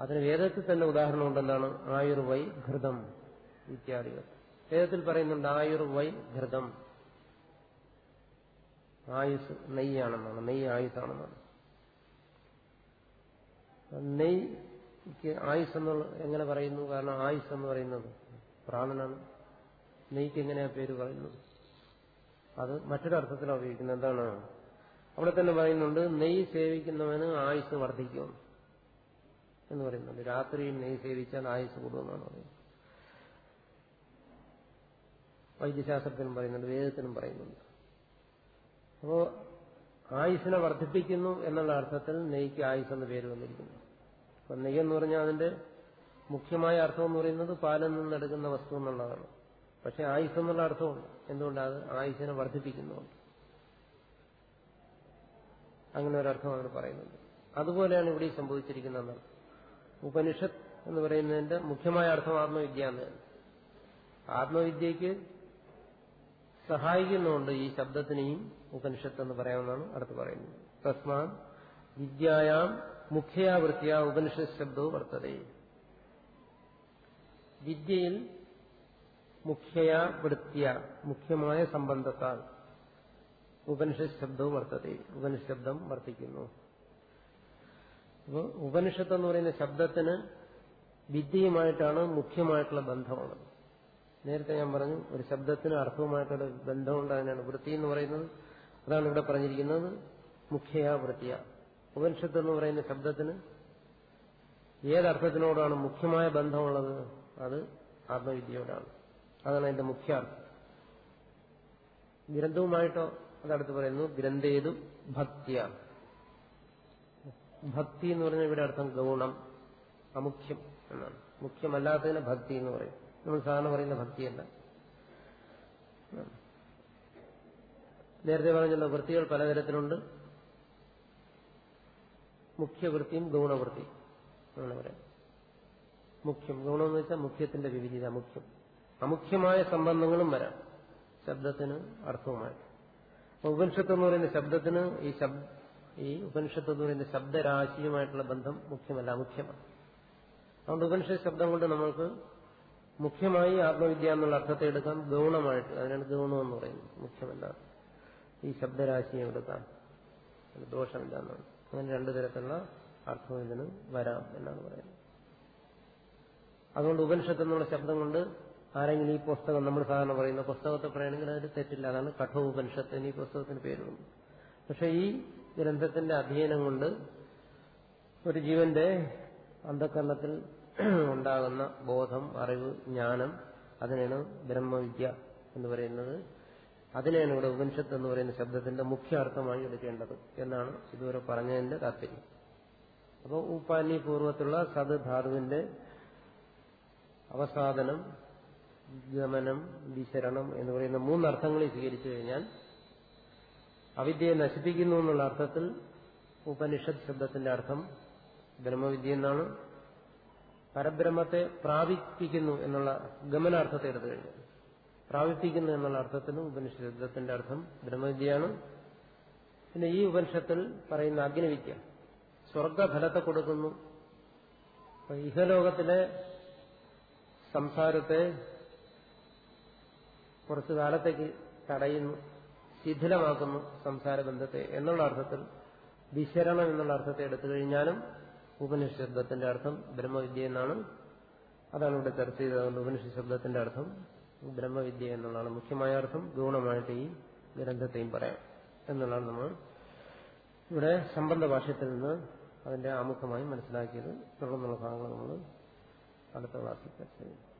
S1: അതിന് വേദത്തിൽ തന്നെ ഉദാഹരണം ഉണ്ടെന്നാണ് ആയുർവൈ ഘൃതം. ഇത്യാദികൾ വേദത്തിൽ പറയുന്നുണ്ട് ആയുർവൈ ഘൃതം. ആയുസ് നെയ്യാണെന്നാണ് നെയ്യ് ആയുസാണെന്നാണ്. നെയ്ക്ക് ആയുസ് എന്നുള്ള എങ്ങനെ പറയുന്നു? കാരണം ആയുസ് എന്ന് പറയുന്നത് പ്രാണനാണ്. നെയ്ക്ക് എങ്ങനെയാ പേര് പറയുന്നത്? അത് മറ്റൊരർത്ഥത്തിലാണ് ഉപയോഗിക്കുന്നത്. എന്താണ്? അവിടെ തന്നെ പറയുന്നുണ്ട് നെയ് സേവിക്കുന്നവന് ആയുസ് വർദ്ധിക്കും എന്ന് പറയുന്നുണ്ട്. രാത്രിയിൽ നെയ് സേവിച്ചാൽ ആയുസ് കൂടുമെന്നാണ് പറയുന്നത്. വൈദ്യശാസ്ത്രത്തിനും പറയുന്നുണ്ട് വേദത്തിനും പറയുന്നുണ്ട്. അപ്പോ ആയുസിനെ വർദ്ധിപ്പിക്കുന്നു എന്നുള്ള അർത്ഥത്തിൽ നെയ്ക്ക് ആയുസ് എന്ന പേര് വന്നിരിക്കുന്നു. അപ്പൊ നെയ്യ് എന്ന് പറഞ്ഞാൽ അതിന്റെ മുഖ്യമായ അർത്ഥം എന്ന് പറയുന്നത് പാലിൽ നിന്നെടുക്കുന്ന വസ്തു എന്നുള്ളതാണ്. പക്ഷെ ആയുസ് എന്നുള്ള അർത്ഥമുണ്ട്. എന്തുകൊണ്ടാണ്? ആയുസിനെ വർദ്ധിപ്പിക്കുന്നുണ്ട്. അങ്ങനെ ഒരർത്ഥം അവർ പറയുന്നുണ്ട്. അതുപോലെയാണ് ഇവിടെ സംഭവിച്ചിരിക്കുന്നത്. ഉപനിഷത്ത് എന്ന് പറയുന്നതിന്റെ മുഖ്യമായ അർത്ഥം ആത്മവിദ്യ എന്നാണ് ആത്മവിദ്യയ്ക്ക് സഹായിക്കുന്നുണ്ട് ഈ ശബ്ദത്തിനെയും ഉപനിഷത്ത് എന്ന് പറയാമെന്നാണ് അടുത്ത് പറയുന്നത്. തസ്മാൻ വിദ്യായാം മുഖ്യാവൃത്തിയ ഉപനിഷത്ത് ശബ്ദവും വർത്തതേ. വിദ്യയിൽ മുഖ്യയാവൃത്തിയ മുഖ്യമായ സംബന്ധത്താൽ ഉപനിഷത്ത് ശബ്ദവും വർത്തതേ. ഉപനിഷത്ത് ശബ്ദം വർത്തിക്കുന്നു. ഉപനിഷത്ത് എന്ന് പറയുന്ന ശബ്ദത്തിന് വിദ്യയുമായിട്ടാണ് മുഖ്യമായിട്ടുള്ള ബന്ധമുള്ളത്. നേരത്തെ ഞാൻ പറഞ്ഞു ഒരു ശബ്ദത്തിന് അർത്ഥവുമായിട്ടുള്ള ബന്ധമുണ്ട് അതിനാണ് വൃത്തി എന്ന് പറയുന്നത്. അതാണ് ഇവിടെ പറഞ്ഞിരിക്കുന്നത്. മുഖ്യ വൃത്തിയ. ഉപനിഷത്ത് എന്ന് പറയുന്ന ശബ്ദത്തിന് ഏതർത്ഥത്തിനോടാണ് മുഖ്യമായ ബന്ധമുള്ളത്? അത് ആത്മവിദ്യയോടാണ്. അതാണ് അതിന്റെ മുഖ്യാർത്ഥം. ഗ്രന്ഥവുമായിട്ടോ അതടുത്ത് പറയുന്നു ഗ്രന്ഥേതു ഭക്തിയ. ഭക്തി എന്ന് പറഞ്ഞാൽ ഇവിടെ അർത്ഥം ഗൗണം അമുഖ്യം എന്നാണ്. മുഖ്യമല്ലാത്തതിന് ഭക്തി എന്ന് പറയും. നമ്മൾ സാധാരണ പറയുന്ന ഭക്തിയല്ല. നേരത്തെ പറഞ്ഞല്ലോ വൃത്തികൾ പലതരത്തിലുണ്ട്. മുഖ്യവൃത്തിയും ഗൗണവൃത്തി എന്നാണ് പറയുന്നത്. മുഖ്യം. ഗുണം എന്ന് വെച്ചാൽ മുഖ്യത്തിന്റെ വിവിധത മുഖ്യം. അമുഖ്യമായ സംബന്ധങ്ങളും വരാം. ശബ്ദത്തിന് അർത്ഥവുമായി ഉപനിഷത്ത് എന്ന് പറയുന്ന ശബ്ദത്തിന് ഈ ശബ്ദ ഈ ഉപനിഷത്ത് എന്ന് പറയുന്ന ശബ്ദരാശിയുമായിട്ടുള്ള ബന്ധം മുഖ്യമല്ല അമുഖ്യമാണ്. അതുകൊണ്ട് ഉപനിഷത്ത് ശബ്ദം കൊണ്ട് നമ്മൾക്ക് മുഖ്യമായി ആത്മവിദ്യ എന്നുള്ള അർത്ഥത്തെ എടുക്കാം ഗൗണമായിട്ട് അതിനാണ് ഗൗണം എന്ന് പറയുന്നത്. മുഖ്യമല്ല. ഈ ശബ്ദരാശിയെ എടുക്കാം. ദോഷമില്ല എന്നാണ്. അങ്ങനെ രണ്ടു തരത്തിലുള്ള അർത്ഥം ഇതിന് വരാം എന്നാണ് പറയുന്നത്. അതുകൊണ്ട് ഉപനിഷത്ത് എന്നുള്ള ശബ്ദം കൊണ്ട് ആരെങ്കിലും ഈ പുസ്തകം നമ്മൾ സാധാരണ പറയുന്ന പുസ്തകത്തെ പറയുകയാണെങ്കിൽ അതിൽ തെറ്റില്ല. അതാണ് കഠോ ഉപനിഷത്ത് ഈ പുസ്തകത്തിന് പേരുണ്ട് പക്ഷെ ഈ ഗ്രന്ഥത്തിന്റെ അധ്യയനം കൊണ്ട് ഒരു ജീവന്റെ അന്ധകരണത്തിൽ ഉണ്ടാകുന്ന ബോധം അറിവ് ജ്ഞാനം അതിനാണ് ബ്രഹ്മവിദ്യ എന്ന് പറയുന്നത്. അതിനെയാണ് ഇവിടെ ഉപനിഷത്ത് എന്ന് പറയുന്ന ശബ്ദത്തിന്റെ മുഖ്യ അർത്ഥമായി എടുക്കേണ്ടത് എന്നാണ് ഇതുവരെ പറഞ്ഞതിന്റെ താല്പര്യം അപ്പോൾ ഉപ്പാനി പൂർവത്തിലുള്ള സത് ധാതുവിന്റെ അവസാദനം ഗമനം വിശരണം എന്ന് പറയുന്ന മൂന്നർത്ഥങ്ങളെ സ്വീകരിച്ചു കഴിഞ്ഞാൽ അവിദ്യയെ നശിപ്പിക്കുന്നു എന്നുള്ള അർത്ഥത്തിൽ ഉപനിഷത് ശബ്ദത്തിന്റെ അർത്ഥം ബ്രഹ്മവിദ്യ എന്നാണ്. പരബ്രഹ്മത്തെ പ്രാപിപ്പിക്കുന്നു എന്നുള്ള ഗമനാർത്ഥത്തെ എടുത്തു കഴിഞ്ഞു. പ്രാപിപ്പിക്കുന്നു എന്നുള്ള അർത്ഥത്തിന് ഉപനിഷത്തിന്റെ അർത്ഥം ബ്രഹ്മവിദ്യയാണ്. പിന്നെ ഈ ഉപനിഷത്തിൽ പറയുന്ന അഗ്നിവിദ്യ. സ്വർഗഫലത്തെ കൊടുക്കുന്നു. ഇഹലോകത്തിലെ സംസാരത്തെ കുറച്ചു കാലത്തേക്ക് തടയുന്നു ശിഥിലമാക്കുന്നു സംസാരബന്ധത്തെ എന്നുള്ള അർത്ഥത്തിൽ വിശരണം എന്നുള്ള അർത്ഥത്തെ എടുത്തു കഴിഞ്ഞാലും ഉപനിഷത്ത് ശബ്ദത്തിന്റെ അർത്ഥം ബ്രഹ്മവിദ്യ എന്നാണ്. അതാണ് ഇവിടെ ചർച്ച ചെയ്തത് ഉപനിഷ ശബ്ദത്തിന്റെ അർത്ഥം. ബ്രഹ്മവിദ്യ എന്നുള്ളതാണ് മുഖ്യമായ അർത്ഥം. ഗൗണമായിട്ട് ഈ ഗ്രന്ഥത്തെയും പറയാം എന്നുള്ളതാണ് നമ്മൾ ഇവിടെ സംബന്ധ ഭാഷയത്തിൽ നിന്ന് അതിന്റെ ആമുഖമായി മനസ്സിലാക്കിയത്. തുടർന്നുള്ള ഭാഗങ്ങൾ നമ്മൾ അടുത്ത ക്ലാസ്സിൽ ചർച്ച ചെയ്യും.